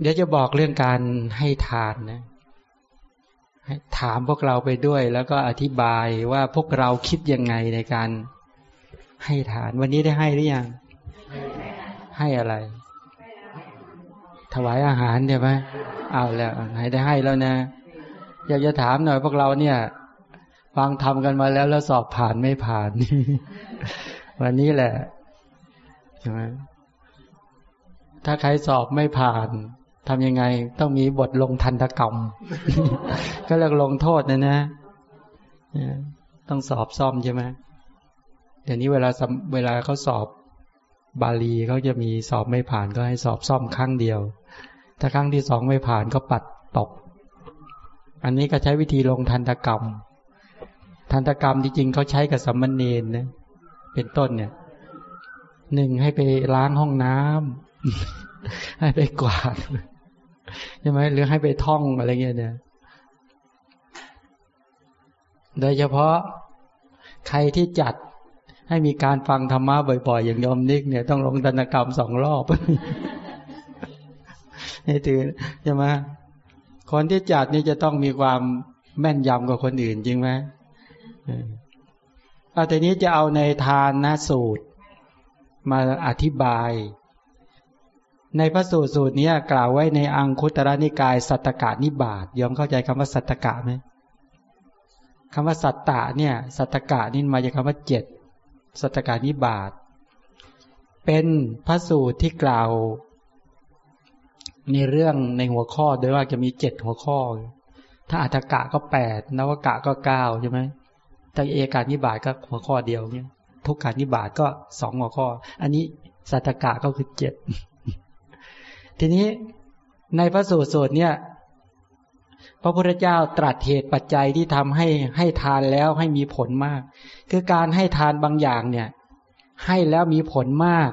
เดี๋ยวจะบอกเรื่องการให้ทานนะถามพวกเราไปด้วย แล้วก็อธิบายว่าพวกเราคิดยังไงในการให้ทาน วันนี้ได้ให้หรือยัง ให้อะไร ถวายอาหารใช่ไหมเอาแล้วให้ได้ให้แล้วนะ อยากจะถามหน่อยพวกเราเนี่ยฟังทำกันมาแล้วแล้วสอบผ่านไม่ผ่านวันนี้แหละใช่ไหมถ้าใครสอบไม่ผ่าน ทำยังไงต้องมีบทลงทันตกรรม ก็เรียกลงโทษนะนะ ต้องสอบซ่อมใช่ไหมเดี๋ยวนี้เวลาเวลาเขาสอบบาลีเขาจะมีสอบไม่ผ่านก็ให้สอบซ่อมครั้งเดียว ถ้าครั้งที่สองไม่ผ่านก็ปัดตก อันนี้ก็ใช้วิธีลงทันตกรรม ทันตกรรมจริงๆเขาใช้กับสัมมเนนนะเป็นต้นเนี่ยหนึ่งให้ไปล้างห้องน้ำให้ไปกวาด ใช่ไหมหรือให้ไปท่องอะไรเงี้ยเนี่ยโดยเฉพาะใครที่จัดให้มีการฟังธรรมะบ่อยๆ อย่างยอมนิกเนี่ยต้องลงธนกรรมสองรอบนี่ถือใช่ไหมคนที่จัดนี่จะต้องมีความแม่นยำกว่าคนอื่นจริงไหมเอาแต่นี้จะเอาในทานนะสูตร มาอธิบาย ในพระสูตรสูตรนี้กล่าวไว้ในอังคุตระนิกาย สัตตกะนิบาตยอมเข้าใจคำว่าสัตตกะไหมคำว่าสัตตะเนี่ย สัตตกะนี่มาจากคำว่าเจ็ดสัตกานิบาตเป็นพระสูตรที่กล่าว ในเรื่องในหัวข้อโดยว่าจะมีเจ็ดหัวข้อ ถ้าอัตกะก็แปดนวกะก็เก้าใช่ไหมแต่เอกานิบาตก็หัวข้อเดียวเนี่ย ทุกการนิบาตก็สองหัวข้อ อันนี้สัตกะก็คือเจ็ด ทีนี้ในพระสูตรสูตรเนี่ย พระพุทธเจ้าตรัสเหตุปัจจัยที่ทำให้ให้ทานแล้วให้มีผลมาก คือการให้ทานบางอย่างเนี่ย ให้แล้วมีผลมาก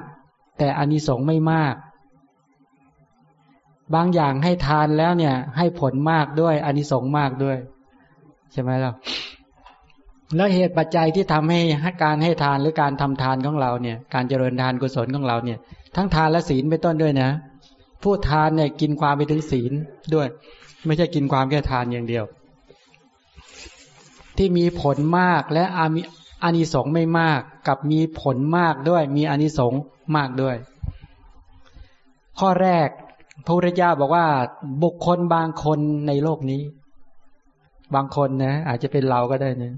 แต่อานิสงส์ไม่มาก บางอย่างให้ทานแล้วเนี่ย ให้ผลมากด้วยอานิสงส์มากด้วย ใช่ไหมล่ะแล้วเหตุปัจจัยที่ทำให้การให้ทานหรือการทำทานของเราเนี่ย การเจริญทานกุศลของเราเนี่ย ทั้งทานและศีลเป็นต้นด้วยนะ ผู้ทานเนี่ยกินความไปถึงศีลด้วย ไม่ใช่กินความแค่ทานอย่างเดียว ที่มีผลมากและอามีอานิสงส์ไม่มากกับมีผลมากด้วย มีอานิสงส์มากด้วย ข้อแรกพระพุทธเจ้าบอกว่า บุคคลบางคนในโลกนี้ บางคนนะ อาจจะเป็นเราก็ได้นะ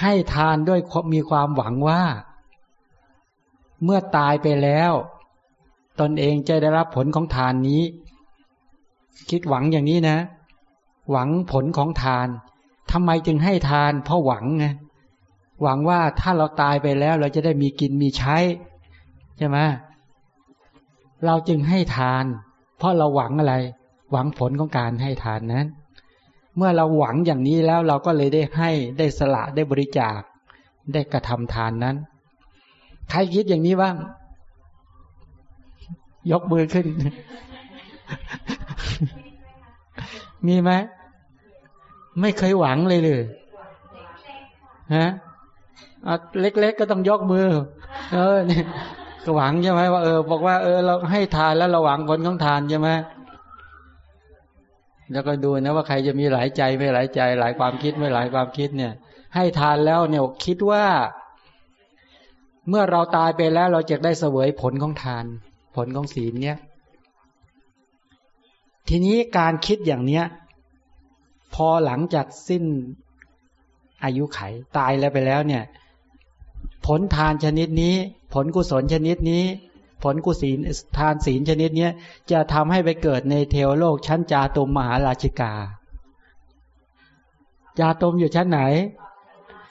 ให้ทานด้วยมีความหวังว่า เมื่อตายไปแล้ว ตนเองจะได้รับผลของทานนี้ คิดหวังอย่างนี้นะ หวังผลของทานทำไมจึงให้ทาน เพราะหวังไงหวังว่าถ้าเราตายไปแล้วเราจะได้มีกินมีใช้ใช่ไหมเราจึงให้ทาน เพราะเราหวังอะไร หวังผลของการให้ทานนั้น เมื่อเราหวังอย่างนี้แล้วเราก็เลยได้ให้ได้สละได้บริจาค ได้กระทำทานนั้น ใครคิดอย่างนี้บ้าง ยกมือขึ้น มีไหม ไม่เคยหวังเลยเลยฮะเล็กๆก็ต้องยกมือ เออเนี่ยหวังใช่ไหมว่าเออบอกว่าเออเราให้ทานแล้วเราหวังผลของทานใช่ไหมแล้วก็ดูนะว่าใครจะมีหลายใจไม่หลายใจ หลายความคิดไม่หลายความคิดเนี่ย ให้ทานแล้วเนี่ยคิดว่า เมื่อเราตายไปแล้วเราจะได้เสวยผลของทาน ผลของศีลเนี่ย ทีนี้การคิดอย่างเนี้ย พอหลังจากสิ้นอายุไขตายแล้วไปแล้วเนี่ย ผลทานชนิดนี้ ผลกุศลชนิดนี้ ผลกุศลทานศีลชนิดนี้จะทำให้ไปเกิดในเทวโลกชั้นจาตุมมหาราชิกา จาตุมอยู่ชั้นไหน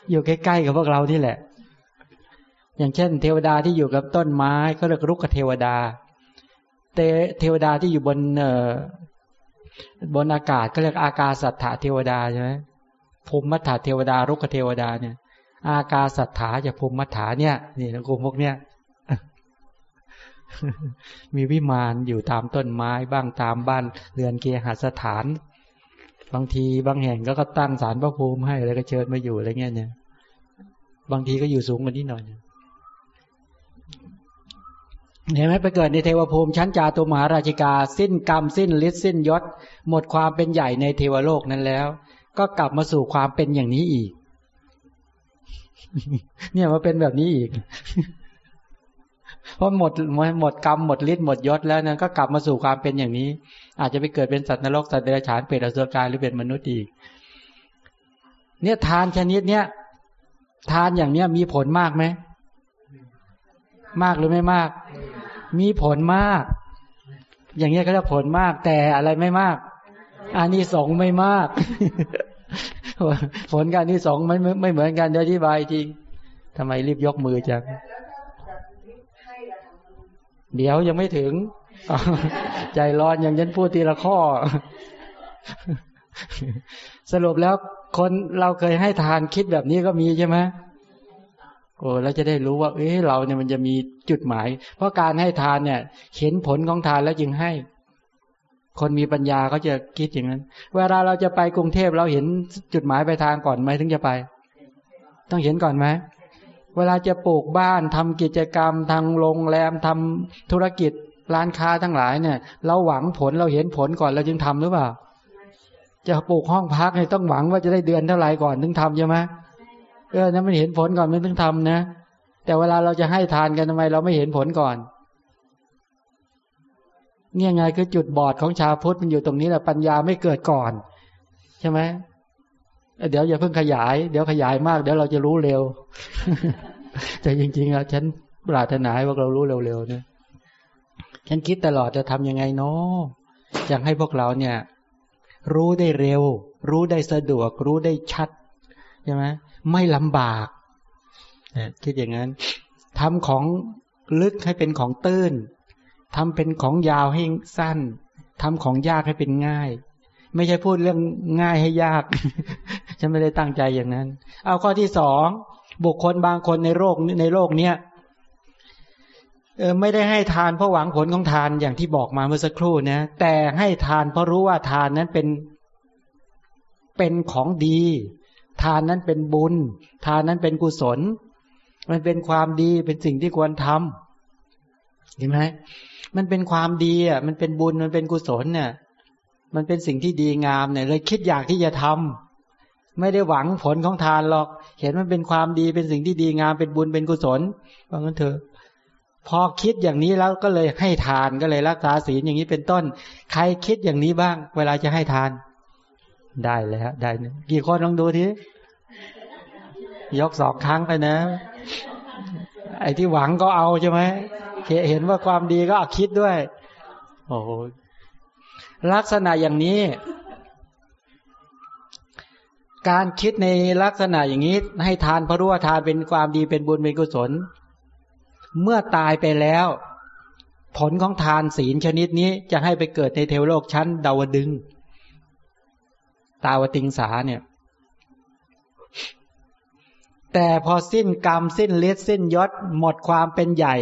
อยู่ใกล้ๆกับพวกเรานี่แหละ อย่างเช่น เทวดาที่อยู่กับต้นไม้ก็เรียกรุกเทวดาเทวดาที่อยู่บนเออบนอากาศก็เรียกอากาสัตถาเทวดาใช่ไหมภูมิมัฏฐาเทวดารุกเทวดาเนี่ย อากาสัตถาจะภูมิมัฏฐาเนี่ยนี่ทั้งกลุ่มพวกเนี้ยมีวิมานอยู่ตามต้นไม้บ้างตามบ้านเรือนเกียหสถาน บางทีบางแห่งก็ก็ตั้งสารพระภูมิให้แล้วก็เชิญมาอยู่อะไรเงี้ยเนี่ย บางทีก็อยู่สูงกว่านี้หน่อยเเห็นไหมไปเกิดในเทวภูมิชั้นจาตุมหาราชิกา สิ้นกรรมสิ้นฤทธิ์สิ้นยศ หมดความเป็นใหญ่ในเทวโลกนั้นแล้ว ก็กลับมาสู่ความเป็นอย่างนี้อีก เนี่ยมาเป็นแบบนี้อีกเพราะหมดหมดกรรมหมดฤทธิ์หมดยศแล้วนั้นก็กลับมาสู่ความเป็นอย่างนี้ อาจจะไปเกิดเป็นสัตว์นรกสัตว์เดรัจฉานเปรตอสุรกายหรือเป็นมนุษย์อีก เนี่ยทานชนิดเนี้ยทานอย่างเนี้ยมีผลมากไหม มากหรือไม่มาก มีผลมาก อย่างเงี้ยก็จะผลมาก แต่อะไรไม่มากอันนี้สองไม่มาก ผลการที่สองไม่ไม่เหมือนกันเดี๋ยวอธิบายจริงทำไมรีบยกมือจังเดี๋ยวยังไม่ถึง ใจร้อนอย่างฉันพูดทีละข้อ สรุปแล้วคนเราเคยให้ทานคิดแบบนี้ก็มีใช่ไหม โอ้เราจะได้รู้ว่า เอ้เราเนี่ยมันจะมีจุดหมาย เพราะการให้ทานเนี่ย เห็นผลของทานแล้วจึงให้ คนมีปัญญาเขาจะคิดอย่างนั้น เวลาเราจะไปกรุงเทพเราเห็นจุดหมายไปทางก่อนไหมถึงจะไป ต้องเห็นก่อนไหมเวลาจะปลูกบ้านทำกิจกรรมทางโรงแรมทำธุรกิจร้านค้าทั้งหลายเนี่ย เราหวังผลเราเห็นผลก่อนเราจึงทำหรือเปล่า จะปลูกห้องพักเนี่ยต้องหวังว่าจะได้เดือนเท่าไหร่ก่อนถึงทำใช่ไหม เออนั้นมันเห็นผลก่อนมันถึงทำนะ แต่เวลาเราจะให้ทานกันทำไม เราไม่เห็นผลก่อน เนี่ยไงคือจุดบอดของชาวพุทธมันอยู่ตรงนี้แหละปัญญาไม่เกิดก่อน ใช่ไหมเดี๋ยวอย่าเพิ่งขยาย เดี๋ยวขยายมาก เดี๋ยวเราจะรู้เร็ว แต่จริงๆอะฉันปรารถนาให้ว่าเรารู้เร็วๆเนี่ยฉันคิดตลอดจะทำยังไงเนาะอยากให้พวกเราเนี่ย รู้ได้เร็ว รู้ได้สะดวก รู้ได้ชัดใช่ไหม ไม่ลำบากคิดอย่างนั้นทำของลึกให้เป็นของตื้นทำเป็นของยาวให้สั้นทำของยากให้เป็นง่าย ไม่ใช่พูดเรื่องง่ายให้ยาก ฉันไม่ได้ตั้งใจอย่างนั้น เอาข้อที่สองบุคคลบางคนในโลกในโลกเนี้ยไม่ได้ให้ทานเพราะหวังผลของทานอย่างที่บอกมาเมื่อสักครู่นะ แต่ให้ทานเพราะรู้ว่าทานนั้นเป็นเป็นของดี ทานนั้นเป็นบุญ ทานนั้นเป็นกุศล มันเป็นความดีเป็นสิ่งที่ควรทำเห็นไหมมันเป็นความดีอะมันเป็นบุญมันเป็นกุศลเนี่ย มันเป็นสิ่งที่ดีงามเนี่ย เลยคิดอยากที่จะทำไม่ได้หวังผลของทานหรอก เห็นมันเป็นความดีเป็นสิ่งที่ดีงามเป็นบุญเป็นกุศลว่างั้นเถอะพอคิดอย่างนี้แล้วก็เลยให้ทานก็เลยรักษาศีลอย่างนี้เป็นต้น ใครคิดอย่างนี้บ้าง เวลาจะให้ทาน ได้แล้วได้กี่คนลองดูทียกสองครั้งไปนะ ไอ้ที่หวังก็เอาใช่ไหมเห็นว่าความดีก็คิดด้วย โอ้ลักษณะอย่างนี้ การคิดในลักษณะอย่างนี้ ให้ทานพระรู้ว่าทานเป็นความดีเป็นบุญเป็นกุศล เมื่อตายไปแล้ว ผลของทานศีลชนิดนี้จะให้ไปเกิดในเทวโลกชั้นดาวดึง ตาวติงสาเนี่ย แต่พอสิ้นกรรมสิ้นฤทธิ์สิ้นยศหมดความเป็นใหญ่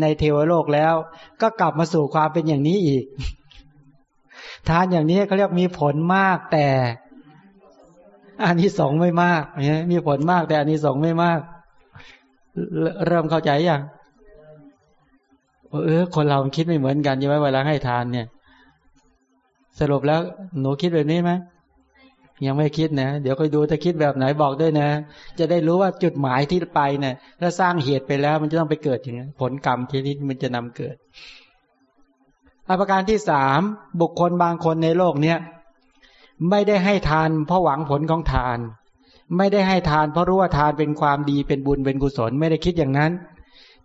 ในเทวโลกแล้ว ก็กลับมาสู่ความเป็นอย่างนี้อีก ทานอย่างนี้เขาเรียกมีผลมากแต่อันนี้สองไม่มากมีผลมากแต่อันนี้สองไม่มาก เริ่มเข้าใจยังเออคนเราคิดไม่เหมือนกันใช่ไหมเวลาให้ทานเนี่ย สรุปแล้วหนูคิดแบบนี้ไหม ยังไม่คิดนะ เดี๋ยวคอยดูถ้าคิดแบบไหนบอกด้วยนะ จะได้รู้ว่าจุดหมายที่ไปเนี่ยถ้าสร้างเหตุไปแล้วมันจะต้องไปเกิดอย่างนี้ผลกรรมที่นี้มันจะนำเกิดอประการที่สามบุคคลบางคนในโลกเนี้ยไม่ได้ให้ทานเพราะหวังผลของทาน ไม่ได้ให้ทานเพราะรู้ว่าทานเป็นความดีเป็นบุญเป็นกุศลไม่ได้คิดอย่างนั้น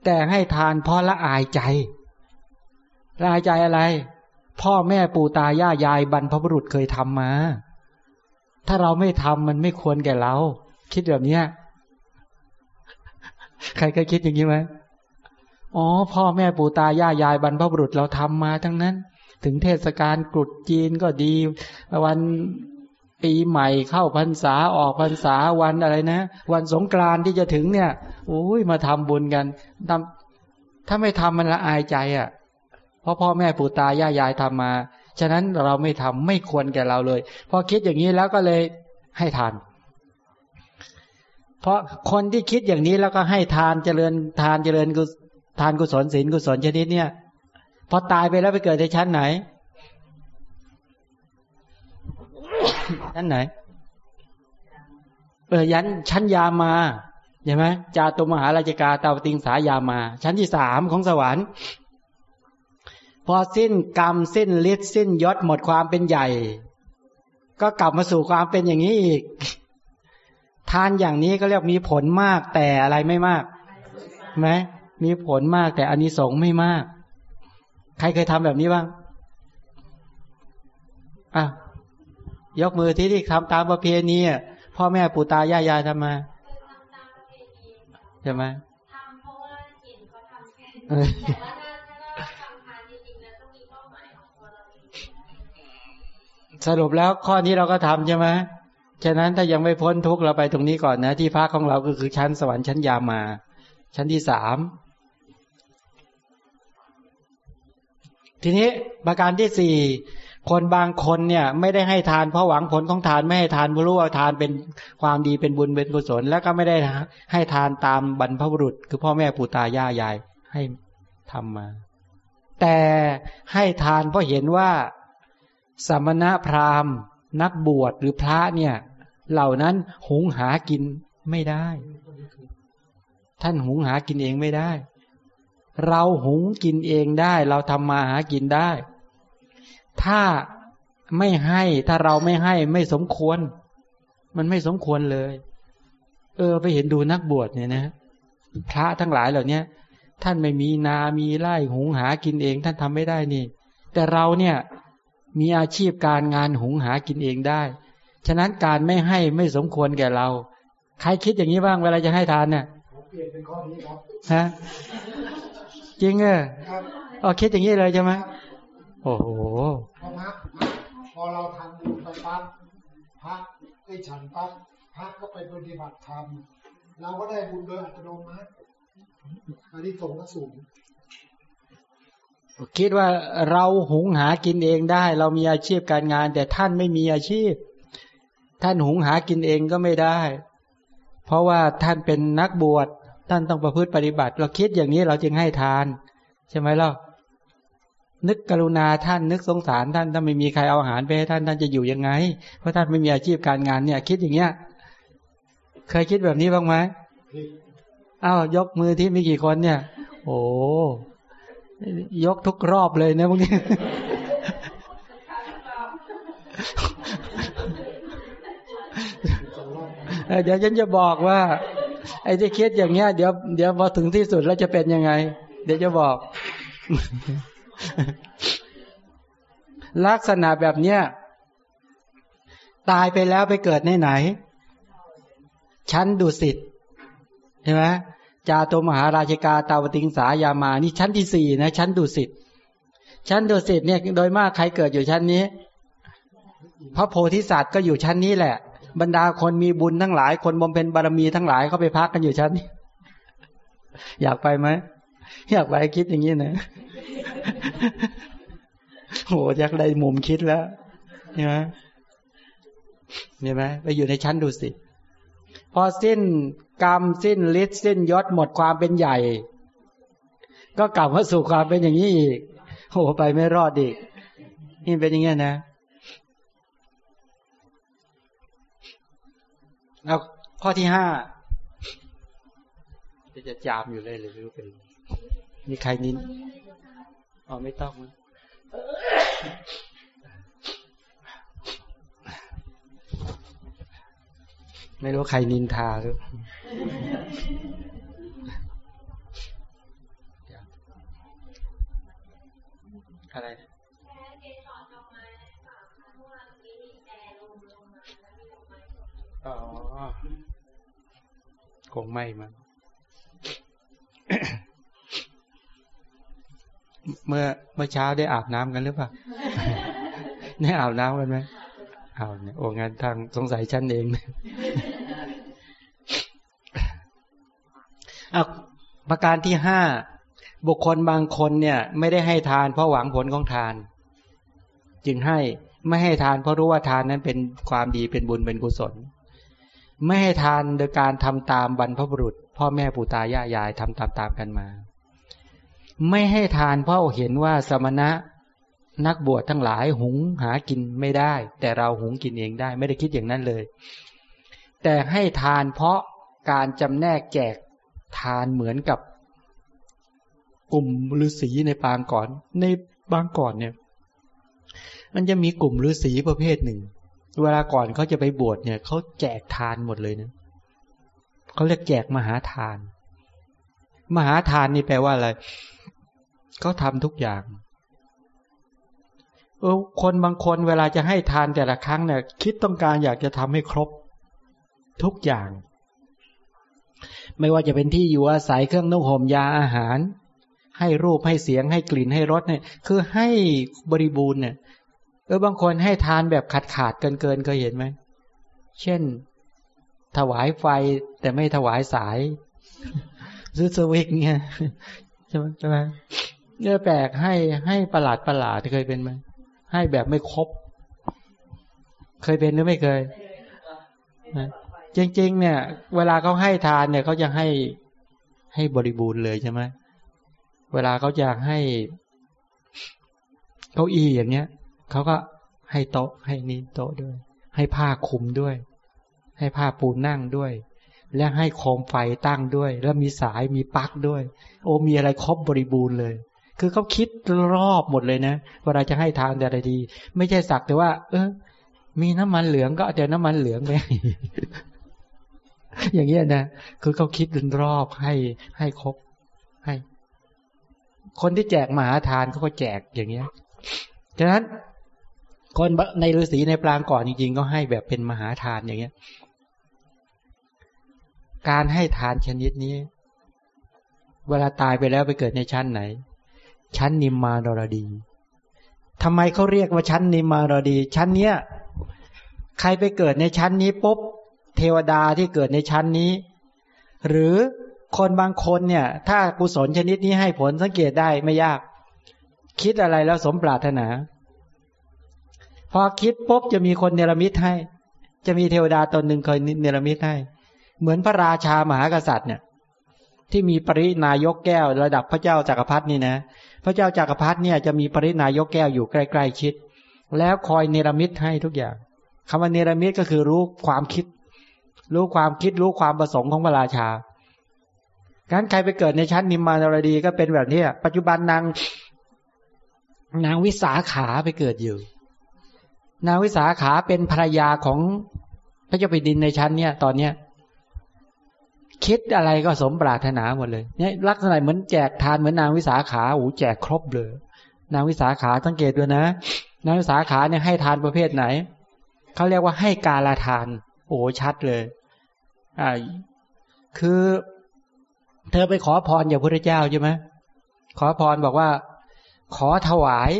แต่ให้ทานเพราะละอายใจละอายใจอะไร พ่อแม่ปู่ตายายายบรรพบุรุษเคยทำมา ถ้าเราไม่ทำมันไม่ควรแก่เรา คิดแบบเนี้ย ใครเคยคิดอย่างนี้ไหมอ๋อ พ่อแม่ปู่ตายายายบรรพบุรุษเราทำมาทั้งนั้น ถึงเทศกาลกรุดจีนก็ดี วันปีใหม่เข้าพรรษาออกพรรษาวันอะไรนะ วันสงกรานที่จะถึงเนี่ยโอ้ยมาทำบุญกันทำถ้าไม่ทำมันละอายใจอะ่ะ เพราะพ่อแม่ปู่ตายายายทำมา ฉะนั้นเราไม่ทำไม่ควรแก่เราเลย พอคิดอย่างนี้แล้วก็เลยให้ทาน เพราะคนที่คิดอย่างนี้แล้วก็ให้ทานเจริญทานเจริญทานกุศลศีลกุศลชนิดเนี่ยพอตายไปแล้วไปเกิดในชั้นไหน ชั้นไหนเออยันชั้นยามาใช่ไหมจาตุมหาราชกาตาวติงสายามา ชั้นที่สามของสวรรค์ พอสิ้นกรรมสิ้นฤทธิ์สิ้นยศหมดความเป็นใหญ่ ก็กลับมาสู่ความเป็นอย่างนี้อีก ทานอย่างนี้ก็เรียกมีผลมากแต่อะไรไม่มากไหมมีผลมากแต่อานิสงส์ไม่มาก ใครเคยทำแบบนี้บ้างอะยกมือที่ที่ทำตามประเพณีพ่อแม่ปู่ตายายยายทำมาใช่ไหมทำเพราะว่าเห็นเขาทำ สรุปแล้วข้อนี้เราก็ทำใช่ไหมฉะนั้นถ้ายังไม่พ้นทุกข์เราไปตรงนี้ก่อนนะ ที่พักของเราก็คือชั้นสวรรค์ชั้นยามา ชั้นที่สามทีนี้ประการที่สี่คนบางคนเนี่ยไม่ได้ให้ทานเพราะหวังผลของทานไม่ให้ทานเพราะรู้ว่าทานเป็นความดีเป็นบุญเป็นกุศล แล้วก็ไม่ได้ให้ทานตามบรรพบุรุษ คือพ่อแม่ปู่ตายายายให้ทำมา แต่ให้ทานเพราะเห็นว่า สมณะพราหมณ์ นักบวชหรือพระเนี่ย เหล่านั้นหุงหากินไม่ได้ ท่านหุงหากินเองไม่ได้ เราหุงกินเองได้ เราทำมาหากินได้ ถ้าไม่ให้ถ้าเราไม่ให้ไม่สมควร มันไม่สมควรเลย เออ ไปเห็นดูนักบวชเนี่ยนะพระทั้งหลายเหล่านี้ท่านไม่มีนา มีไร่หุงหากินเอง ท่านทำไม่ได้นี่ แต่เราเนี่ย มีอาชีพการงานหุงหากินเองได้ ฉะนั้นการไม่ให้ไม่สมควรแก่เรา ใครคิดอย่างนี้บ้างเวลาจะให้ทานเนี่ยเปลี่ยนเป็นข้อนี้ครับฮะจริงเอออ๋อคิดอย่างนี้เลยใช่ไหมโอ้โหพอพักพอเราทำบุญไปปั๊บพักได้ฉันปั๊บพักก็ไปปฏิบัติธรรมเราก็ได้บุญโดยอัตโนมัติอันนี้ส่งก็สูง คิดว่าเราหุงหากินเองได้ เรามีอาชีพการงาน แต่ท่านไม่มีอาชีพ ท่านหุงหากินเองก็ไม่ได้ เพราะว่าท่านเป็นนักบวชท่านต้องประพฤติปฏิบัติ เราคิดอย่างนี้เราจึงให้ทาน ใช่ไหมล่ะนึกกรุณาท่านนึกสงสารท่านถ้าไม่มีใครเอาอาหารไปให้ท่านท่านจะอยู่ยังไง เพราะท่านไม่มีอาชีพการงานเนี่ย คิดอย่างเงี้ย เคยคิดแบบนี้บ้างไหมอ้าวยกมือที่มีกี่คนเนี่ย โอ้ ยกทุกรอบเลยนะพวกนี้เดี๋ยวฉันจะบอกว่า ไอ้ที่คิดอย่างเงี้ยเดี๋ยวเดี๋ยวพอถึงที่สุดแล้วจะเป็นยังไง เดี๋ยวจะบอก ลักษณะแบบเนี้ยตายไปแล้วไปเกิดในไหน ชั้นดุสิตใช่ไหม จาตุมหาราชิกาตาวติงสายามานี่ชั้นที่สี่นะ ชั้นดุสิตชั้นดุสิตเนี่ยโดยมากใครเกิดอยู่ชั้นนี้ พระโพธิสัตว์ก็อยู่ชั้นนี้แหละ บรรดาคนมีบุญทั้งหลาย คนบำเพ็ญบารมีทั้งหลายเขาไปพักกันอยู่ชั้นนี้ อยากไปไหมอยากไปคิดอย่างนี้นะโหยักได้มุมคิดแล้วเห็นไหมเห็นไหมไปอยู่ในชั้นดูสิพอสิ้น กรรมสิ้นฤทธิ์สิ้นยศหมดความเป็นใหญ่ ก็กลับมาสู่ความเป็นอย่างนี้อีกโหไปไม่รอดอีกนี่เป็นอย่างเงี้ยนะเอาข้อที่ห้าจะจะจามอยู่เลยหรือเป็นมีใครนินอ๋อไม่ต้องมั้ไม่รู้ใครนินทาหรือ อะไรอ๋อคงไม่มั้งเมื่อเมื่อเช้าได้อาบน้ำกันหรือเปล่า ได้อาบน้ำกันไหมอาบเนี่ยโอ้งานทางสงสัยฉันเอง ประการที่ห้าบุคคลบางคนเนี่ย ไม่ได้ให้ทานเพราะหวังผลของทาน จึงให้ไม่ให้ทานเพราะรู้ว่าทานนั้นเป็นความดีเป็นบุญเป็นกุศล ไม่ให้ทานโดยการทำตามบรรพบุรุษ พ่อแม่ปู่ตายายายทำตามตามกันมา ไม่ให้ทานเพราะเห็นว่าสมณะนักบวชทั้งหลายหุงหากินไม่ได้ แต่เราหุงกินเองได้ ไม่ได้คิดอย่างนั้นเลย แต่ให้ทานเพราะการจำแนกแจก ทานเหมือนกับกลุ่มฤาษีในปางก่อน ในบางก่อนเนี่ย มันจะมีกลุ่มฤาษีประเภทหนึ่ง เวลาก่อนเขาจะไปบวชเนี่ยเขาแจกทานหมดเลยนะเขาเรียกแจกมหาทาน มหาทานนี่แปลว่าอะไรเขาทำทุกอย่างเออคนบางคนเวลาจะให้ทานแต่ละครั้งเนี่ย คิดต้องการอยากจะทำให้ครบ ทุกอย่าง ไม่ว่าจะเป็นที่อยู่อาศัยเครื่องนุ่งห่มยาอาหาร ให้รูปให้เสียงให้กลิ่นให้รสเนี่ย คือให้บริบูรณ์เนี่ยเออบางคนให้ทานแบบขาดขาดเกินเกินเคยเห็นไหมเช่น ถวายไฟแต่ไม่ถวายสายซื้อสวิกเนี่ยใช่ไหมใช่ไหมเนี่ยแปลกให้ให้ประหลาดประหลาดเคยเป็นไหมให้แบบไม่ครบ เคยเป็นหรือไม่เคย จริงๆ เนี่ย เวลาเขาให้ทานเนี่ยเขาจะให้ให้บริบูรณ์เลยใช่ไหมเวลาเขาอยากให้เก้าอี้อย่างเนี้ยเขาก็ให้โต๊ะให้นี้โต๊ะด้วย ให้ผ้าคลุมด้วย ให้ผ้าปูนั่งด้วย และให้โคมไฟตั้งด้วย แล้วมีสายมีปลั๊กด้วย โอ้มีอะไรครบบริบูรณ์เลย คือเขาคิดรอบหมดเลยนะเวลาจะให้ทานแต่อะไรดีไม่ใช่สักแต่ว่า เออมีน้ำมันเหลืองก็เอาแต่น้ำมันเหลืองไป อย่างเงี้ยนะคือเขาคิดรอบให้ให้ครบให้ คนที่แจกมหาทานเขาก็แจกอย่างเงี้ยฉะนั้น คนในฤาษีในปรางก่อนจริงๆ ก็ให้แบบเป็นมหาทานอย่างเงี้ย การให้ทานชนิดนี้ เวลาตายไปแล้วไปเกิดในชั้นไหน ชั้นนิมมารรดีทำไมเขาเรียกว่าชั้นนิมมารดี ชั้นเนี้ย ใครไปเกิดในชั้นนี้ปุ๊บ เทวดาที่เกิดในชั้นนี้ หรือคนบางคนเนี่ย ถ้ากุศลชนิดนี้ให้ผลสังเกตได้ไม่ยาก คิดอะไรแล้วสมปรารถนา พอคิดปุ๊บจะมีคนเนรมิตให้ จะมีเทวดาตนหนึ่งเคยเนรมิตให้ เหมือนพระราชามหากษัตริย์เนี่ย ที่มีปรินายกแก้วระดับพระเจ้าจากักรพรรดินี่นะ พระเจ้าจากักรพรรดิเนี่ยจะมีปรินายกแก้วอยู่ใกล้ๆชิด แล้วคอยเนรมิตให้ทุกอย่างคำว่าเนรมิตก็คือรู้ความคิด รู้ความคิดรู้ความประสงค์ของพระราชาการใครไปเกิดในชั้นนิมมานรดีก็เป็นแบบนี้ปัจจุบันนางนางวิสาขาไปเกิดอยู่ นางวิสาขาเป็นภรรยาของพระเจ้าแผ่นดินในชั้นเนี่ย ตอนเนี้ยคิดอะไรก็สมปรารถนาหมดเลยเนี่ยลักษณะเหมือนแจกทานเหมือนนางวิสาขาโอ้แจกครบเลย นางวิสาขาสังเกตด้วยนะ นางวิสาขาเนี่ยให้ทานประเภทไหนเขาเรียกว่าให้กาลาทาน โอ้ชัดเลยอ่าคือ เธอไปขอพรจากพระเจ้าใช่ไหมขอพรบอกว่า ขอถวาย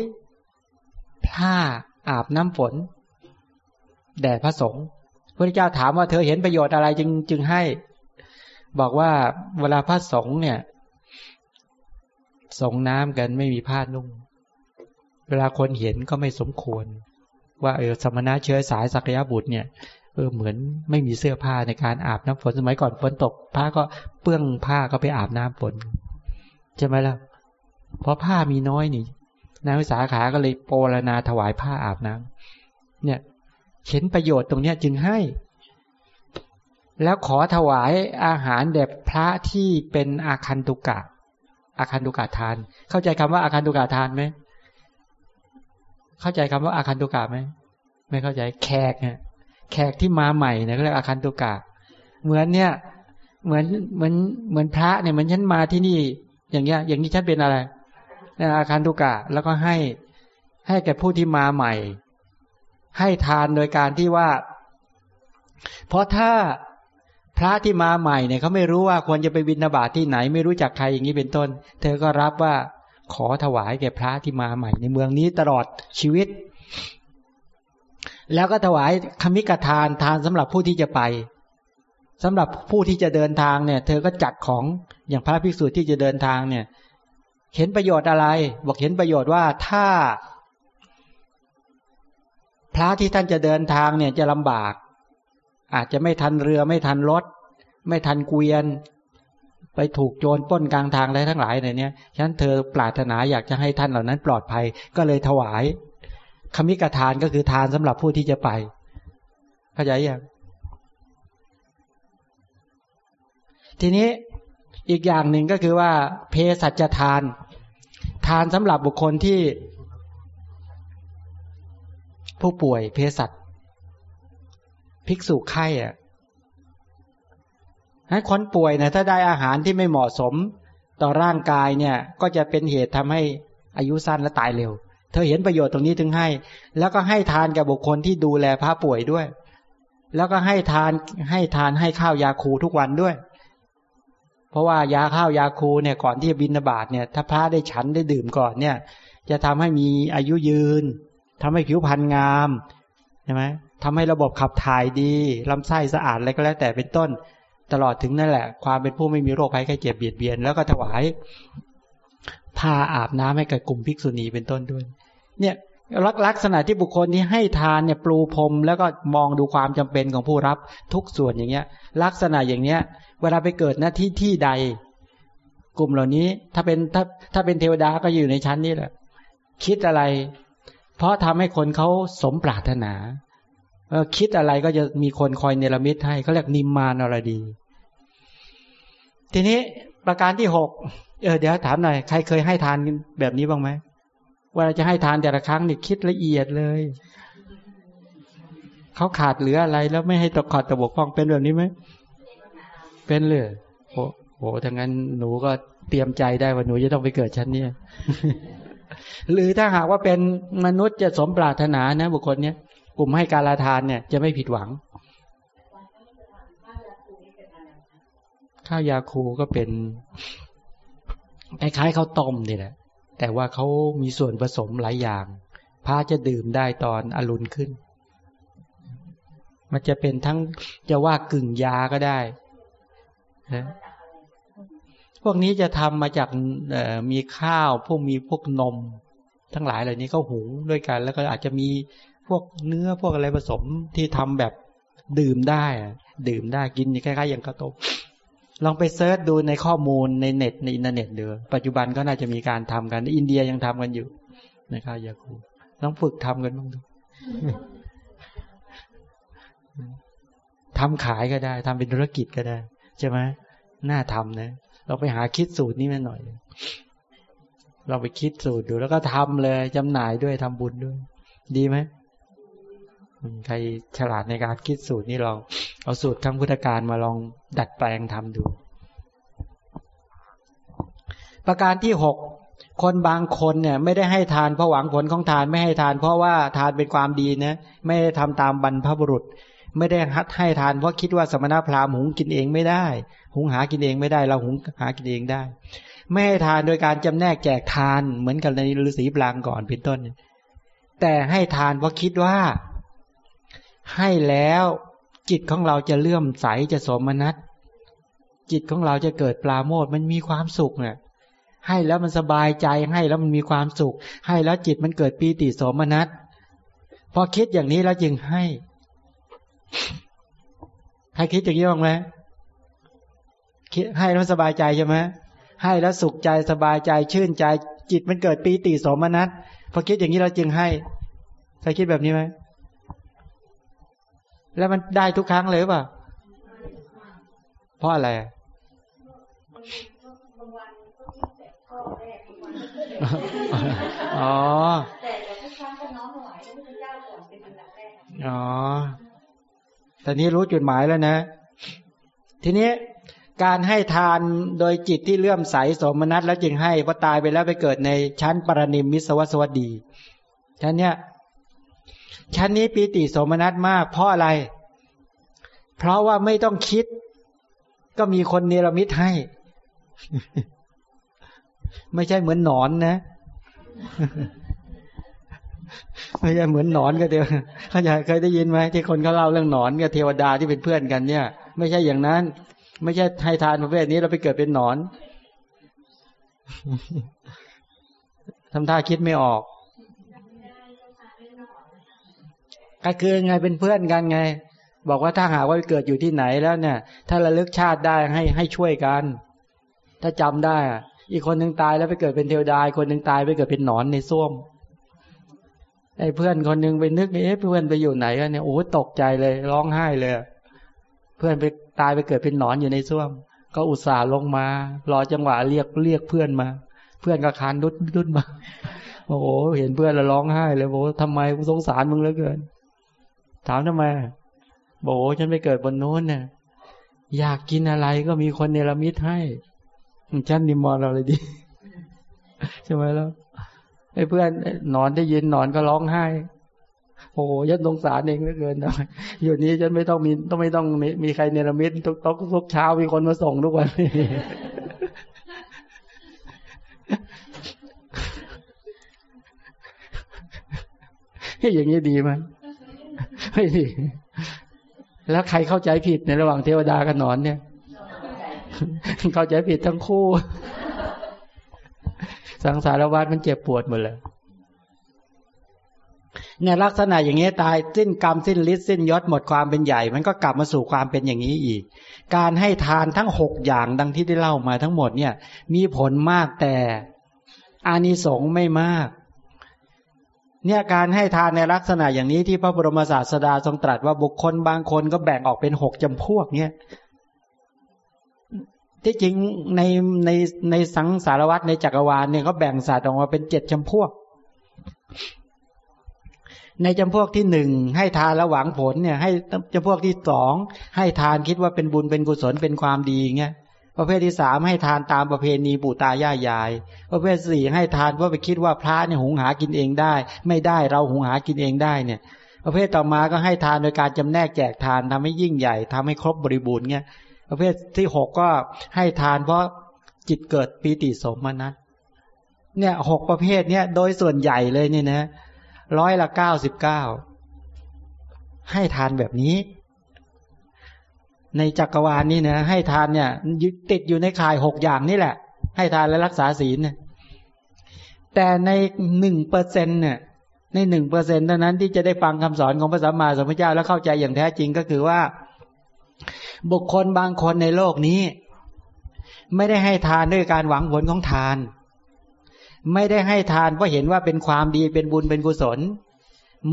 ผ้าอาบน้ำฝนแด่พระสงฆ์พระเจ้าถามว่าเธอเห็นประโยชน์อะไรจึงจึงให้ บอกว่าเวลาพระสงฆ์เนี่ย สงน้ำกันไม่มีผ้านุ่ง เวลาคนเห็นก็ไม่สมควร ว่าเออสมณะเชื้อสายสักยะบุตรเนี่ย เออเหมือนไม่มีเสื้อผ้าในการอาบน้ำฝนสมัยก่อนฝนตกผ้าก็เปื้องผ้าก็ไปอาบน้ำฝนใช่ไหมล่ะเพราะผ้ามีน้อยนี่นางวิสาขาก็เลยโปรนาถวายผ้าอาบน้ำเนี่ยเห็นประโยชน์ตรงเนี้ยจึงให้ แล้วขอถวายอาหารแด่พระที่เป็นอาคันตุกะ อาคันตุกะทาน เข้าใจคำว่าอาคันตุกะทานไหมเข้าใจคำว่าอาคันตุกะไหมไม่เข้าใจแขกเนี่ย แขกที่มาใหม่เนี่ยเรียกอาคันตุกะ เหมือนเนี่ย เหมือนเหมือนเหมือนพระเนี่ยเหมือนฉันมาที่นี่ อย่างเงี้ย อย่างนี้ฉันเป็นอะไรอาคารทุกะ แล้วก็ให้ให้แก่ผู้ที่มาใหม่ ให้ทานโดยการที่ว่า เพราะถ้าพระที่มาใหม่เนี่ยเขาไม่รู้ว่าควรจะไปบิณฑบาตที่ไหน ไม่รู้จักใครอย่างนี้เป็นต้น เธอก็รับว่าขอถวายแก่พระที่มาใหม่ในเมืองนี้ตลอดชีวิต แล้วก็ถวายคมิกทานทานสำหรับผู้ที่จะไปสำหรับผู้ที่จะเดินทางเนี่ย เธอก็จัดของอย่างพระภิกษุที่จะเดินทางเนี่ย เห็นประโยชน์อะไร บอกเห็นประโยชน์ว่าถ้า พระที่ท่านจะเดินทางเนี่ยจะลำบาก อาจจะไม่ทันเรือไม่ทันรถ ไม่ทันเกวียน ไปถูกโจรป้นกลางทางอะไรทั้งหลายในเนี้ยฉะนั้นเธอปรารถนาอยากจะให้ท่านเหล่านั้นปลอดภัยก็เลยถวาย คมิกทานก็คือทานสำหรับผู้ที่จะไปเข้าใจยังทีนี้อีกอย่างหนึ่งก็คือว่า เพสัจทาน ทานสำหรับบุคคลที่ ผู้ป่วยเพสัชภิกษุไข้อะให้คนป่วยนะถ้าได้อาหารที่ไม่เหมาะสมต่อร่างกายเนี่ย ก็จะเป็นเหตุทำให้อายุสั้นและตายเร็ว เธอเห็นประโยชน์ตรงนี้ถึงให้ แล้วก็ให้ทานแกับบุคคลที่ดูแลพระป่วยด้วย แล้วก็ให้ทานให้ทานให้ข้าวยาคูทุกวันด้วย เพราะว่ายาข้าวยาคูเนี่ยก่อนที่จะบินบาตเนี่ยถ้าพระได้ฉันได้ดื่มก่อนเนี่ย จะทำให้มีอายุยืนทำให้ผิวพรรณงามใช่ไหมทำให้ระบบขับถ่ายดีลำไส้สะอาดอะไรก็แล้วแต่เป็นต้น ตลอดถึงนั่นแหละ ความเป็นผู้ไม่มีโรคภัยไข้เจ็บเบียดเบียน แล้วก็ถวาย ผ้าอาบน้ำให้กับกลุ่มภิกษุณีเป็นต้นด้วย เนี่ยลักษณะที่บุคคลที่ให้ทานเนี่ยปลูพรมแล้วก็มองดูความจำเป็นของผู้รับทุกส่วนอย่างเงี้ย ลักษณะอย่างเนี้ย เวลาไปเกิดหน้าที่ที่ใด กลุ่มเหล่านี้ ถ้าเป็นถ้าถ้าเป็นเทวดาก็อยู่ในชั้นนี้แหละ คิดอะไร เพราะทำให้คนเขาสมปรารถนาคิดอะไรก็จะมีคนคอยเนรมิตให้เขาเรียกนิมมานอรดี ทีนี้ประการที่หก เออเดี๋ยวถามหน่อยใครเคยให้ทานแบบนี้บ้างไหมวลาจะให้ทานแต่ละครั้งนี่คิดละเอียดเลยเขาขาดเหลืออะไรแล้วไม่ให้ตกขาดตะบกพองเป็นแบบนี้ไหมเป็นเลยโอ้โหถ้างั้นหนูก็เตรียมใจได้ว่าหนูจะต้องไปเกิดชั้นนี้หรือถ้าหากว่าเป็นมนุษย์จะสมปรารถนานะ บุคคลเนี้ยกลุ่มให้การลาทานเนี่ยจะไม่ผิดหวัง ข้าวยาคูก็เป็น คล้ายๆข้าวต้มนี่แหละแต่ว่าเขามีส่วนผสมหลายอย่าง พระจะดื่มได้ตอนอรุณขึ้น มันจะเป็นทั้งจะว่ากึ่งยาก็ได้นะพวกนี้จะทำมาจากมีข้าว พวกมีพวกนม ทั้งหลายเหล่านี้ก็หุงด้วยกัน แล้วก็อาจจะมีพวกเนื้อพวกอะไรผสมที่ทำแบบดื่มได้ ดื่มได้กินคล้ายๆอย่างข้าวต้ม ลองไป search ดูในข้อมูลในเน็ตในอินเทอร์เน็ตเดือปัจจุบันก็น่าจะมีการทำกัน อินเดียยังทำกันอยู่นะครับยาคูลองฝึกทำกันบ้างดูทำขายก็ได้ทำเป็นธุรกิจก็ได้ ใช่ไหมน่าทำนะเราไปหาคิดสูตรนี้มาหน่อย เราไปคิดสูตรดูแล้วก็ทำเลยจำหน่ายด้วยทำบุญด้วย ดีไหม ใครฉลาดในการคิดสูตรนี่ลองเอาสูตรคำพุทธการมาลองดัดแปลงทำดู ประการที่หกคนบางคนเนี่ยไม่ได้ให้ทานเพราะหวังผลของทานไม่ให้ทาน เพราะว่าทานเป็นความดีนะไม่ได้ทำตามบรรพบุรุษ ไม่ได้ฮัดให้ทานเพราะคิดว่าสมณพราหมณ์หุงกินเองไม่ได้ หุงหากินเองไม่ได้ เราหุงหากินเองได้ ไม่ให้ทานโดยการจำแนกแจกทานเหมือนกับในฤาษีปรางก่อนเป็นต้น แต่ให้ทานเพราะคิดว่า ให้แล้วจิตของเราจะเลื่อมใสจะสมนัตจิตของเราจะเกิดปลาโมดมันมีความสุขเนี่ยให้แล้วมันสบายใจให้แล้วมันมีความสุข ให้แล้วจิตมันเกิดปีติสมนัตพอคิดอย่างนี้แล้วจึงให้ให้คิดอย่างนี้บ้างไหมคิดให้แล้วสบายใจใช่ไหมให้แล้วสุขใจสบายใจชื่นใจ จิตมันเกิดปีติสมนัตพอคิดอย่างนี้เราจึงให้ใครคิดแบบนี้ไหม แล้วมันได้ทุกครั้งเลยป่ะเพราะอะไรอ๋อแต่ทุกครั้งก็น้อมถวายพระพุทธเจ้าก่อนเป็นอันดับแรกอ๋อแต่นี้รู้จุดหมายแล้วนะ ทีนี้การให้ทานโดยจิตที่เลื่อมใสสมนัตแล้วจึงให้พอตายไปแล้วไปเกิดในชั้นปรนิมมิสวัสวัสดีชั้นเนี้ย ชั้นนี้ปีติโสมนัสมาก เพราะอะไร เพราะว่าไม่ต้องคิด ก็มีคนเนรมิตให้ ไม่ใช่เหมือนหนอนนะ ไม่ใช่เหมือนหนอนก็เดียวเขาอยากเคยได้ยินไหมที่คนเขาเล่าเรื่องหนอนกับเทวดาที่เป็นเพื่อนกันเนี่ย ไม่ใช่อย่างนั้น ไม่ใช่ให้ทานประเภทนี้เราไปเกิดเป็นหนอนทำท่าคิดไม่ออก ก็คือไงเป็นเพื่อนกันไง บอกว่าถ้าหากว่าเกิดอยู่ที่ไหนแล้วเนี่ย ถ้าระลึกชาติได้ให้ให้ช่วยกัน ถ้าจำได้ อีกคนหนึ่งตายแล้วไปเกิดเป็นเทวดาคนหนึ่งตายไปเกิดเป็นหนอนในส้วมไอ้เพื่อนคนหนึ่งไปนึกเอ๊ะเพื่อนไปอยู่ไหนกันเนี่ยโอ้ตกใจเลย ร้องไห้เลย เพื่อนไปตายไปเกิดเป็นหนอนอยู่ในส้วม ก็อุตส่าห์ลงมา รอจังหวะเรียกเรียกเพื่อนมา เพื่อนก็คานดุดดุดมาโอ้โหเห็นเพื่อนแล้วร้องไห้เลยโอ้ทำไมกูสงสารมึงเหลือเกิน ถามทำไมบอกโบฉันไปเกิดบนโน้นเนี่ยอยากกินอะไรก็มีคนเนรมิตให้ฉันนิมอนเราเลยดีใช่ไหมแล้วไอ้เพื่อนนอนได้ยินนอนก็ร้องไห้โอ้โหยันสงสารเองเหลือเกินนะอยู่นี้ฉันไม่ต้องมีต้องไม่ต้องมีมีใครเนรมิตทุกตทุกเช้ามีคนมาส่งทุกวันอย่างนี้ดีไหม ไม่ดี แล้วใครเข้าใจผิดในระหว่างเทวดากับนอนเนี่ย เข้าใจผิดทั้งคู่ สังสารวัฏมันเจ็บปวดหมดเลยเนี่ยลักษณะอย่างนี้ตายสิ้นกรรมสิ้นฤทธิ์สิ้นยศหมดความเป็นใหญ่ มันก็กลับมาสู่ความเป็นอย่างนี้อีก การให้ทานทั้งหกอย่างดังที่ได้เล่ามาทั้งหมดเนี่ย มีผลมากแต่อานิสงส์ไม่มาก เนี่ยการให้ทานในลักษณะอย่างนี้ที่พระบรมศาสดาทรงตรัสว่าบุคคลบางคนก็แบ่งออกเป็นหกจำพวกเนี่ยที่จริงในในในสังสารวัตในจักรวาลเนี่ยเขาแบ่งศาสตร์ออกมาเป็นเจ็ดจำพวก ในจำพวกที่หนึ่งให้ทานแล้วหวังผลเนี่ย ให้จำพวกที่สองให้ทานคิดว่าเป็นบุญเป็นกุศลเป็นความดีเงี้ย ประเภทที่สามให้ทานตามประเพณีปู่ตายายาย ประเภทสี่ให้ทานเพราะไปคิดว่าพระเนี่ยหุงหากินเองได้ ไม่ได้เราหุงหากินเองได้เนี่ย ประเภทต่อมาก็ให้ทานโดยการจำแนกแจกทานทำให้ยิ่งใหญ่ทำให้ครบบริบูรณ์เนี่ยประเภทที่หกก็ให้ทานเพราะจิตเกิดปีติสมนัตเนี่ยหกประเภทเนี่ยโดยส่วนใหญ่เลยเนี่ยนะร้อยละเก้าสิบเก้าให้ทานแบบนี้ ในจักรวาลนี่นะให้ทานเนี่ยติดอยู่ในข่ายหกอย่างนี่แหละ ให้ทานและรักษาศีลเนี่ยแต่ในหนึ่งเปอร์เซ็นเนี่ยในหนึ่งเปอร์เซ็นเท่านั้นที่จะได้ฟังคำสอนของพระสัมมาสัมพุทธเจ้าแล้วเข้าใจอย่างแท้จริงก็คือว่า บุคคลบางคนในโลกนี้ ไม่ได้ให้ทานด้วยการหวังผลของทาน ไม่ได้ให้ทานเพราะเห็นว่าเป็นความดีเป็นบุญเป็นกุศล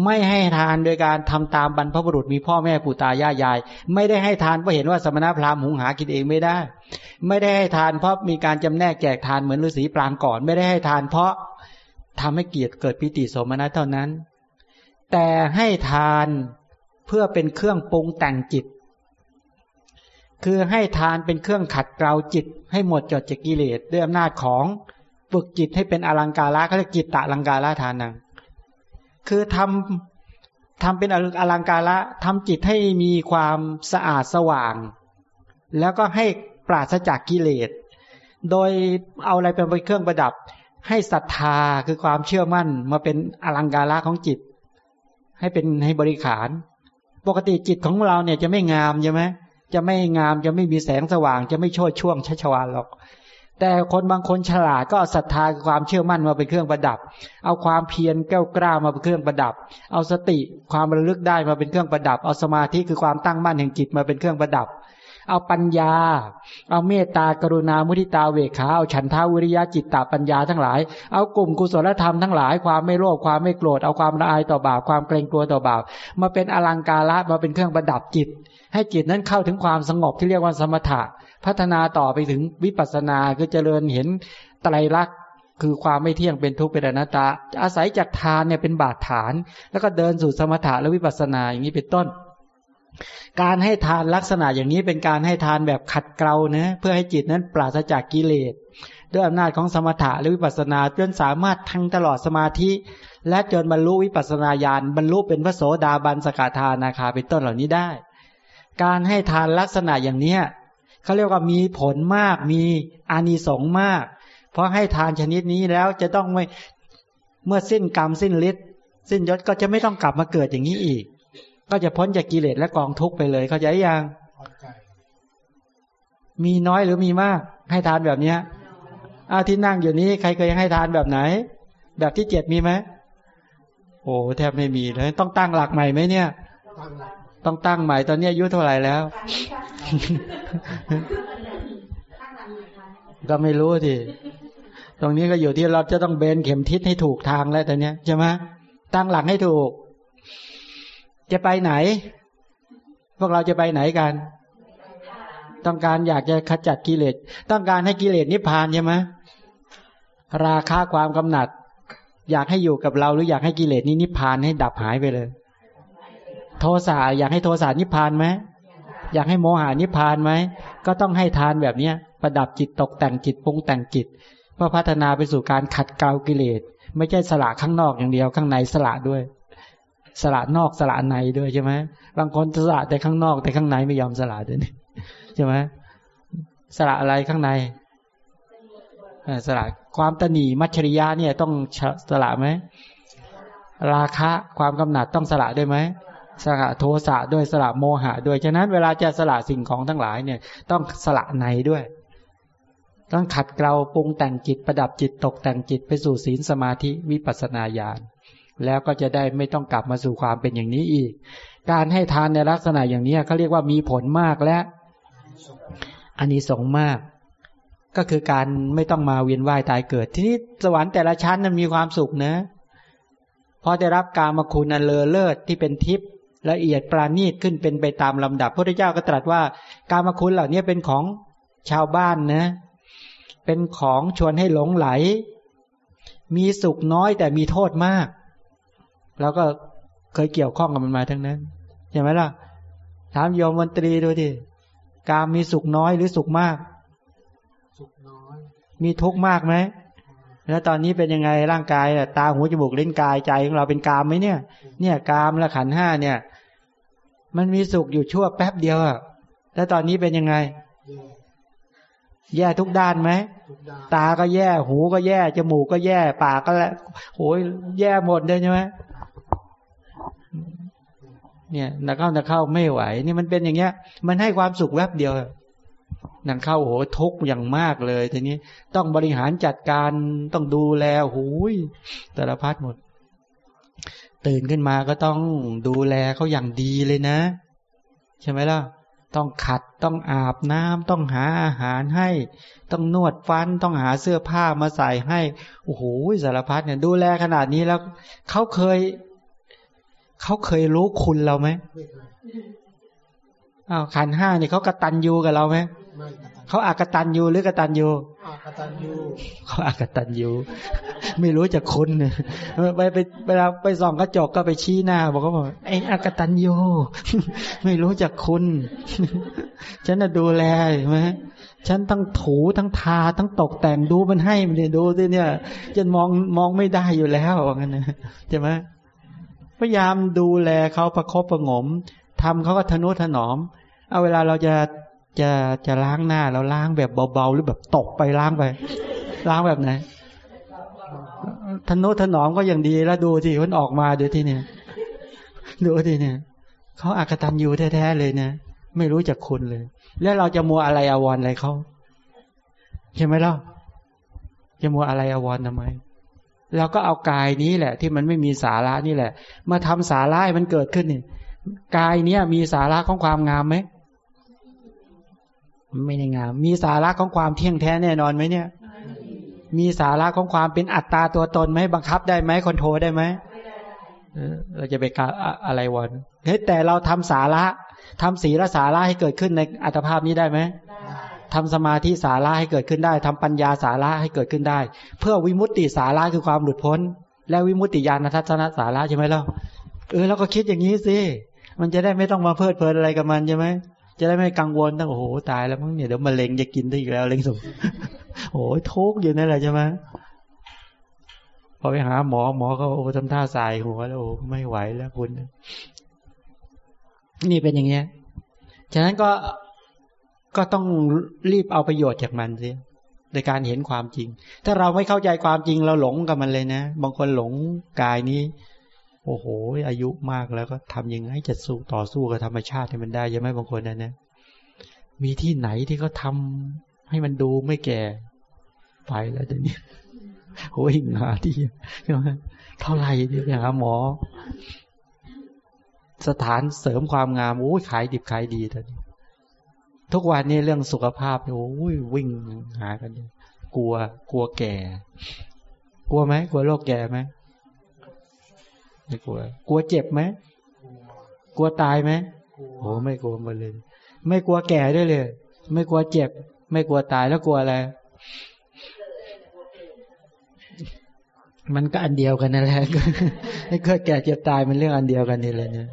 ไม่ให้ทานโดยการทำตามบรรพบุรุษมีพ่อแม่ปู่ตายายาย ไม่ได้ให้ทานเพราะเห็นว่าสมณพราหมณ์หุงหากินเองไม่ได้ ไม่ได้ให้ทานเพราะมีการจำแนกแจกทานเหมือนฤาษีปรางก่อน ไม่ได้ให้ทานเพราะทำให้เกียรติเกิดปิติสมนัตเท่านั้น แต่ให้ทานเพื่อเป็นเครื่องปรุงแต่งจิต คือให้ทานเป็นเครื่องขัดเกลาจิต ให้หมดจดจากกิเลสด้วยอำนาจของฝึกจิตให้เป็นอลังการละเขาเรียกจิตตะลังการละทานัง คือทำทำเป็นอลังการละทำจิตให้มีความสะอาดสว่าง แล้วก็ให้ปราศจากกิเลส โดยเอาอะไรเป็นเครื่องประดับ ให้ศรัทธาคือความเชื่อมั่นมาเป็นอลังการละของจิต ให้เป็นให้บริขาร ปกติจิตของเราเนี่ยจะไม่งามใช่ไหมจะไม่งามจะไม่มีแสงสว่าง จะไม่โชดช่วงชัชวานหรอก แต่คนบางคนฉลาดก็ศรัทธาความเชื่อมั่นมาเป็นเครื่องประดับ เอาความเพียรแก้วกล้ามาเป็นเครื่องประดับ เอาสติความระลึกได้มาเป็นเครื่องประดับ เอาสมาธิคือความตั้งมั่นแห่งจิตมาเป็นเครื่องประดับ เอาปัญญา เอาเมตตากรุณา มุทิตาเวขาเอาฉันทาวิริยะจิตตาปัญญาทั้งหลาย เอากลุ่มกุศลธรรมทั้งหลาย ความไม่โลภความไม่โกรธ เอาความละอายต่อบาป ความเกรงกลัวต่อบาป มาเป็นอลังการะมาเป็นเครื่องประดับจิต ให้จิตนั้นเข้าถึงความสงบที่เรียกว่าสมถะ พัฒนาต่อไปถึงวิปัสสนาคือเจริญเห็นไตรลักษณ์คือความไม่เที่ยงเป็นทุกข์เป็นอนัตตา อาศัยจากทานเนี่ยเป็นบาดฐาน แล้วก็เดินสู่สมถะและวิปัสสนาอย่างนี้เป็นต้น การให้ทานลักษณะอย่างนี้เป็นการให้ทานแบบขัดเกลานะเพื่อให้จิตนั้นปราศจากกิเลสด้วยอำนาจของสมถะและวิปัสสนาจนสามารถทั้งตลอดสมาธิ และจนบรรลุวิปัสสนาญาณบรรลุเป็นพระโสดาบันสกทานาคาเป็นต้นเหล่านี้ได้ การให้ทานลักษณะอย่างเนี้ย เขาเรียกว่ามีผลมาก มีอานิสงส์มาก เพราะให้ทานชนิดนี้แล้วจะต้องไม่เมื่อสิ้นกรรมสิ้นฤทธิ์สิ้นยศก็จะไม่ต้องกลับมาเกิดอย่างนี้อีก ก็จะพ้นจากกิเลสและกองทุกข์ไปเลยเขาใจยังมีน้อยหรือมีมาก ให้ทานแบบเนี้ยอาที่นั่งอยู่นี้ใครเคยให้ทานแบบไหน แบบที่เจ็ดมีไหมโอ้แทบไม่มีเลย ต้องตั้งหลักใหม่ไหมเนี่ย ต้องตั้งใหม่ตอนนี้อายุเท่าไหร่แล้ว ก็ไม่รู้ทีตรงนี้ก็อยู่ที่เราจะต้องเบนเข็มทิศให้ถูกทางแล้วแต่เนี้ยใช่ไหมตั้งหลักให้ถูก จะไปไหน พวกเราจะไปไหนกัน ต้องการอยากจะขจัดกิเลสต้องการให้กิเลสนิพพานใช่ไหมราคาความกำหนัด อยากให้อยู่กับเราหรืออยากให้กิเลสนี้นิพพานให้ดับหายไปเลย โทสะอยากให้โทสะนิพพานไหม อยากให้โมหานิพพานไหมก็ต้องให้ทานแบบเนี้ยประดับจิตตกแต่งจิตปรุงแต่งจิตเพื่อพัฒนาไปสู่การขัดเกลากิเลส ไม่ใช่สละข้างนอกอย่างเดียวข้างในสละด้วย สละนอกสละในด้วยใช่ไหมบางคนสละแต่ข้างนอกแต่ข้างในไม่ยอมสละด้วยใช่ไหมสละอะไรข้างในสละความตนีมัจฉริยะเนี่ยต้องสละไหมราคะความกำหนัดต้องสละได้ไหม สละโทสะด้วยสละโมหะด้วยฉะนั้นเวลาจะสละสิ่งของทั้งหลายเนี่ย ต้องสละในด้วย ต้องขัดเกลาปรุงแต่งจิตประดับจิตตกแต่งจิตไปสู่ศีลสมาธิวิปัสนาญาณแล้วก็จะได้ไม่ต้องกลับมาสู่ความเป็นอย่างนี้อีก การให้ทานในลักษณะอย่างนี้เขาเรียกว่ามีผลมากและอันนี้สงมาก ก็คือการไม่ต้องมาเวียนว่ายตายเกิด ที่นี้สวรรค์แต่ละชั้นนั้นมีความสุขนะพอได้รับการมาคุณอันเลอเลิศที่เป็นทิพย์ ละเอียดปราณีตขึ้นเป็นไปตามลำดับพระพุทธเจ้าก็ตรัสว่า การมาคุณเหล่านี้เป็นของชาวบ้านนะ เป็นของชวนให้หลงไหล มีสุขน้อยแต่มีโทษมาก แล้วก็เคยเกี่ยวข้องกับมันมาทั้งนั้นใช่ไหมล่ะถามโยมวันตรีดูดิการมีสุขน้อยหรือสุขมาก สุขน้อย มีทุกข์มากไหมแล้วตอนนี้เป็นยังไงร่างกายตาหูจมูกลิ้นกายใจของเราเป็นกามไหมเนี่ย เนี่ยกามและขันห้าเนี่ย มันมีสุขอยู่ชั่วแป๊บเดียวอะแล้วตอนนี้เป็นยังไง แย่ทุกด้านไหม ตาก็แย่ หูก็แย่ จมูกก็แย่ ปากก็แหละโหยแย่หมดเลยใช่ไหมเนี่ยนักเข้านักเข้าไม่ไหว นี่มันเป็นอย่างเงี้ย มันให้ความสุขแวบเดียวนักเข้าโหทุกอย่างมากเลยทีนี้ ต้องบริหารจัดการต้องดูแลหูยแต่ละพัดหมด ตื่นขึ้นมาก็ต้องดูแลเขาอย่างดีเลยนะ ใช่ไหมล่ะ ต้องขัดต้องอาบน้ำต้องหาอาหารให้ ต้องนวดฟันต้องหาเสื้อผ้ามาใส่ให้โอ้โหสารพัดเนี่ย ดูแลขนาดนี้แล้วเขาเคยเขาเคยรู้คุณเราไหมอ้าวขันห้าเนี่ยเขากระตันยูกับเราไหมเขาอากตันยูหรือกตันยู อากตันยูเขาอากตันยูไม่รู้จะคุณเนี่ยไปไปเวลาไปส่องกระจกก็ไปชี้หน้า บอกเขาบอกไอ้อากตันยูไม่รู้จะคุณ ฉันจะดูแลไหมฉันทั้งถูทั้งทา ทั้งตกแต่งดูมันให้มันเนี่ยดูสิเนี่ยจนมองมองไม่ได้อยู่แล้วว่างั้นนะใช่ไหมพยายามดูแลเขาประคบประงมทำเขาก็ทนุถนอม เอาเวลาเราจะ จะจะล้างหน้าเราล้างแบบเบาๆหรือแบบตกไปล้างไป ล้างแบบไหนทนุถนอมก็อย่างดีแล้วดูสิมันออกมาเดี๋ยวที่เนี่ยดูทีเนี่ยเขาอากตันอยู่แท้ๆเลยนะไม่รู้จักคุณเลย แล้วเราจะมัวอะไรอววรอะไรเขาใช่ไหมล่ะจะมัวอะไรอววรทำไมเราก็เอากายนี้แหละ ที่มันไม่มีสาระนี่แหละ มาทำสาระให้มันเกิดขึ้นนี่กายเนี้ยมีสาระของความงามไหม ไม่ได้งาม มีสาระของความเที่ยงแท้แน่นอนไหมเนี่ย มีสาระของความเป็นอัตตาตัวตนไหมบังคับได้ไหมคอนโทรได้ไหมเราจะไปกาอะไรวันเฮ้ยแต่เราทำสาระทำศีลสาระให้เกิดขึ้นในอัตภาพนี้ได้ไหมทำสมาธิสาระให้เกิดขึ้นได้ทำปัญญาสาระให้เกิดขึ้นได้ เพื่อวิมุตติสาระคือความหลุดพ้น และวิมุตติญาณทัศนสาระใช่ไหมล่ะเออเราก็คิดอย่างนี้สิมันจะได้ไม่ต้องมาเพลิดเพลินอะไรกับมันใช่ไหม จะได้ไม่กังวลตั้งโอ้โหตายแล้วมั้งเนี่ยเดี๋ยวมะเร็งจะกินได้อีกแล้วเล็งสุกโอ้ยทุกอยู่นั่นแหละใช่ไหมพอไปหาหมอหมอเขาโอ้ทำท่าสายหัวแล้วโอ้ไม่ไหวแล้วคุณ นี่เป็นอย่างเงี้ย ฉะนั้นก็ก็ต้องรีบเอาประโยชน์จากมันสิในการเห็นความจริง ถ้าเราไม่เข้าใจความจริงเราหลงกับมันเลยนะ บางคนหลงกายนี้ โอ้โห อายุมากแล้วก็ทำยังไงจะสู้ต่อสู้กับธรรมชาติให้มันได้ใช่ไหมบางคนนะนะมีที่ไหนที่เขาทาให้มันดูไม่แก่ ไปแล้วจะนี้โอ้ยหาที่เท่าไหร่เนี่ยหาหมอ สถานเสริมความงามโอ้ยขายดิบขายดีตอนนี้ทุกวันนี้เรื่องสุขภาพโอ้ยวิ่งหากันกลัว กลัวแก่ กลัวไหมกลัวโรคแก่ไหม ไม่กลัว กลัวเจ็บไหมกลัวตายไหมโอ้ไม่กลัวมาเลย ไม่กลัวแก่ด้วยเลย ไม่กลัวเจ็บ ไม่กลัวตายแล้วกลัวอะไรมันก็อันเดียวกันนั่นแหละไอ้เกิดแก่เจ็บตายมันเรื่องอันเดียวกันนี่เลยเนี่ย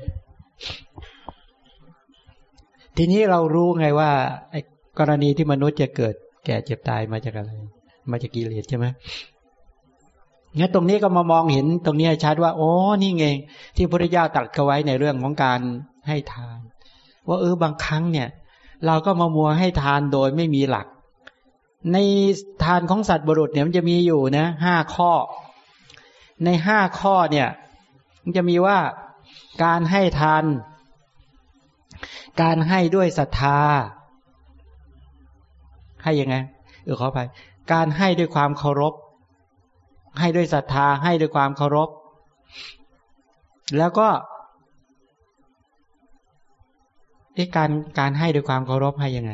ทีนี้เรารู้ไงว่าไอ้กรณีที่มนุษย์จะเกิด แก่เจ็บตายมาจากอะไร มาจากกิเลสใช่ไหม งั้นตรงนี้ก็มามองเห็นตรงนี้ชัดว่าโอ้นี่ไงที่พระพุทธเจ้าตรัสเอาไว้ในเรื่องของการให้ทาน ว่าเออบางครั้งเนี่ย เราก็มามัวให้ทานโดยไม่มีหลัก ในทานของสัตว์บุรุษเนี่ยมันจะมีอยู่นะห้าข้อ ในห้าข้อเนี่ย มันจะมีว่าการให้ทาน การให้ด้วยศรัทธา ให้ยังไงเออขอไปการให้ด้วยความเคารพ ให้ด้วยศรัทธาให้ด้วยความเคารพ แล้วก็ไอ้การการให้ด้วยความเคารพให้ยังไง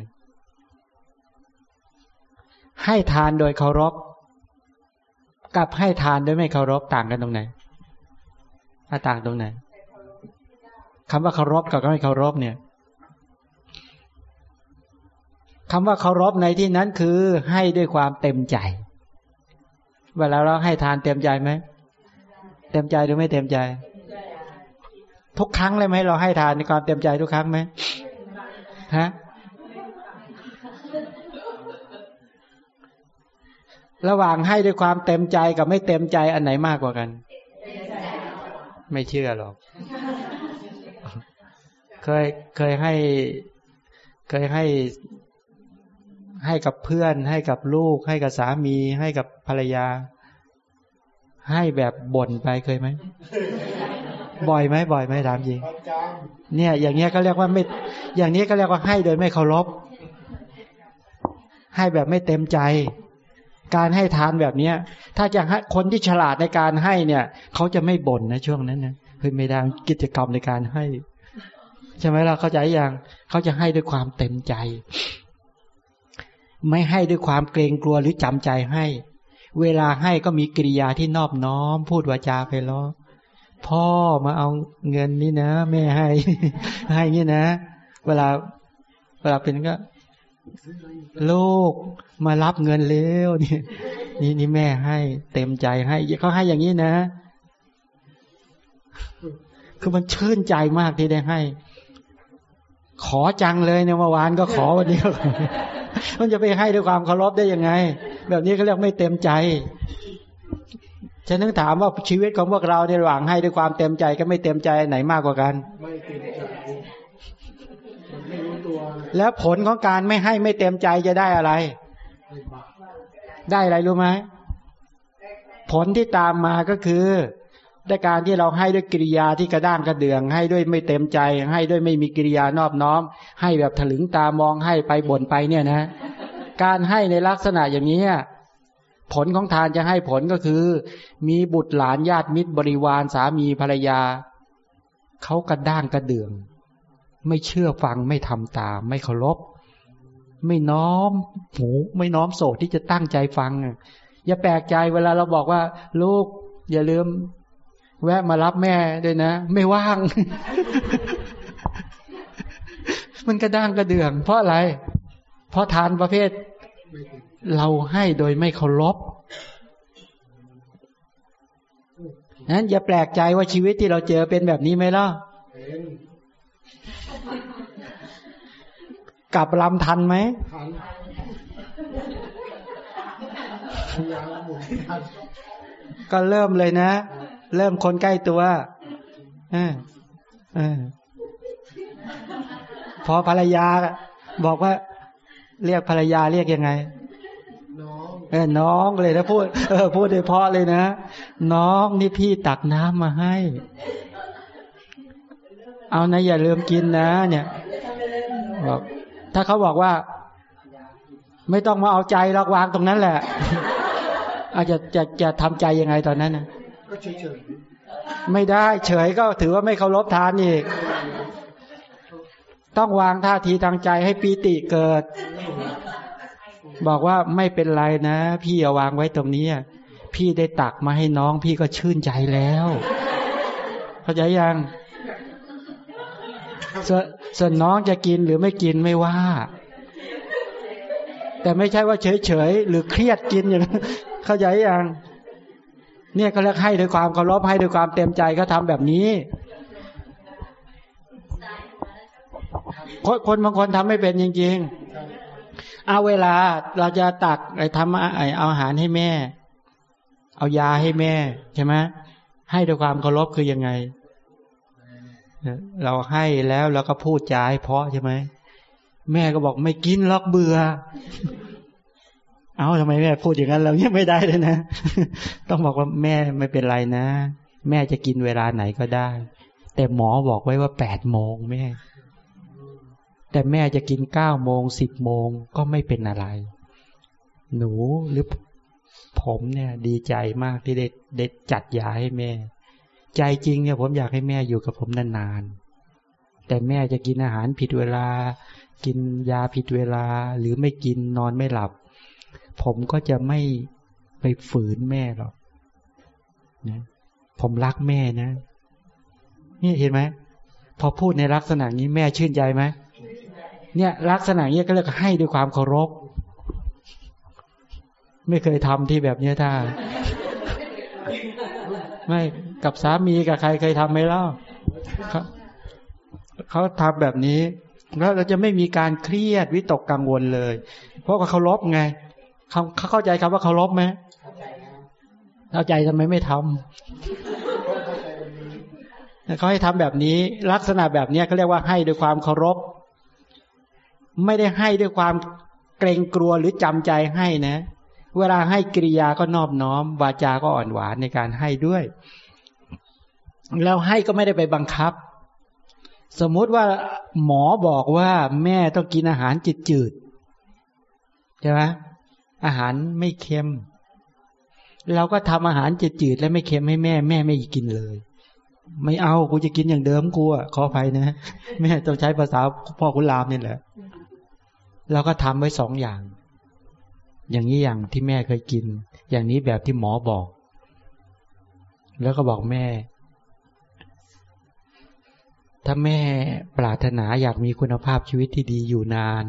ให้ทานโดยเคารพ กับให้ทานโดยไม่เคารพต่างกันตรงไหนต่างตรงไหนคำว่าเคารพกับไม่เคารพเนี่ยคำว่าเคารพในที่นั้นคือให้ด้วยความเต็มใจ เวลาเราให้ทานเต็มใจไหมเต็มใจหรือไม่เต็มใจ ทุกครั้งเลยไหมเราให้ทานในความเต็มใจทุกครั้งไหมฮะระหว่างให้ด้วยความเต็มใจกับไม่เต็มใจอันไหนมากกว่ากัน ไม่เชื่อหรอก เคยเคยให้ เคยให้ ให้กับเพื่อน ให้กับลูก ให้กับสามี ให้กับภรรยา ให้แบบบ่นไปเคยไหมบ่อยไหมบ่อยไหมถามจริงเนี่ย อย่างเงี้ยก็เรียกว่าไม่ อย่างนี้ก็เรียกว่าให้โดยไม่เคารพให้แบบไม่เต็มใจ การให้ทานแบบเนี้ย ถ้าจะให้คนที่ฉลาดในการให้เนี่ย เขาจะไม่บ่นนะช่วงนั้นนะคือไม่ได้กิจกรรมในการให้ ใช่ไหมเราเข้าใจอย่างเขาจะให้ด้วยความเต็มใจ ไม่ให้ด้วยความเกรงกลัวหรือจำใจให้ เวลาให้ก็มีกิริยาที่นอบน้อม พูดวาจาไปล้อพ่อมาเอาเงินนี่นะแม่ให้ ให้นี่นะ เวลา เวลาเป็นก็ลูกมารับเงินเร็วนี่นี่นี่แม่ให้เต็มใจให้เขาให้อย่างนี้นะ คือมันชื่นใจมากที่ได้ให้ ขอจังเลยเนี่ยเมื่อวานก็ขอวันนี้ มันจะไปให้ด้วยความเคารพได้ยังไง แบบนี้เขาเรียกไม่เต็มใจฉันนึกถามว่าชีวิตของพวกเราในระหว่างให้ด้วยความเต็มใจก็ไม่เต็มใจไหนมากกว่ากัน ไม่เต็มใจไม่รู้ตัว แล้วผลของการไม่ให้ไม่เต็มใจจะได้อะไร ได้อะไรรู้ไหมผลที่ตามมาก็คือ ด้วยการที่เราให้ด้วยกิริยาที่กระด้างกระเดือง ให้ด้วยไม่เต็มใจ ให้ด้วยไม่มีกิริยานอบน้อม ให้แบบถลึงตามองให้ไปบ่นไปเนี่ยนะ การให้ในลักษณะอย่างนี้ผลของทานจะให้ผลก็คือ มีบุตรหลานญาติมิตรบริวารสามีภรรยาเขากระด้างกระเดือง ไม่เชื่อฟังไม่ทำตาม ไม่เคารพไม่น้อมหูไม่น้อมโสดที่จะตั้งใจฟังอย่าแปลกใจเวลาเราบอกว่า ลูกอย่าลืม แวะมารับแม่ด้วยนะ ไม่ว่าง มันกระด้างกระเดือง เพราะอะไร เพราะทานประเภท เราให้โดยไม่เคารพนั้นอย่าแปลกใจว่าชีวิตที่เราเจอเป็นแบบนี้ไหมล่ะกลับลำทันไหมทันก็เริ่มเลยนะ เริ่มคนใกล้ตัวออพอภรรยาบอกว่า เรียกภรรยาเรียกยังไงเออน้องเลยนะพูด เออ พูดโดยเพาะเลยนะ น้องนี่พี่ตักน้ำมาให้ เอานะอย่าลืมกินนะ เนี่ยบอกถ้าเขาบอกว่า ไม่ต้องมาเอาใจรักวางตรงนั้นแหละอาจจะจะจะทำใจยังไงตอนนั้นนะ ก็เฉยเฉยไม่ได้เฉยก็ถือว่าไม่เคารพทานอีก ต้องวางท่าทีทางใจให้ปีติเกิด บอกว่าไม่เป็นไรนะ พี่เอาวางไว้ตรงนี้พี่ได้ตักมาให้น้องพี่ก็ชื่นใจแล้ว เข้าใจยังสส่วนน้องจะกินหรือไม่กินไม่ว่า แต่ไม่ใช่ว่าเฉยๆหรือเครียดกินอย่างนั้นเข้าใจยัง เนี่ยก็เรียกให้ด้วยความเคารพให้ด้วยความเต็มใจก็ทำแบบนี้ คนบางคนทำไม่เป็นจริง ๆ เอาเวลาเราจะตักไอ้ทำไอ้เอาอาหารให้แม่ เอายาให้แม่ใช่ไหมให้ด้วยความเคารพคือยังไง เราให้แล้วเราก็พูดจาให้เพาะใช่ไหมแม่ก็บอกไม่กินล็อกเบื่อ เอาทำไมแม่พูดอย่างนั้นเราเนี่ยไม่ได้เลยนะ ต้องบอกว่าแม่ไม่เป็นไรนะ แม่จะกินเวลาไหนก็ได้ แต่หมอบอกไว้ว่าแปดโมงแม่ แต่แม่จะกินเก้าโมงสิบโมงก็ไม่เป็นอะไร หนูหรือผมเนี่ย ดีใจมากที่ได้ได้จัดยาให้แม่ ใจจริงเนี่ยผมอยากให้แม่อยู่กับผมนานๆ แต่แม่จะกินอาหารผิดเวลา กินยาผิดเวลา หรือไม่กินนอนไม่หลับ ผมก็จะไม่ไปฝืนแม่หรอกนะผมรักแม่นะ นี่เห็นไหมพอพูดในลักษณะนี้แม่ชื่นใจไหมเนี่ย ลักษณะนี้ก็เรียกให้ด้วยความเคารพ ไม่เคยทำที่แบบนี้ถ้าไม่กับสามีกับใครเคยทำไหมเล่าเขาเขาทำแบบนี้ แล้วเราจะไม่มีการเครียดวิตกกังวลเลย เพราะว่าเขาลบไง เขาเขาเข้าใจคำว่าเขาลบไหมเข้าใจทำไมไม่ทำเขาให้ทำแบบนี้ลักษณะแบบนี้เขาเรียกว่าให้ด้วยความเคารพ ไม่ได้ให้ด้วยความเกรงกลัวหรือจำใจให้นะ เวลาให้กิริยาก็นอบน้อม วาจาก็อ่อนหวานในการให้ด้วย แล้วให้ก็ไม่ได้ไปบังคับ สมมุติว่าหมอบอกว่าแม่ต้องกินอาหารจืดๆใช่ไหม อาหารไม่เค็ม เราก็ทำอาหารจืดๆและไม่เค็มให้แม่ แม่ไม่กินเลย ไม่เอากูจะกินอย่างเดิมกูอะขออภัยนะแม่ต้องใช้ภาษาพ่อคุณรามนี่แหละเราก็ทำไว้สองอย่าง อย่างนี้อย่างที่แม่เคยกิน อย่างนี้แบบที่หมอบอก แล้วก็บอกแม่ ถ้าแม่ปรารถนาอยากมีคุณภาพชีวิตที่ดีอยู่นาน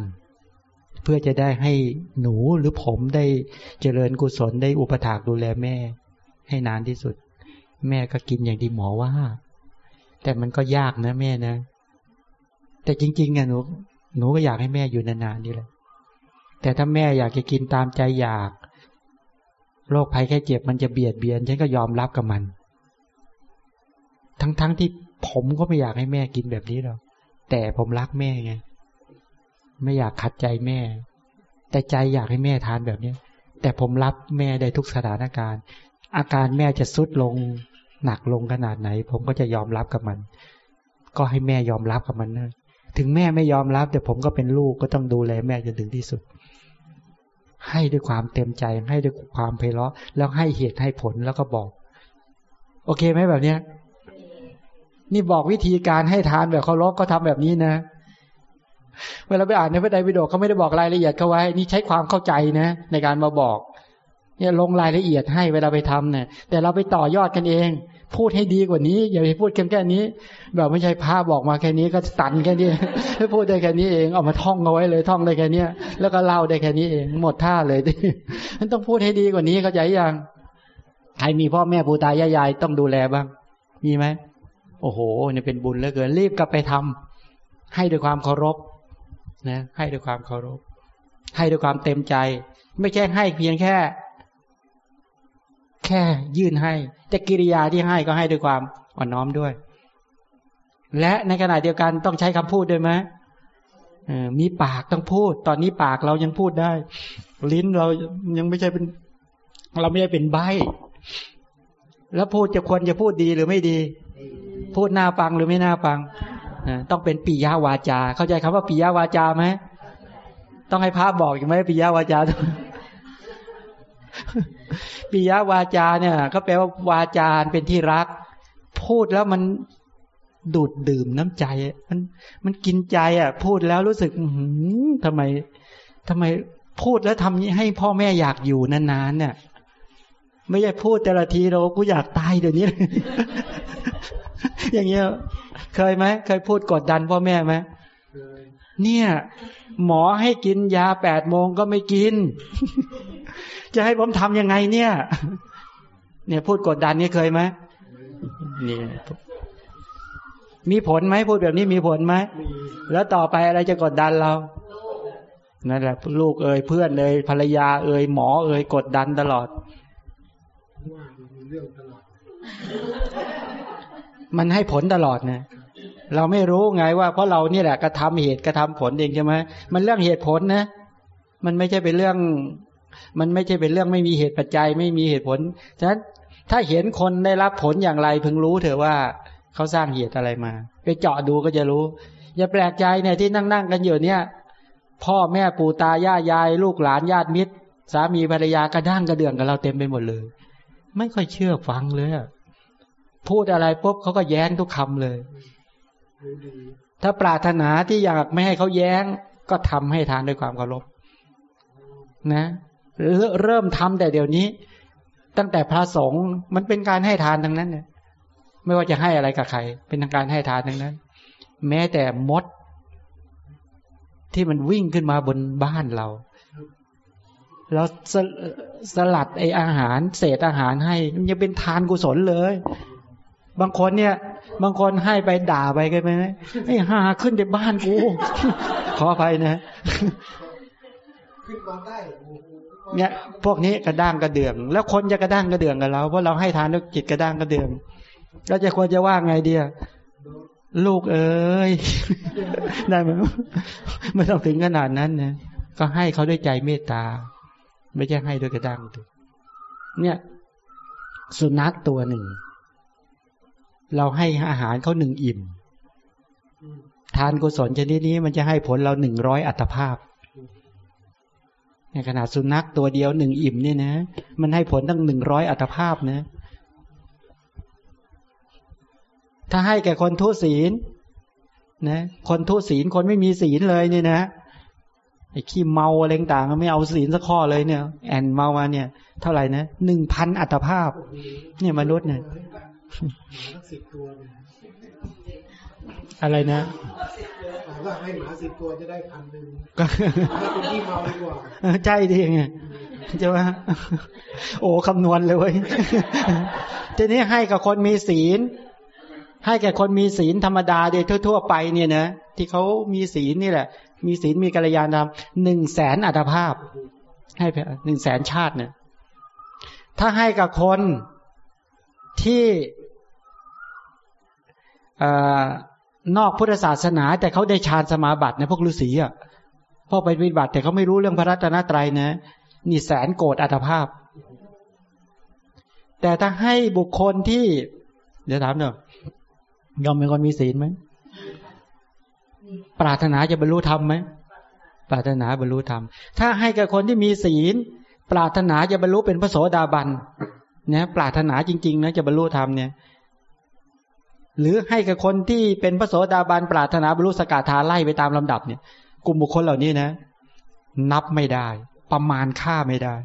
พื่อจะได้ให้หนูหรือผมได้เจริญกุศลได้อุปถากดูแลแม่ ให้นานที่สุด แม่ก็กินอย่างที่หมอว่า แต่มันก็ยากนะแม่นะ แต่จริงๆอะหนูหนูก็อยากให้แม่อยู่นานๆนี่แหละแต่ถ้าแม่อยากจะกินตามใจอยากโรคภัยแค่เจ็บมันจะเบียดเบียนฉันก็ยอมรับกับมัน ทั้งๆทที่ผมก็ไม่อยากให้แม่กินแบบนี้หรอกแต่ผมรักแม่ไง ไม่อยากขัดใจแม่ แต่ใจอยากให้แม่ทานแบบนี้แต่ผมรับแม่ได้ทุกสถานการณ์ อาการแม่จะสุดลงหนักลงขนาดไหน ผมก็จะยอมรับกับมัน ก็ให้แม่ยอมรับกับมันนะถึงแม่ไม่ยอมรับ แต่ผมก็เป็นลูกก็ต้องดูแลแม่จนถึงที่สุด ให้ด้วยความเต็มใจให้ด้วยความเพลาะแล้วให้เหตุให้ผลแล้วก็บอก โอเคไหมแบบเนี้ยนี่บอกวิธีการให้ทานแบบเคารพก็ทำแบบนี้นะ เวลาไปอ่านในพระไตรปิฎกเขาไม่ได้บอกรายละเอียดเขาไว้ นี่ใช้ความเข้าใจนะ ในการมาบอก เนี่ยลงรายละเอียดให้เวลาไปทำเนี่ย แต่เราไปต่อยอดกันเอง พูดให้ดีกว่านี้ อย่าไปพูดแค่แค่นี้ แบบไม่ใช่พาบอกมาแค่นี้ก็ตันแค่นี้ให้พูดได้แค่นี้เองเอามาท่องเอาไว้เลยท่องได้แค่นี้แล้วก็เล่าได้แค่นี้เอง หมดท่าเลยมันต้องพูดให้ดีกว่านี้เข้าใจยังใครมีพ่อแม่ปู่ตายายายต้องดูแลบ้าง มีไหมโอ้โหเนี่ยเป็นบุญเหลือเกินรีบกลับไปทำให้ด้วยความเคารพ นะให้ด้วยความเคารพ ให้ด้วยความเต็มใจ ไม่ใช่ให้เพียงแค่ แค่ยื่นให้ แต่กิริยาที่ให้ก็ให้ด้วยความอ่อนน้อมด้วย และในขณะเดียวกันต้องใช้คำพูดด้วยไหมมีปากต้องพูด ตอนนี้ปากเรายังพูดได้ ลิ้นเรายังไม่ใช่เป็น เราไม่ได้เป็นใบแล้วพูดจะควรจะพูดดีหรือไม่ดี พูดหน้าฟังหรือไม่หน่าฟัง ต้องเป็นปิยาวาจา เข้าใจคำว่าปิยาวาจาไหมต้องให้พระบอกอย่างไหมปิยาวาจาปิยาวาจาเนี่ย ก็แปลว่าวาจาเป็นที่รัก พูดแล้วมันดูดดื่มน้ำใจ มันมันกินใจอะ พูดแล้วรู้สึกอืทำไมทำไมพูดแล้วทำนี้ให้พ่อแม่อยากอยู่นานๆเนี่ย ไม่ใช่พูดแต่ละทีเรากูอยากตายเดี๋ยวนี้ อย่างเงี้ย เคยไหมเคยพูดกดดันพ่อแม่ไหมเคยเนี่ย หมอให้กินยาแปดโมงก็ไม่กิน จะให้ผมทำยังไงเนี่ย เนี่ยพูดกดดันนี่เคยไหมนี่มีผลไหมพูดแบบนี้มีผลไหมมีแล้วต่อไปอะไรจะกดดันเรานั่นแหละลูกเอ่ยเพื่อนเอ่ยภรรยาเอ่ยหมอเอ่ยกดดันตลอดว่ามีเรื่องตลอดมันให้ผลตลอดนะ เราไม่รู้ไงว่าเพราะเรานี่แหละกระทำเหตุกระทำผลเองใช่ไหมมันเรื่องเหตุผลนะ มันไม่ใช่เป็นเรื่อง มันไม่ใช่เป็นเรื่องไม่มีเหตุปัจจัยไม่มีเหตุผลฉะนั้นถ้าเห็นคนได้รับผลอย่างไรพึงรู้เถอะว่าเขาสร้างเหตุอะไรมา ไปเจาะดูก็จะรู้ อย่าแปลกใจเนี่ยที่นั่งนั่งๆกันอยู่เนี่ย พ่อแม่ปู่ตายายยาย ลูกหลานญาติมิตร สามีภรรยากระด้างกระเดื่องกับเราเต็มไปหมดเลย ไม่ค่อยเชื่อฟังเลยพูดอะไรปุ๊บเขาก็แย้งทุกคำเลย ถ้าปรารถนาที่อยากไม่ให้เขาแย้ง ก็ทำให้ทานด้วยความเคารพนะเริ่มเริ่มทำแต่เดี๋ยวนี้ ตั้งแต่พระสงฆ์มันเป็นการให้ทานทั้งนั้นเนี่ยไม่ว่าจะให้อะไรกับใคร เป็นทางการให้ทานทั้งนั้น แม้แต่มด ที่มันวิ่งขึ้นมาบนบ้านเราเราสสลัดไออาหาร เศษอาหารให้ มันยังเป็นทานกุศลเลย บางคนเนี่ย บางคนให้ไปด่าไปกันไปไหมไอ้หาขึ้นในบ้านกู ขออภัยนะขึ้นมาได้เนี่ยพวกนี้กระด้างกระเดื่อง แล้วคนจะกระด้างกระเดื่องกับเราเพราะเราให้ทานด้วยจิตกระด้างกระเดื่องเราจะควรจะว่าไงเดียลูกเอ้ยได้ไหมไม่ต้องถึงขนาดนั้นนะก็ให้เขาด้วยใจเมตตา ไม่ใช่ให้ด้วยกระด้างตัวเนี่ย สุนัขตัวหนึ่ง เราให้อาหารเขาหนึ่งอิ่ม ทานกุศลชนิดนี้มันจะให้ผลเราหนึ่งร้อยอัตภาพ ในขนาดสุนัขตัวเดียวหนึ่งอิ่มเนี่ยนะ มันให้ผลตั้งหนึ่งร้อยอัตภาพนะ ถ้าให้แก่คนทุศีลนะคนทุศีลคนไม่มีศีลเลยเนี่ยนะไอ้ขี้เมาอะไรต่างๆไม่เอาศีลสักข้อเลยเนี่ย แอนเมามาเนี่ย เท่าไหร่นะหนึ่งพันอัตภาพ เนี่ยมนุษย์เนี่ย สิบตัวเนี่ยอะไรนะถามว่าให้หมาสิบตัวจะได้พันหนึ่งก็ให้คนที่เมาดีกว่าใช่ดิไงใช่ไหมโอ้คำนวณเลยเว้ยทีนี้ให้กับคนมีศีล ให้แก่คนมีศีลธรรมดาเดียทั่ว ๆ ไปเนี่ยนะที่เขามีศีลนี่แหละ มีศีลมีกัลยาณธรรมหนึ่งแสนอัตภาพ ให้ไปหนึ่งแสนชาติเนี่ยถ้าให้กับคนที่เอ่อ นอกพุทธศาสนา แต่เขาได้ฌานสมาบัติในะพวกฤาษีอะพ่อไปปฏิบัติ แต่เขาไม่รู้เรื่องพระรัตนตรัยนะนี่แสนโกรธอัตภาพ แต่ถ้าให้บุคคลที่ เดี๋ยวถามหน่อยยอมเป็นคนมีศีลไหมปรารถนาจะบรรลุธรรมไหมปรารถนาบรรลุธรรม ถ้าให้กับคนที่มีศีล ปรารถนาจะบรรลุเป็นพระโสดาบันเนะปรารถนาจริง ๆ นะจะบรรลุธรรมเนี่ย หรือให้กับคนที่เป็นพระโสดาบันปรารถนาบรรลุสกาธาไล่ไปตามลำดับเนี่ย กลุ่มบุคคลเหล่านี้นะ นับไม่ได้ ประมาณค่าไม่ได้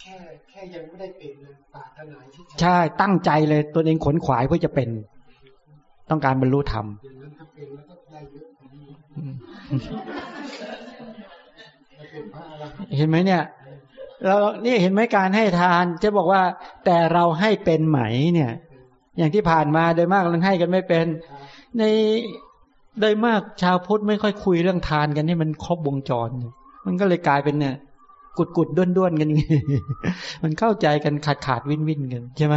แค่แค่ยังไม่ได้เป็นเลยปรารถนาที่จะใช่ตั้งใจเลยตัวเองขนขวายเพื่อจะเป็น ต้องการบรรลุธรรมอย่างนั้นถ้าเป็นแล้วก็ได้เยอะกว่านี้อืมถ้าเป็นพระอรหันต์เห็นไหมเนี่ยเรานี่เห็นไหมการให้ทานจะบอกว่า แต่เราให้เป็นไหมเนี่ย อย่างที่ผ่านมาโดยมากเราให้กันไม่เป็น ในโดยมากชาวพุทธไม่ค่อยคุยเรื่องทานกันให้มันครบวงจร มันก็เลยกลายเป็นเนี่ย กุดกุดด้วนด้วนกันอย่างงี้มันเข้าใจกันขาดขาดวินวินกันใช่ไหม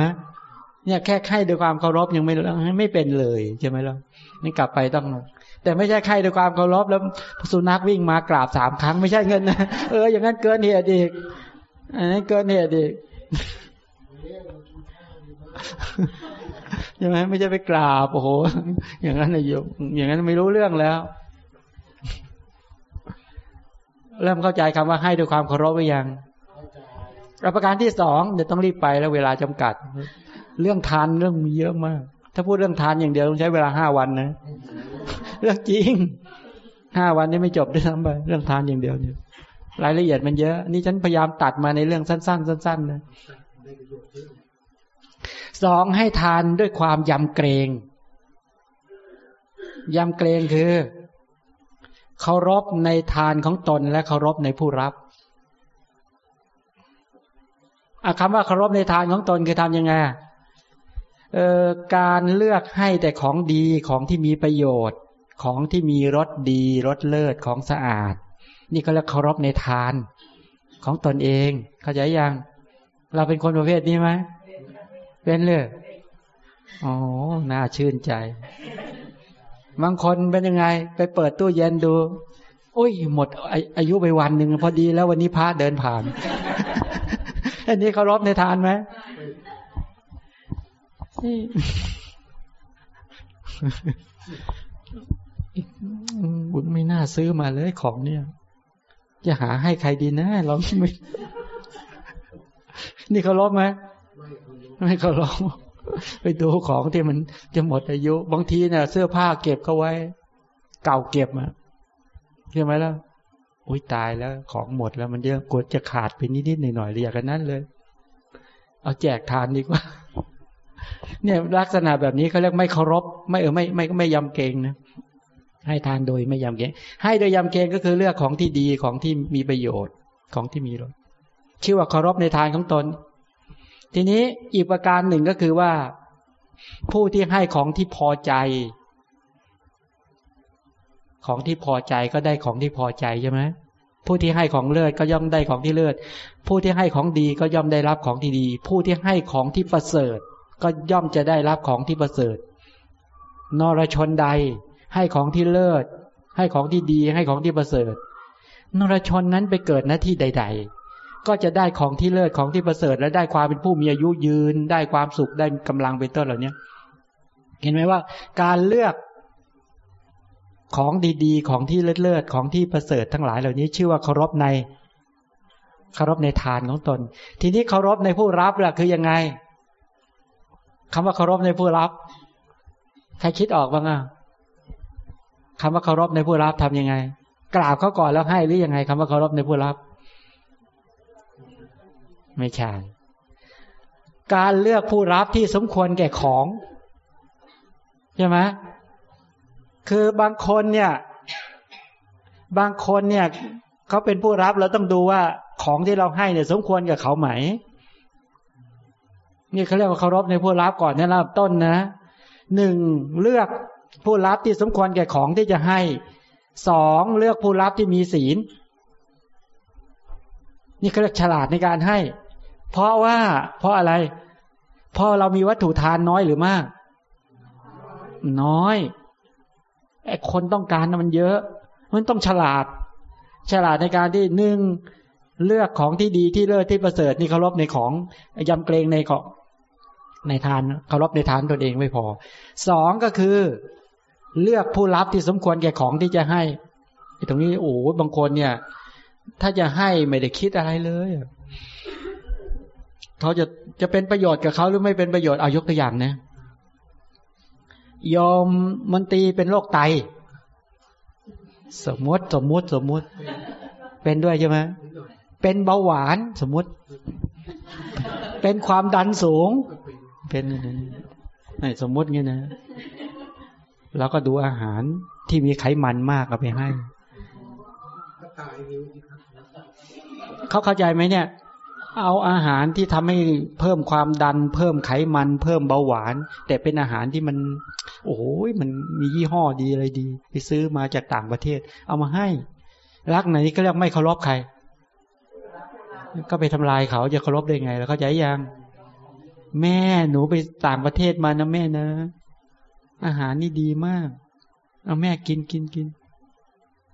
เนี่ยแค่ให้ด้วยความเคารพยังไม่ไม่เป็นเลยใช่ไหมล่ะนี่กลับไปต้องแต่ไม่ใช่ใครด้วยความเคารพแล้วสุนัขวิ่งมากราบสามครั้งไม่ใช่เงินนะเอออย่างนั้นเกินเหตุอีกอันนั้นเกินเหตุอีก ใช่ไหมไม่ใช่ไปกราบโอ้โห อย่างนั้นนะโยมอย่างนั้นไม่รู้เรื่องแล้ว เริ่มเข้าใจคำว่าให้ด้วยความเคารพหรือยังประการที่สองเดี๋ยวต้องรีบไปแล้วเวลาจำกัด เรื่องทานเรื่องมีเยอะมาก ถ้าพูดเรื่องทานอย่างเดียวต้องใช้เวลาห้าวันนะเรื่องจริงห้าวันนี้ไม่จบด้วยซ้ำไปเรื่องทานอย่างเดียวเนี่ยรายละเอียดมันเยอะ นี่ฉันพยายามตัดมาในเรื่องสั้น ๆ สั้นๆนะ สองให้ทานด้วยความยำเกรงยำเกรงคือเคารพในทานของตนและเคารพในผู้รับคำว่าเคารพในทานของตนคือทำยังไงเออการเลือกให้แต่ของดีของที่มีประโยชน์ ของที่มีรสดีรสเลิศของสะอาด นี่ก็เรียกเคารพในทานของตนเอง เข้าใจยัง เราเป็นคนประเภทนี้ไหม เป็นเลยอ๋อ น่าชื่นใจ บางคนเป็นยังไง ไปเปิดตู้เย็นดู โอ้ย หมดอายุไปวันหนึ่งพอดีแล้ววันนี้พระเดินผ่าน อันนี้เคารพในทานไหมบุญไม่น่าซื้อมาเลยของเนี่ย จะหาให้ใครดีนะเราไม่ นี่เคารพไหม ไม่เคารพไปดูของที่มันจะหมดอายุ บางทีเนี่ยเสื้อผ้าเก็บเขาไว้ เก่าเก็บมาใช่ไหมล่ะอุ้ยตายแล้ว ของหมดแล้วมันเยอะกดจะขาดไปนิดๆหน่อยๆเรียกกันนั้นเลย เอาแจกทานดีกว่า เนี่ยลักษณะแบบนี้เขาเรียกไม่เคารพ ไม่เออไม่ไม่ไม่ยำเกรงนะให้ทานโดยไม่ยำเกรงให้โดยยำเกรงก็คือเลือกของที่ดีของที่มีประโยชน์ของที่มีรสชื่อว่าเคารพในทานของตน ทีนี้อีกประการหนึ่งก็คือว่า ผู้ที่ให้ของที่พอใจ ของที่พอใจก็ได้ของที่พอใจใช่ไหมผู้ที่ให้ของเลิศก็ย่อมได้ของที่เลิศ ผู้ที่ให้ของดีก็ย่อมได้รับของที่ดี ผู้ที่ให้ของที่ประเสริฐ ก็ย่อมจะได้รับของที่ประเสริฐ นรชนใด ให้ของที่เลิศ ให้ของที่ดี ให้ของที่ประเสริฐ นรชนนั้นไปเกิดหน้าที่ใด ๆ ก็จะได้ของที่เลิศของที่ประเสริฐ และได้ความเป็นผู้มีอายุยืน ได้ความสุขได้กำลังเป็นต้นเหล่านี้เห็นไหมว่า การเลือกของดีๆ ของที่เลิศๆของที่ประเสริฐทั้งหลายเหล่านี้ ชื่อว่าเคารพในเคารพในทานของตน ทีนี้เคารพในผู้รับล่ะคือยังไงคำว่าเคารพในผู้รับ ใครคิดออกบ้างอะคำว่าเคารพในผู้รับทํำยังไง กราบเขาก่อนแล้วให้หรือยังไงคำว่าเคารพในผู้รับ ไม่ใช่ การเลือกผู้รับที่สมควรแก่ของใช่ไหมคือบางคนเนี่ย บางคนเนี่ยเขาเป็นผู้รับเราต้องดูว่าของที่เราให้เนี่ย สมควรกับเขาไหมนี่เขาเรียกว่าเคารพในผู้รับก่อนนี่ระดับต้นนะหนึ่งเลือกผู้รับที่สมควรแก่ของที่จะให้สองเลือกผู้รับที่มีศีล นี่เขาเรียกฉลาดในการให้ เพราะว่า เพราะอะไร เพราะเรามีวัตถุทานน้อยหรือมาก น้อยไอ้คนต้องการมันเยอะ มันต้องฉลาด ฉลาดในการที่หนึ่งเลือกของที่ดีที่เลิศที่ประเสริฐนี่เคารพในของยำเกรงในของในทานเคารพในทานตนเองไม่พอสองก็คือ เลือกผู้รับที่สมควรแก่ของที่จะให้ตรงนี้โอ้บางคนเนี่ย ถ้าจะให้ไม่ได้คิดอะไรเลย เขาจะจะเป็นประโยชน์กับเขาหรือไม่เป็นประโยชน์เอายกตัวอย่างนะยอมมันตีเป็นโรคไต สมมติสมมติสมมติ เป็นด้วยใช่ไหมเป็นเบาหวานสมมติ เป็นความดันสูง เป็นไอ้สมมติงี้นะแล้วก็ดูอาหารที่มีไขมันมากเอาไปให้เขาเข้าใจไหมเนี่ย เอาอาหารที่ทำให้เพิ่มความดัน เพิ่มไขมัน เพิ่มเบาหวาน แต่เป็นอาหารที่มัน โอ้ยมันมียี่ห้อดีอะไรดี ไปซื้อมาจากต่างประเทศ เอามาให้ รักไหนก็เรียกไม่เคารพใคร ก็ไปทำลายเขาจะเคารพได้ไง แล้วเขาใจยังแม่หนูไปต่างประเทศมานะแม่นะ อาหารนี่ดีมาก เอาแม่กินกินกิน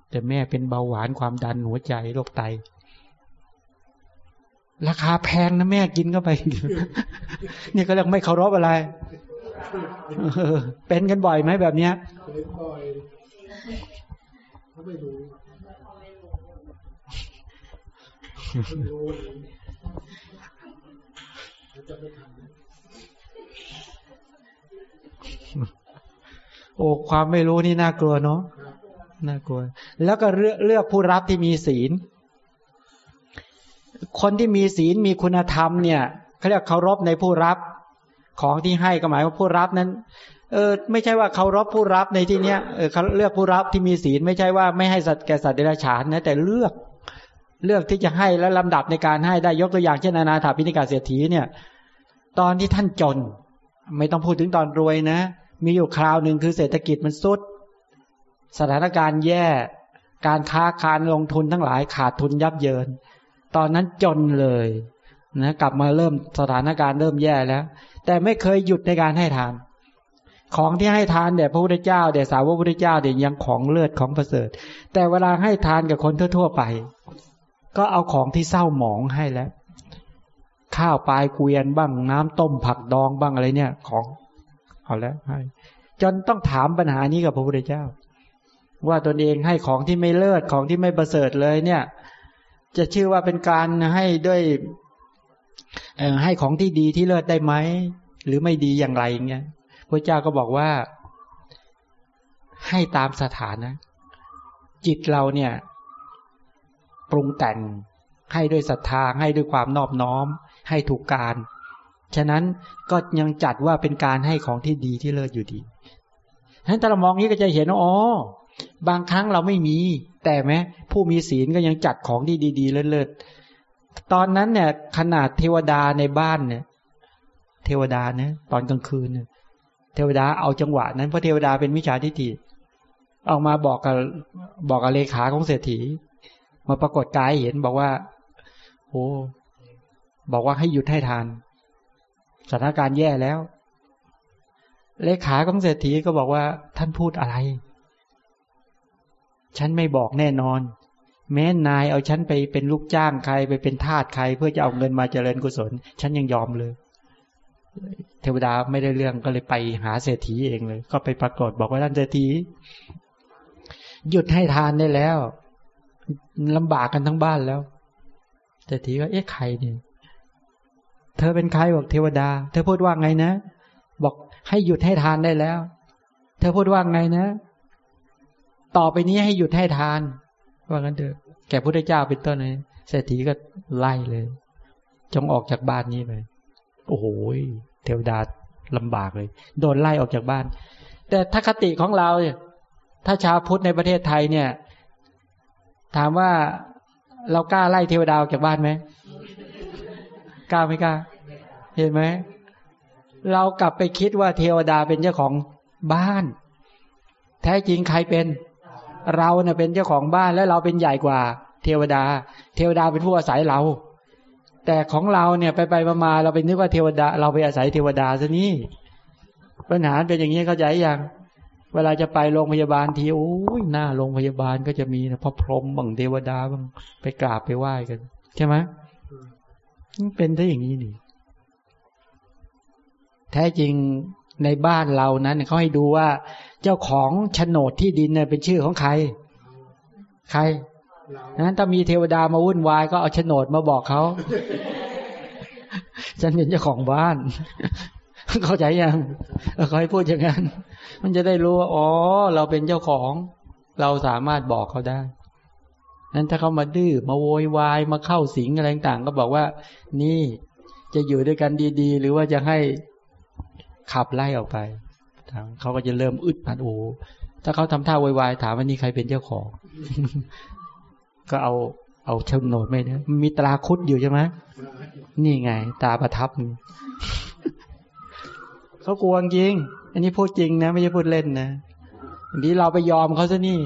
แต่แม่เป็นเบาหวานความดันหัวใจโรคไต ราคาแพงนะแม่กินเข้าไปนี่ก็เรียกไม่เคารพอะไรเป็นกันบ่อยไหมแบบเนี้ยบ่อยไม่รู้โอ้ความไม่รู้นี่น่ากลัวเนาะน่ากลัว แล้วก็เลือกเลือกผู้รับที่มีศีล คนที่มีศีลมีคุณธรรมเนี่ยเขาเรียกเคารพในผู้รับของที่ให้ก็หมายว่าผู้รับนั้น เออไม่ใช่ว่าเคารพผู้รับในที่เนี้ยเออเขาเลือกผู้รับที่มีศีลไม่ใช่ว่าไม่ให้สัตว์แก่สัตว์เดรัจฉานนะแต่เลือกเลือกที่จะให้และลำดับในการให้ได้ยกตัวอย่างเช่นอนาถาพิณิกาเศรษฐีเนี่ย ตอนที่ท่านจน ไม่ต้องพูดถึงตอนรวยนะ มีอยู่คราวหนึ่งคือเศรษฐกิจมันสุด สถานการณ์แย่ การค้าการลงทุนทั้งหลายขาดทุนยับเยิน ตอนนั้นจนเลยนะกลับมาเริ่มสถานการณ์เริ่มแย่แล้ว แต่ไม่เคยหยุดในการให้ทาน ของที่ให้ทานเดี๋ยพระพุทธเจ้าเดี๋ยสาวกพระพุทธเจ้าเดี๋ยยังของเลือดของประเสริฐ แต่เวลาให้ทานกับคนทั่ว ๆ ไป ก็เอาของที่เศร้าหมองให้แล้ว ข้าวปลายเกวียนบ้างน้ำต้มผักดองบ้างอะไรเนี่ย ของเอาแล้วให้จนต้องถามปัญหานี้กับพระพุทธเจ้า ว่าตนเองให้ของที่ไม่เลิศของที่ไม่ประเสริฐเลยเนี่ย จะชื่อว่าเป็นการให้ด้วยให้ของที่ดีที่เลิศได้ไหม หรือไม่ดีอย่างไรเงี้ยพระเจ้าก็บอกว่า ให้ตามสถานะ จิตเราเนี่ย ปรุงแต่งให้ด้วยศรัทธาให้ด้วยความนอบน้อม ให้ถูกการ ฉะนั้นก็ยังจัดว่าเป็นการให้ของที่ดีที่เลิศอยู่ดีฉะนั้นถ้าเรามองนี้ก็จะเห็นว่าอ๋อ บางครั้งเราไม่มี แต่แม้ผู้มีศีลก็ยังจัดของที่ดีๆ เลิศๆตอนนั้นเนี่ย ขนาดเทวดาในบ้านเนี่ย เทวดาเนี่ยตอนกลางคืนเนี่ยเทวดาเอาจังหวะนั้นเพราะเทวดาเป็นมิจฉาทิฏฐิออกมาบอกกับบอกกับเลขาของเศรษฐี มาปรากฏกายเห็นบอกว่าโอ้บอกว่าให้หยุดให้ทานสถานการณ์แย่แล้ว เลขาของเศรษฐีก็บอกว่าท่านพูดอะไร ฉันไม่บอกแน่นอน แม้นายเอาฉันไปเป็นลูกจ้างใครไปเป็นทาสใคร เพื่อจะเอาเงินมาเจริญกุศล ฉันยังยอมเลย เทวดาไม่ได้เรื่องก็เลยไปหาเศรษฐีเองเลย ก็ไปปรากฏบอกว่าท่านเศรษฐีหยุดให้ทานได้แล้วลำบากกันทั้งบ้านแล้วเศรษฐีก็เอ๊ะใครเนี่ยเธอเป็นใครบอกเทวดา เธอพูดว่าไงนะ บอกให้หยุดให้ทานได้แล้ว เธอพูดว่าไงนะ ต่อไปนี้ให้หยุดให้ทาน ว่างั้นเถอะ แก่พระเจ้าเป็นต้นเลยเศรษฐีก็ไล่เลย จงออกจากบ้านนี้ไป โอ้โหเทวดาลำบากเลย โดนไล่ออกจากบ้าน แต่ถ้าคติของเราเนี่ยถ้าชาวพุทธในประเทศไทยเนี่ย ถามว่าเรากล้าไล่เทวดาออกจากบ้านไหมกล้าไม่กล้า เห็นไหม เรากลับไปคิดว่าเทวดาเป็นเจ้าของบ้าน แท้จริงใครเป็น เราเน่ยเป็นเจ้าของบ้านแล้วเราเป็นใหญ่กว่า เทวดา เทวดาเป็นผู้อาศัยเรา แต่ของเราเนี่ยไปไปมาเราไปนึกว่าเทวดา เราไปอาศัยเทวดาซะนี่ปัญหาเป็นอย่างนี้เข้าใจยังเวลาจะไปโรงพยาบาลทีโอ้ยหน้าโรงพยาบาลก็จะมีนะพระพรหมบังเทวดาบังไปกราบไปไหว้กัน ใช่ไหมเป็นได้อย่างนี้นี่แท้จริง ในบ้านเรานั้นเขาให้ดูว่า เจ้าของโฉนดที่ดินเนี่ยเป็นชื่อของใคร ใครนั้นถ้ามีเทวดามาวุ่นวายก็เอาโฉนดมาบอกเขาฉันเป็นเจ้าของบ้าน เข้าใจยังเขาให้พูดอย่างนั้น มันจะได้รู้ว่าอ๋อ เราเป็นเจ้าของ เราสามารถบอกเขาได้นั้นถ้าเขามาดื้อมาโวยวายมาเข้าสิงอะไรต่างก็บอกว่า นี่จะอยู่ด้วยกันดี ๆ หรือว่าจะให้ ขับไล่ออกไปเขาก็จะเริ่มอึดอัดโอ้ถ้าเขาทำท่าวยวายถามว่านี่ใครเป็นเจ้าของ ก็เอาเอาเชิงโนดไม่นะมีตราคุดอยู่ใช่ไหมนี่ไง ตาประทับเขากลัวจริง อันนี้พูดจริงนะ ไม่ใช่พูดเล่นนะอันนี้เราไปยอมเขาซะนี่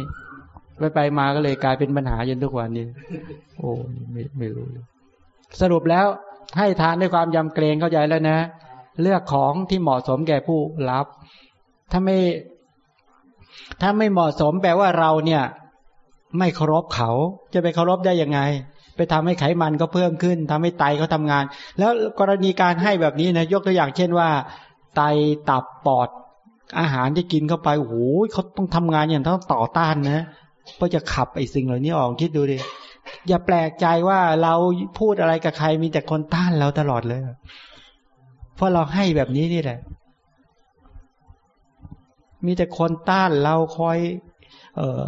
ไปไปมาก็เลยกลายเป็นปัญหาจนทุกวันนี้ โอ้ไม่ไม่รู้ สรุปแล้วให้ทานด้วยความยำเกรงเข้าใจแล้วนะ เลือกของที่เหมาะสมแก่ผู้รับ ถ้าไม่ถ้าไม่เหมาะสมแปลว่าเราเนี่ย ไม่เคารพเขา จะไปเคารพได้ยังไง ไปทำให้ไขมันก็เพิ่มขึ้นทำให้ไตเขาทางาน แล้วกรณีการให้แบบนี้นะยกตัวอย่างเช่นว่า ไตตับปอด อาหารที่กินเข้าไปโอ้โหเขาต้องทำงานอย่างต้องต่อต้านนะเพื่อจะขับไอ้สิ่งเหล่านี้ออกคิดดูดิอย่าแปลกใจว่าเราพูดอะไรกับใครมีแต่คนต้านเราตลอดเลย เพราะเราให้แบบนี้นี่แหละ มีแต่คนต้านเราคอย เออ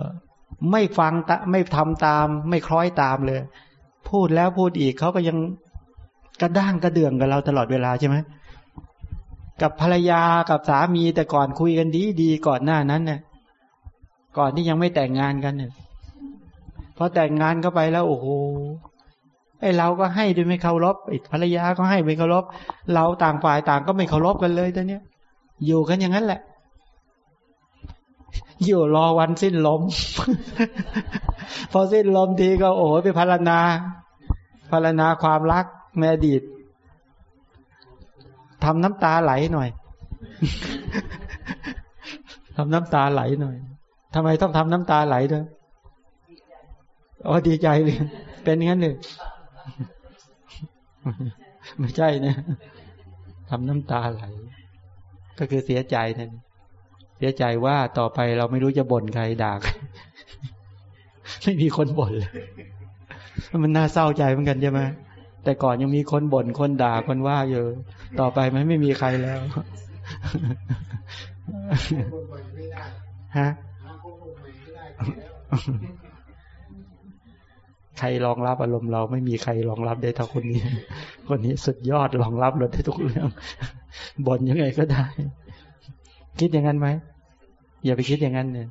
ไม่ฟังไม่ทำตาม ไม่คล้อยตามเลย พูดแล้วพูดอีกเขาก็ยังกระด้างกระเดื่องกับเราตลอดเวลาใช่ไหมกับภรรยากับสามีแต่ก่อนคุยกันดีดีก่อนหน้านั้นเนี่ยก่อนที่ยังไม่แต่งงานกันเนี่ยพอแต่งงานเข้าไปแล้วโอ้โห ไอ้เราก็ให้ด้วยไม่เคารพไอภรรยาก็ให้ไม่เคารพเราต่างฝ่ายต่างก็ไม่เคารพกันเลยตอนนี้ย อยู่กันอย่างนั้นแหละ อยู่รอวันสิ้นลม พอสิ้นลมทีก็โอ้ไปพารนาพารนาความรักในอดีตทำน้ำตาไหลหน่อยทำน้ำตาไหลหน่อยทำไมต้องทำน้ำตาไหลด้วยอ๋อดีใจเลย เป็นงั้นเลย ไม่ใช่นะทำน้ำตาไหล ก็คือเสียใจนั่นเสียใจว่าต่อไปเราไม่รู้จะบ่นใครด่าใครไม่มีคนบ่นเลยมันน่าเศร้าใจเหมือนกันใช่ไหมแต่ก่อนยังมีคนบ่นคนด่าคนว่าอยู่ต่อไปมันไม่มีใครแล้วฮะ ใครรองรับอารมณ์เราไม่มีใครรองรับได้เท่าคนนี้ คนนี้สุดยอดรองรับเราได้ทุกเรื่องบ่นยังไงก็ได้ คิดอย่างนั้นไหมอย่าไปคิดอย่างนั้นเนี่ย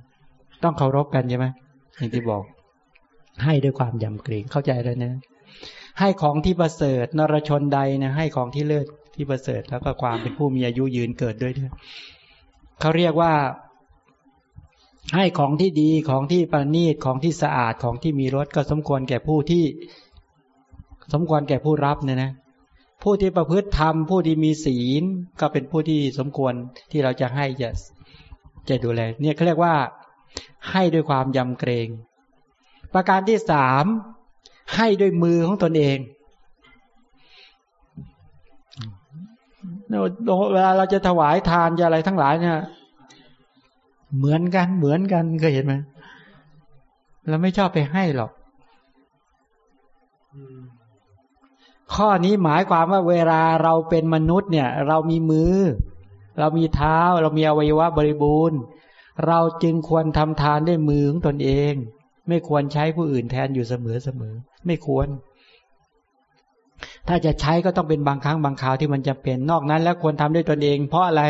ต้องเคารพกันใช่ไหมอย่างที่บอก ให้ด้วยความยำเกรงเข้าใจแล้วนะให้ของที่ประเสริฐนรชนใดนะให้ของที่เลิศที่ประเสริฐแล้วก็ความเป็นผู้มีอายุยืนเกิดด้วยด้วยเขาเรียกว่า ให้ของที่ดีของที่ประณีตของที่สะอาดของที่มีรสก็สมควรแก่ผู้ที่ สมควรแก่ผู้รับเนี่ยนะผู้ที่ประพฤติธรรมผู้ที่มีศีล ก็เป็นผู้ที่สมควรที่เราจะให้จะจะดูแล เนี่ยเขาเรียกว่า ให้ด้วยความยำเกรง ประการที่สามให้ด้วยมือของตนเองเวลาเราจะถวายทานจะอะไรทั้งหลายเนี่ย เหมือนกันเหมือนกันเคยเห็นไหมเราไม่ชอบไปให้หรอกข้อนี้หมายความว่าเวลาเราเป็นมนุษย์เนี่ย เรามีมือ เรามีเท้า เรามีอวัยวะบริบูรณ์ เราจึงควรทำทานด้วยมือของตนเอง ไม่ควรใช้ผู้อื่นแทนอยู่เสมอเสมอไม่ควร ถ้าจะใช้ก็ต้องเป็นบางครั้งบางคราวที่มันจะเป็นนอกนั้น แล้วควรทำด้วยตนเอง เพราะอะไร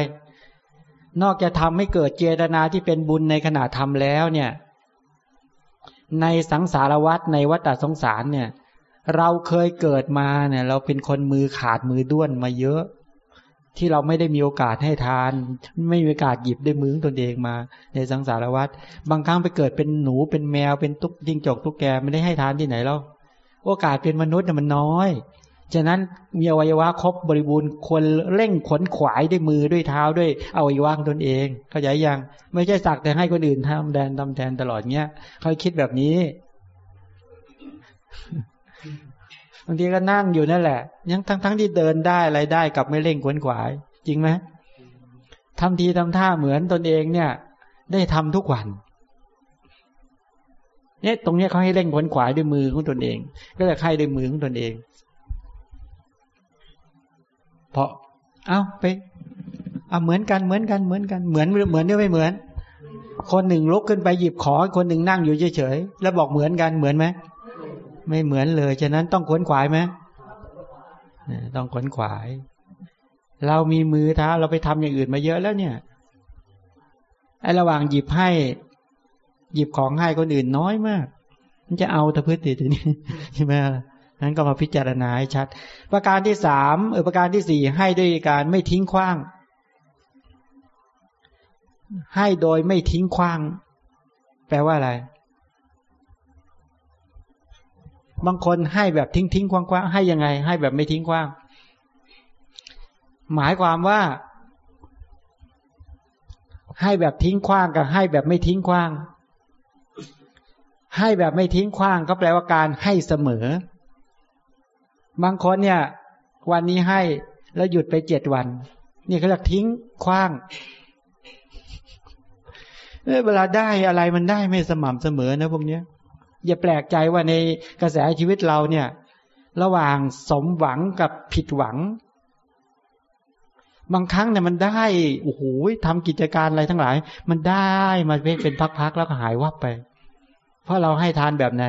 นอกจากทำให้เกิดเจตนาที่เป็นบุญในขณะทำแล้วเนี่ย ในสังสารวัฏในวัฏสงสารเนี่ย เราเคยเกิดมาเนี่ย เราเป็นคนมือขาดมือด้วนมาเยอะ ที่เราไม่ได้มีโอกาสให้ทาน ไม่มีโอกาสหยิบด้วยมือตนเองมา ในสังสารวัฏบางครั้งไปเกิดเป็นหนูเป็นแมวเป็นตุ๊กจิงจกตุ๊กแกไม่ได้ให้ทานที่ไหนแล้วโอกาสเป็นมนุษย์เนี่ยมันน้อย ฉะนั้นมีอวัยวะครบบริบูรณ์ควรเร่งขนขวายด้วยมือด้วยเท้าด้วยอวัยวะตนเอง เข้าใจยังไม่ใช่สักแต่ให้คนอื่นทำแดนทำแทนตลอดเงี้ยเขาคิดแบบนี้บางทีก็นั่งอยู่นั่นแหละ ยังทั้งทั้งที่เดินได้อะไรได้กับไม่เร่งขวนขวาย จริงไหมทำทีทำท่าเหมือนตนเองเนี่ย ได้ทำทุกวันเนี่ยตรงเนี้ยเขาให้เร่งขวนขวายด้วยมือของตนเอง ก็จะให้ด้วยมือของตนเอง เพราะ เอาไปเอาเหมือนกันเหมือนกันเหมือนกันเหมือนเหมือนหรือไม่เหมือน คนหนึ่งลุกขึ้นไปหยิบขอคนหนึ่งนั่งอยู่เฉยๆแล้วบอกเหมือนกันเหมือนไหมไม่เหมือนเลยฉะนั้นต้องขวนขวายไหมต้องขวนขวาย เรามีมือเท้าเราไปทำอย่างอื่นมาเยอะแล้วเนี่ยไอ้ระหว่างหยิบให้ หยิบของให้คนอื่นน้อยมาก มันจะเอาตะพื้นติดนี้ใช่ไหมล่ะ นั้นก็มาพิจารณาให้ชัด ประการที่สามเออประการที่สี่ให้ด้วยการไม่ทิ้งขว้าง ให้โดยไม่ทิ้งขว้าง แปลว่าอะไร บางคนให้แบบทิ้งทิ้งคว้างคว้างให้ยังไง ให้แบบไม่ทิ้งขว้าง หมายความว่า ให้แบบทิ้งขว้างกับให้แบบไม่ทิ้งขว้าง ให้แบบไม่ทิ้งขว้าง ก็แปลว่าการให้เสมอ บางคนเนี่ย วันนี้ให้แล้วหยุดไปเจ็ดวัน นี่เขาเรียกทิ้งคว้างเวลาได้อะไรมันได้ไม่สม่ำเสมอนะพวกเนี้ย อย่าแปลกใจว่าในกระแสชีวิตเราเนี่ย ระหว่างสมหวังกับผิดหวัง บางครั้งเนี่ยมันได้โอ้โหทำกิจการอะไรทั้งหลาย มันได้มาเป็นพักๆแล้วก็หายวับไป เพราะเราให้ทานแบบไหน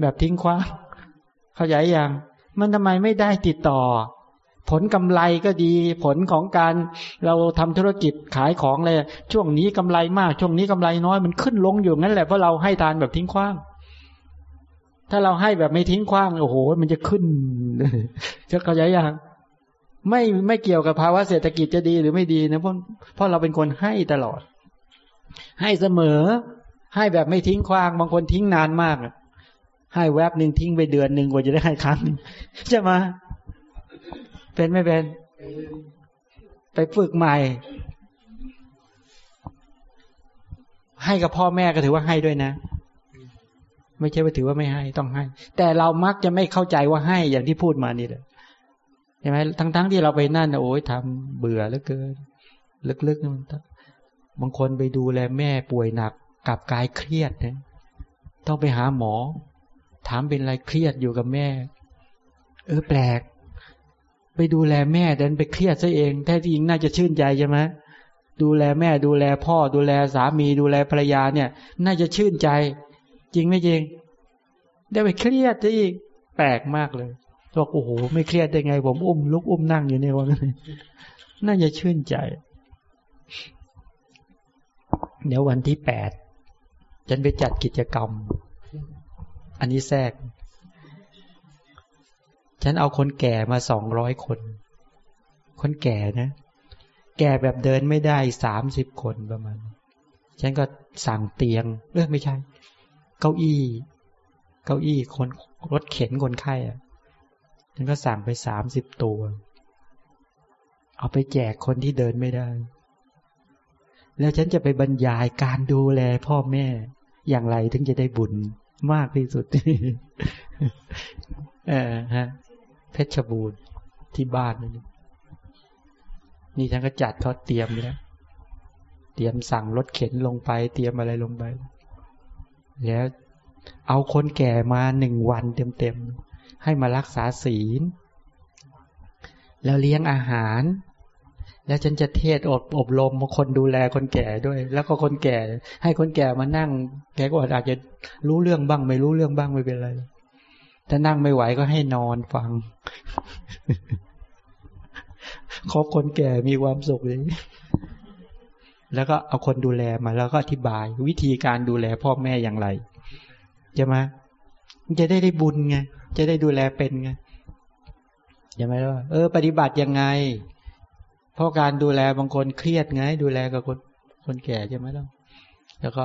แบบทิ้งคว้างเข้าใจยัง มันทำไมไม่ได้ติดต่อ ผลกำไรก็ดี ผลของการเราทำธุรกิจขายของเลยช่วงนี้กำไรมาก ช่วงนี้กำไรน้อยมันขึ้นลงอยู่งั้นแหละเพราะเราให้ทานแบบทิ้งคว้าง ถ้าเราให้แบบไม่ทิ้งคว้างโอ้โห มันจะขึ้นจะเข้าใจยังไม่ไม่เกี่ยวกับภาวะเศรษฐกิจจะดีหรือไม่ดีนะเพราะเพราะเราเป็นคนให้ตลอด ให้เสมอ ให้แบบไม่ทิ้งคว้าง บางคนทิ้งนานมาก ให้แวบหนึ่งทิ้งไปเดือนหนึ่งกว่าจะได้ให้ครั้งใช่ไหมเป็นไม่เป็น ไปฝึกใหม่ ให้กับพ่อแม่ก็ถือว่าให้ด้วยนะ ไม่ใช่ว่าถือว่าไม่ให้ต้องให้ แต่เรามักจะไม่เข้าใจว่าให้อย่างที่พูดมานี่แหละใช่ไหมทั้งๆทที่เราไปนั่นนะโอ้ยทำเบื่อเหลือเกินลึกๆมันบางคนไปดูแลแม่ป่วยหนักกลับกายเครียดนะต้องไปหาหมอ ถามเป็นไรเครียดอยู่กับแม่ เออแปลก ไปดูแลแม่ดินไปเครียดซะเองแท้จริงน่าจะชื่นใจใช่ไหมดูแลแม่ดูแลพ่อ ดูแลสามีดูแลภรรยาเนี่ย น่าจะชื่นใจ จริงไม่จริง ได้ไปเครียดซะอีกแปลกมากเลยบอกโอ้โหไม่เครียดได้ไง ผมอุ้มลุกอุ้มนั่งอยู่ในวันนี้น่าจะชื่นใจ เดี๋ยววันที่แปดฉันไปจัดกิจกรรม อันนี้แทรก ฉันเอาคนแก่มาสองร้อยคน คนแก่นะ แก่แบบเดินไม่ได้สามสิบคนประมาณ ฉันก็สั่งเตียง เออไม่ใช่ เก้าอี้ เก้าอี้คนรถเข็นคนไข้อะฉันก็สั่งไปสามสิบตัว เอาไปแจกคนที่เดินไม่ได้ แล้วฉันจะไปบรรยายการดูแลพ่อแม่อย่างไรถึงจะได้บุญ มากที่สุดเออฮะ เพชรบูรณ์ที่บ้านนี่นี่ฉันก็จัดเขาเตรียมแล้วเตรียมสั่งรถเข็นลงไป เตรียมอะไรลงไป แล้วเอาคนแก่มาหนึ่งวันเต็มๆให้มารักษาศีล แล้วเลี้ยงอาหาร แล้วฉันจะเทศอบอบรมคนดูแลคนแก่ด้วย แล้วก็คนแก่ ให้คนแก่มานั่ง แกก็อาจจะรู้เรื่องบ้าง ไม่รู้เรื่องบ้างไม่เป็นไร ถ้านั่งไม่ไหวก็ให้นอนฟังขอคนแก่มีความสุขเลยแล้วก็เอาคนดูแลมาแล้วก็อธิบาย วิธีการดูแลพ่อแม่อย่างไรจะมาจะได้ได้บุญไงจะได้ดูแลเป็นไงใช่ไหมว่าเออ ปฏิบัติยังไง เพราะการดูแลบางคนเครียดไง ดูแลกับคนคนแก่ใช่ไหมล่ะแล้วก็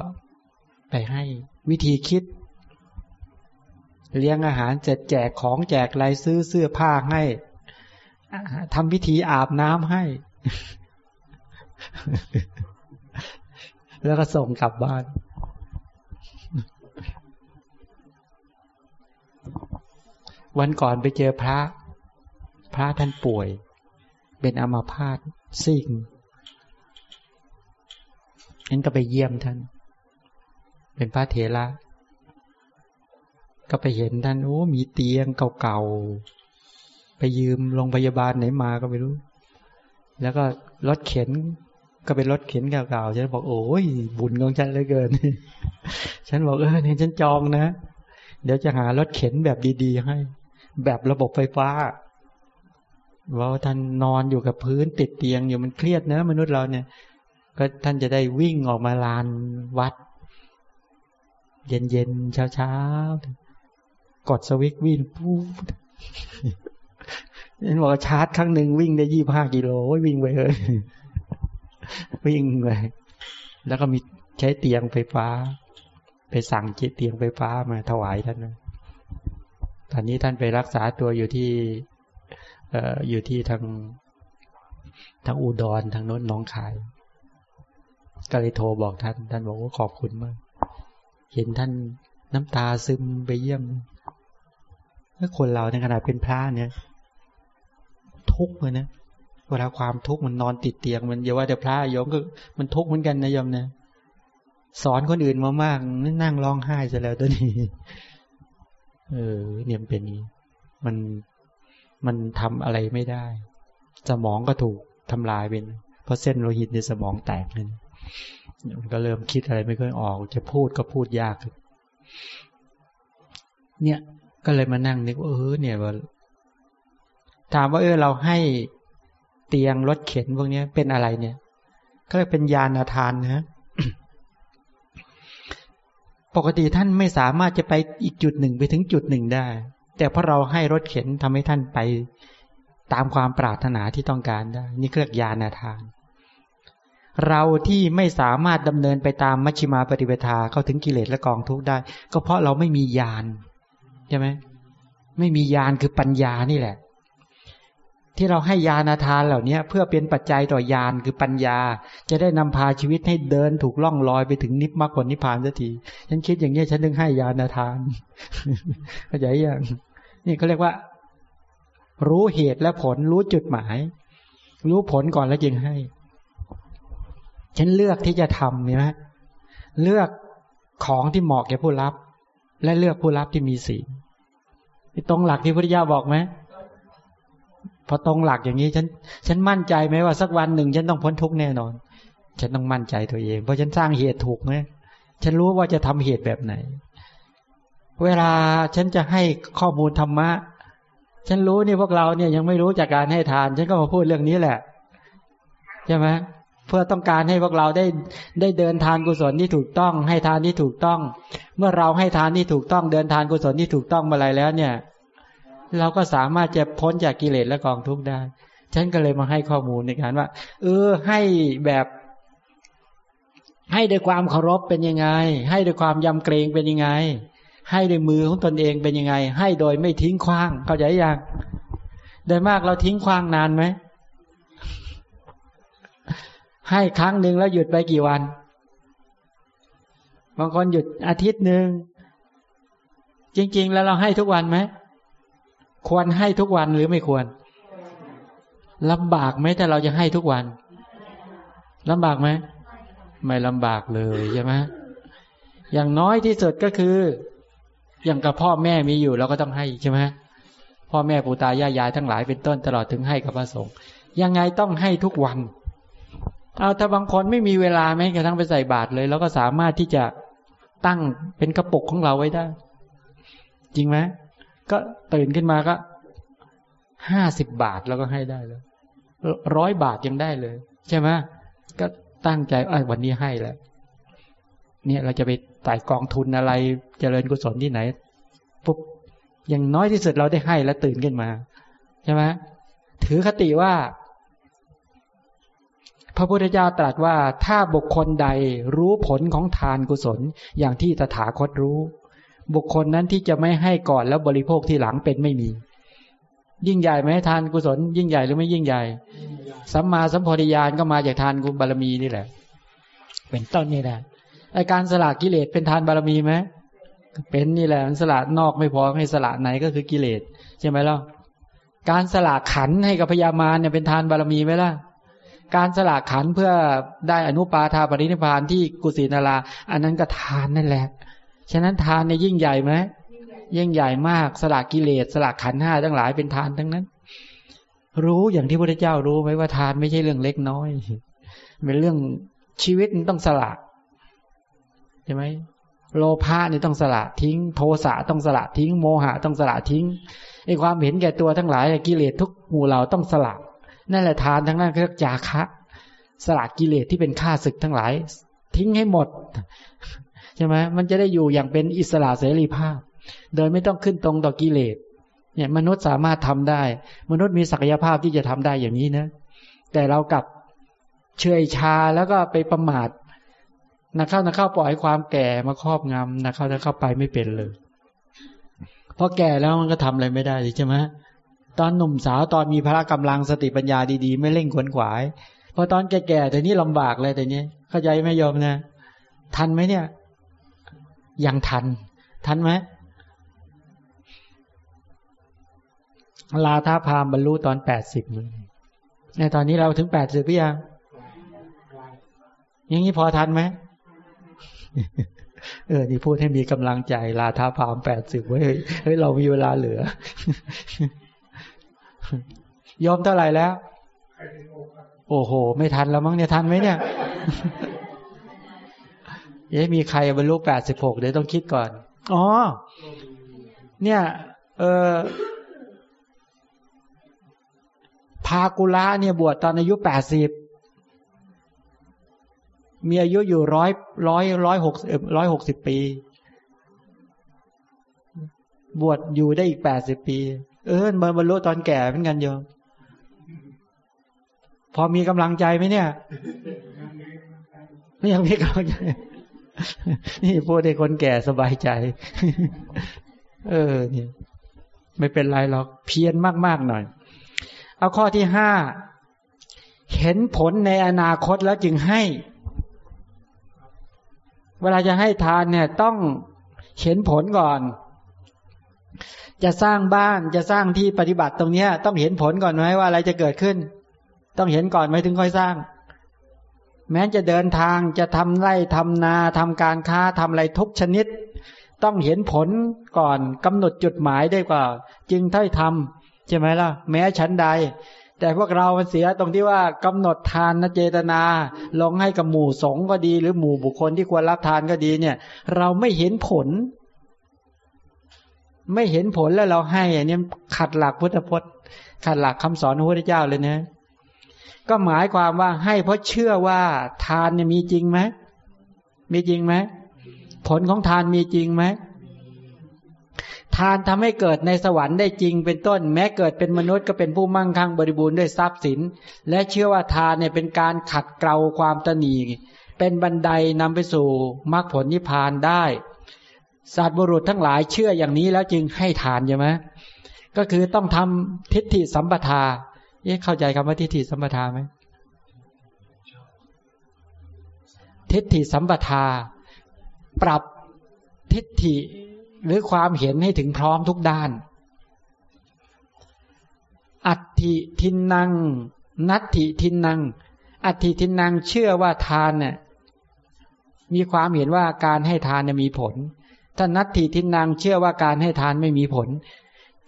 ไปให้วิธีคิด เลี้ยงอาหารเสร็จแจกของแจกอะไรซื้อเสื้อผ้าให้ทำพิธีอาบน้ำให้ แล้วก็ส่งกลับบ้าน วันก่อนไปเจอพระ พระท่านป่วย เป็นอัมาพาตซิ่งงั้นก็ไปเยี่ยมท่าน เป็นพระเถระก็ไปเห็นท่านโอ้มีเตียงเก่าๆไปยืมโรงพยาบาลไหนมาก็ไม่รู้ แล้วก็รถเข็นก็เป็นรถเข็นเก่าๆฉันบอกโอ้ยบุญของฉันเหลือเกิน ฉันบอกเออเนี่ยฉันจองนะ เดี๋ยวจะหารถเข็นแบบดีๆให้ แบบระบบไฟฟ้า ว่าท่านนอนอยู่กับพื้นติดเตียงอยู่มันเครียดนะมนุษย์เราเนี่ย ก็ท่านจะได้วิ่งออกมาลานวัด เย็นๆเช้าๆกดสวิตวิ่งปุ๊บเห็นบอกชาร์จครั้งหนึ่งวิ่งได้ยี่ห้ากิโลวิ่งไปเลยวิ่งไปแล้วก็มีใช้เตียงไฟฟ้า ไปสั่งเตียงไฟฟ้ามาถวายท่านนะตอนนี้ท่านไปรักษาตัวอยู่ที่ อยู่ที่ทางทางอุดรทางโน้นน้องคายก็เลยโทรบอกท่าน ท่านบอกว่าขอบคุณมาก เห็นท่านน้ำตาซึมไปเยี่ยมถ้าคนเราในขณะเป็นพระเนี่ย ทุกข์เลยนะเวลาความทุกข์มันนอนติดเตียงมันอย่าว่าแต่พระโยมก็มันทุกข์เหมือนกันนะโยมนะสอนคนอื่นมามากนั่งร้องไห้ซะแล้วตัวนี้ เออเนี่ยเป็นนี้ มัน มันทำอะไรไม่ได้ สมองก็ถูกทำลายเป็นเพราะเส้นโลหิตในสมองแตกนั่นมันก็เริ่มคิดอะไรไม่ค่อยออก จะพูดก็พูดยาก เนี่ยก็เลยมานั่งนึกว่าเออเนี่ยว่าถามว่าเออเราให้เตียงรถเข็นพวกนี้เป็นอะไรเนี่ย ก็เลยเป็นยานาทานนะปกติท่านไม่สามารถจะไปอีกจุดหนึ่งไปถึงจุดหนึ่งได้ แต่เพราะเราให้รถเข็นทำให้ท่านไปตามความปรารถนาที่ต้องการได้ นี่เรียกยานาทาน เราที่ไม่สามารถดำเนินไปตามมัชฌิมาปฏิปทาเข้าถึงกิเลสและกองทุกข์ได้ ก็เพราะเราไม่มียานใช่ไหมไม่มียานคือปัญญานี่แหละ ที่เราให้ยานาทานเหล่านี้เพื่อเป็นปัจจัยต่อยานคือปัญญา จะได้นำพาชีวิตให้เดินถูกล่องลอยไปถึงนิพมรรคผลนิพพานสักทีฉันคิดอย่างนี้ฉันถึงให้ยานาทานเข้าใจยัง นี่เขาเรียกว่า รู้เหตุและผลรู้จุดหมาย รู้ผลก่อนแล้วจึงให้ ฉันเลือกที่จะทำเนี่ยเลือกของที่เหมาะแก่ผู้รับ และเลือกผู้รับที่มีศีลตรงหลักที่พุทธิยาบอกไหมพอตรงหลักอย่างนี้ฉัน ฉันมั่นใจไหมว่าสักวันหนึ่ง ฉันต้องพ้นทุกข์แน่นอน ฉันต้องมั่นใจตัวเอง เพราะฉันสร้างเหตุถูกไหมฉันรู้ว่าจะทำเหตุแบบไหน เวลาฉันจะให้ข้อมูลธรรมะ ฉันรู้นี่พวกเราเนี่ยยังไม่รู้จากการให้ทาน ฉันก็มาพูดเรื่องนี้แหละใช่ไหมเพื่อต้องการให้พวกเราได้ได้เดินทานกุศลที่ถูกต้อง ให้ทานที่ถูกต้อง เมื่อเราให้ทานที่ถูกต้อง เดินทานกุศลที่ถูกต้องมาอะไรแล้วเนี่ย เราก็สามารถจะพ้นจากกิเลสและกองทุกข์ได้ ฉันก็เลยมาให้ข้อมูลในการว่า เออให้แบบให้ด้วยความเคารพเป็นยังไง ให้ด้วยความยำเกรงเป็นยังไง ให้ด้วยมือของตนเองเป็นยังไง ให้โดยไม่ทิ้งคว้าง เข้าใจยังโดยมากเราทิ้งคว้างนานไหม ให้ครั้งหนึ่งแล้วหยุดไปกี่วัน บางคนหยุดอาทิตย์หนึ่ง จริง ๆ แล้วเราให้ทุกวันไหม ควรให้ทุกวันหรือไม่ควรลำบากไหมถ้าเราจะให้ทุกวันลำบากไหม ไม่ลำบากเลยใช่ไหมอย่างน้อยที่สุดก็คือ อย่างกับพ่อแม่มีอยู่เราก็ต้องให้ใช่ไหมพ่อแม่ปู่ตายายยายทั้งหลายเป็นต้นตลอดถึงให้กับพระสงฆ์ยังไงต้องให้ทุกวันเอาถ้าบางคนไม่มีเวลาแม้กระทั่งไปใส่บาตรเลยเราก็สามารถที่จะตั้งเป็นกระปุกของเราไว้ได้ จริงไหมก็ตื่นขึ้นมาก็ห้าสิบบาทเราก็ให้ได้แล้วร้อยบาทยังได้เลย ใช่ไหมก็ตั้งใจวันนี้ให้แล้วเนี่ยเราจะไป ไต่กองทุนอะไรเจริญกุศลที่ไหนปุ๊บอย่างน้อยที่สุดเราได้ให้แล้วตื่นขึ้นมาใช่ไหมถือคติว่า พระพุทธเจ้าตรัสว่าถ้าบุคคลใดรู้ผลของทานกุศลอย่างที่ตถาคตรู้ บุคคลนั้นที่จะไม่ให้ก่อนแล้วบริโภคที่หลังเป็นไม่มี ยิ่งใหญ่ไหมทานกุศล ยิ่งใหญ่หรือไม่ยิ่งใหญ่สัมมาสัมพธิญาณก็มาจากทานกุบารมีนี่แหละ เป็นต้นนี่แหละ ไอการสละกิเลสเป็นทานบารมีไหมเป็นนี่แหละสละนอกไม่พอให้สละไหนก็คือกิเลสใช่ไหมล่ะการสละขันให้กับพญามารเนี่ยเป็นทานบารมีไหมล่ะ การสละขันเพื่อได้อนุปาทาปรินิพานที่กุศินาราอันนั้นก็ทานนั่นแหละ ฉะนั้นทานเนี่ยยิ่งใหญ่ไหมยิ่งใหญ่มากสละกิเลสสละขันห้าทั้งหลายเป็นทานทั้งนั้น รู้อย่างที่พระเจ้ารู้ไหมว่าทานไม่ใช่เรื่องเล็กน้อยเป็นเรื่องชีวิตมันต้องสละ ช่ไหมโลภะนี่ต้องสละทิ้ง โทสะต้องสละทิ้ง โมหะต้องสละทิ้งไอความเห็นแก่ตัวทั้งหลายกิเลสทุกหมู่เราต้องสละ นั่นแหละทานทั้งนั้นเรียกจาคะ สละกิเลสที่เป็นข้าศึกทั้งหลาย ทิ้งให้หมดใช่ไหมมันจะได้อยู่อย่างเป็นอิสระเสรีภาพ โดยไม่ต้องขึ้นตรงต่อกิเลสเนี่ยมนุษย์สามารถทำได้ มนุษย์มีศักยภาพที่จะทำได้อย่างนี้นะ แต่เรากับเฉยชาแล้วก็ไปประมาท นักเข้านักเข้าปล่อยความแก่มาครอบงำนักเข้านักเข้าไปไม่เป็นเลยพอแก่แล้วมันก็ทำอะไรไม่ได้ใช่ไหมตอนหนุ่มสาวตอนมีพละกำลังสติปัญญาดีๆ ไม่เร่งขวนขวายพอตอนแก่ๆแต่นี้ลำบากเลยแต่นี้เข้าใจไหมยอมนะ ทันไหมเนี่ย ยังทัน ทันไหมลาท้าพามบรรลุตอนแปดสิบในตอนนี้เราถึงแปดสิบหรือยังอย่างนี้พอทันไหม เออ นี่พูดให้มีกำลังใจลาท้าพามแปดสิบเว้ยเฮ้ย เรามีเวลาเหลือ ยอมเท่าไหร่แล้ว โอ้โห ไม่ทันแล้วมั้งเนี่ยทันไหมเนี่ยเอ๊มีใครบรรลุแปดสิบหกเดี๋ยวต้องคิดก่อน อ๋อ เนี่ย เออพากุละเนี่ยบวชตอนอายุแปดสิบ มีอายุอยู่ร้อยร้อยร้อยหกร้อยหกสิบปี บวชอยู่ได้อีกแปดสิบปี เออมาบรรลุตอนแก่เป็นกันโยมพอมีกำลังใจไหมเนี่ย ไม่ยังมีกำลังใจ นี่พูดให้คนแก่สบายใจ เออเนี่ยไม่เป็นไรหรอก เพียรมาก ๆ หน่อย เอาข้อที่ห้า เห็นผลในอนาคตแล้วจึงให้ เวลาจะให้ทานเนี่ยต้องเห็นผลก่อน จะสร้างบ้านจะสร้างที่ปฏิบัติตรงเนี้ย ต้องเห็นผลก่อนไหมว่าอะไรจะเกิดขึ้น ต้องเห็นก่อนไหมถึงค่อยสร้าง แม้จะเดินทางจะทำไร่ทำนาทำการค้าทำอะไรทุกชนิด ต้องเห็นผลก่อนกำหนดจุดหมายได้กว่า จึงถ้อยทำใช่ไหมล่ะ แม้ชั้นใด แต่พวกเรามันเสียตรงที่ว่ากำหนดทานนะเจตนาลงให้กับหมู่สงฆ์ก็ดี หรือหมู่บุคคลที่ควรรับทานก็ดีเนี่ย เราไม่เห็นผล ไม่เห็นผลแล้วเราให้อันนี้ขัดหลักพุทธพจน์ ขัดหลักคำสอนพระพุทธเจ้าเลยนะ ก็หมายความว่าให้เพราะเชื่อว่าทานเนี่ยมีจริงไหมมีจริงไหมผลของทานมีจริงไหม ทานทำให้เกิดในสวรรค์ได้จริงเป็นต้น แม้เกิดเป็นมนุษย์ก็เป็นผู้มั่งคั่งบริบูรณ์ด้วยทรัพย์สิน และเชื่อว่าทานเนี่ยเป็นการขัดเกลาความตนีเป็นบันไดนำไปสู่มรรคผลนิพพานได้สัตว์บุรุษทั้งหลายเชื่ออย่างนี้แล้วจึงให้ทานใช่ไหมก็คือต้องทำทิฏฐิสัมปทาเอ๊ะเข้าใจคำว่าทิฏฐิสัมปทาไหมทิฏฐิสัมปทา ปรับทิฏฐิ หรือความเห็นให้ถึงพร้อมทุกด้าน อัติทินนังนัตถิทินนังอัติทินนังเชื่อว่าทานเนี่ยมีความเห็นว่าการให้ทานมีผล ถ้านัตถิทินนังเชื่อว่าการให้ทานไม่มีผล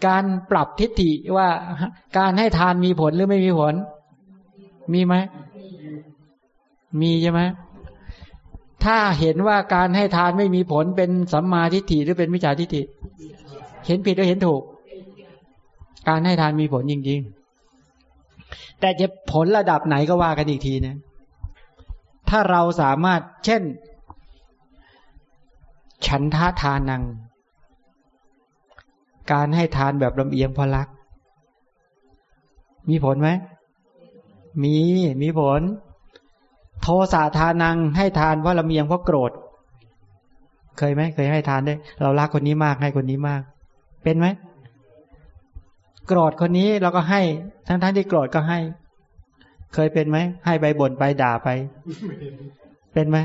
การปรับทิฏฐิว่าการให้ทานมีผลหรือไม่มีผล มีไหม มีใช่ไหม ถ้าเห็นว่าการให้ทานไม่มีผลเป็นสัมมาทิฏฐิหรือเป็นมิจฉาทิฏฐิ เห็นผิดหรือเห็นถูก การให้ทานมีผลจริง ๆ แต่จะผลระดับไหนก็ว่ากันอีกทีนะ ถ้าเราสามารถเช่น ฉันทาทานัง การให้ทานแบบลำเอียงพลัก มีผลไหม มี มีผล โทสะทานังให้ทานเพราะลำเอียงเพราะโกรธ เคยไหมเคยให้ทานได้ เรารักคนนี้มากให้คนนี้มาก เป็นไหมโกรธคนนี้เราก็ให้ ทั้งทั้งที่โกรธก็ให้ เคยเป็นไหมให้ใบบ่นไปด่าไป เป็นไหม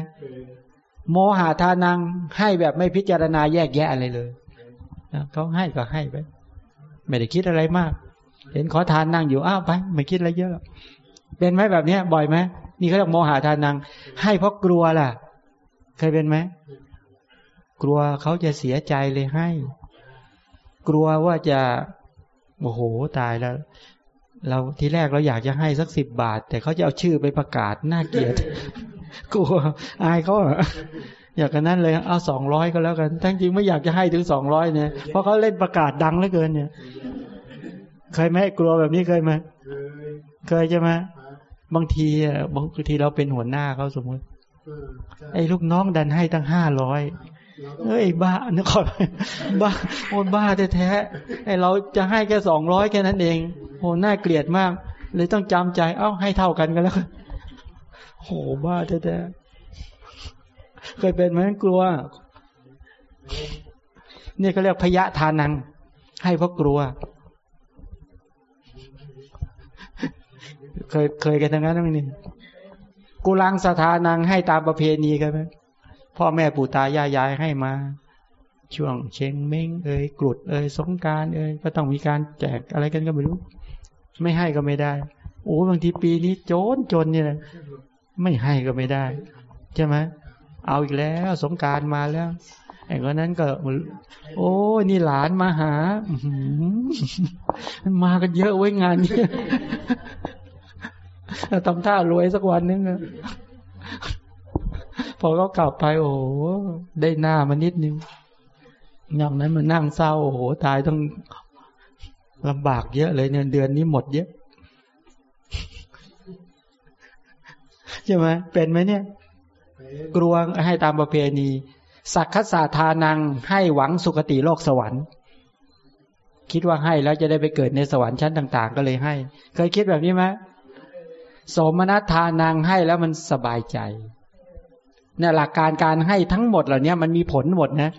โมหะทานังให้แบบไม่พิจารณาแยกแยะอะไรเลยเขาให้ก็ให้ไปไม่ได้คิดอะไรมาก เห็นขอทานนั่งอยู่อ้าวไป ไม่คิดอะไรเยอะเป็นไหมแบบเนี้ย บ่อยไหม นี่เขาเรียกโมหะทานัง ให้เพราะกลัวล่ะ เคยเป็นไหมกลัวเขาจะเสียใจเลยให้ กลัวว่าจะโอ้โหตายแล้ว เราทีแรกเราอยากจะให้สักสิบบาท แต่เขาจะเอาชื่อไปประกาศน่าเกลียดกลัวอายเขาอยากกันนั้นเลยเอาสองร้อยก็แล้วกันทั้งจริงไม่อยากจะให้ถึงสองร้อยเนี่ยเพราะเขาเล่นประกาศดังเหลือเกินเนี่ย เคยไหมกลัวแบบนี้เคยไหมเคยใช่ไหม บางทีอะบางทีเราเป็นหัวหน้าเขาสมมติไอ้ลูกน้องดันให้ตั้งห้าร้อยเอ้ยบ้านึกขอบ้าโอ้บ้าแท้ๆไอ้เราจะให้แค่สองร้อยแค่นั้นเองโหน่าเกลียดมาก เลยต้องจำใจ เอ้าให้เท่ากันกันแล้วโหบ้าแท้ๆเคยเป็นไหมกลัวนี่เขาเรียกพยะทานัง ให้เพราะกลัว เคยเคยกันทั้งนั้นมั้งนี่กุลังสถานังให้ตามประเพณีกันไหมพ่อแม่ปู่ตายายยายให้มา ช่วงเชงเม้งเอ้ยกรุดเอ้ยสงการเอ้ยก็ต้องมีการแจกอะไรกันก็ไม่รู้ ไม่ให้ก็ไม่ได้โอ้บางทีปีนี้โจนจนเนี่ยไม่ให้ก็ไม่ได้ ใช่ไหมเอาอีกแล้วสงการมาแล้วไอ้คนนั้นก็ โอ้นี่หลานมาหามากันเยอะไว้งานนี้ ทำท่ารวยสักวันนึงพอเขากลับไปโอ้ได้หน้ามานิดนึงนอกนั้นมันนั่งเศร้าโอ้โหตายต้องลำบากเยอะเลยเนี่ยเดือนนี้หมดเยอะใช่ไหมเป็นไหมเนี่ย กลัวให้ตามประเพณี สักขสาทานังให้หวังสุคติโลกสวรรค์ คิดว่าให้แล้วจะได้ไปเกิดในสวรรค์ชั้นต่าง ๆ ก็เลยให้ เคยคิดแบบนี้ไหม สมนัตทานังให้แล้วมันสบายใจเนี่ยหลักการการให้ทั้งหมดเหล่านี้มันมีผลหมดนะ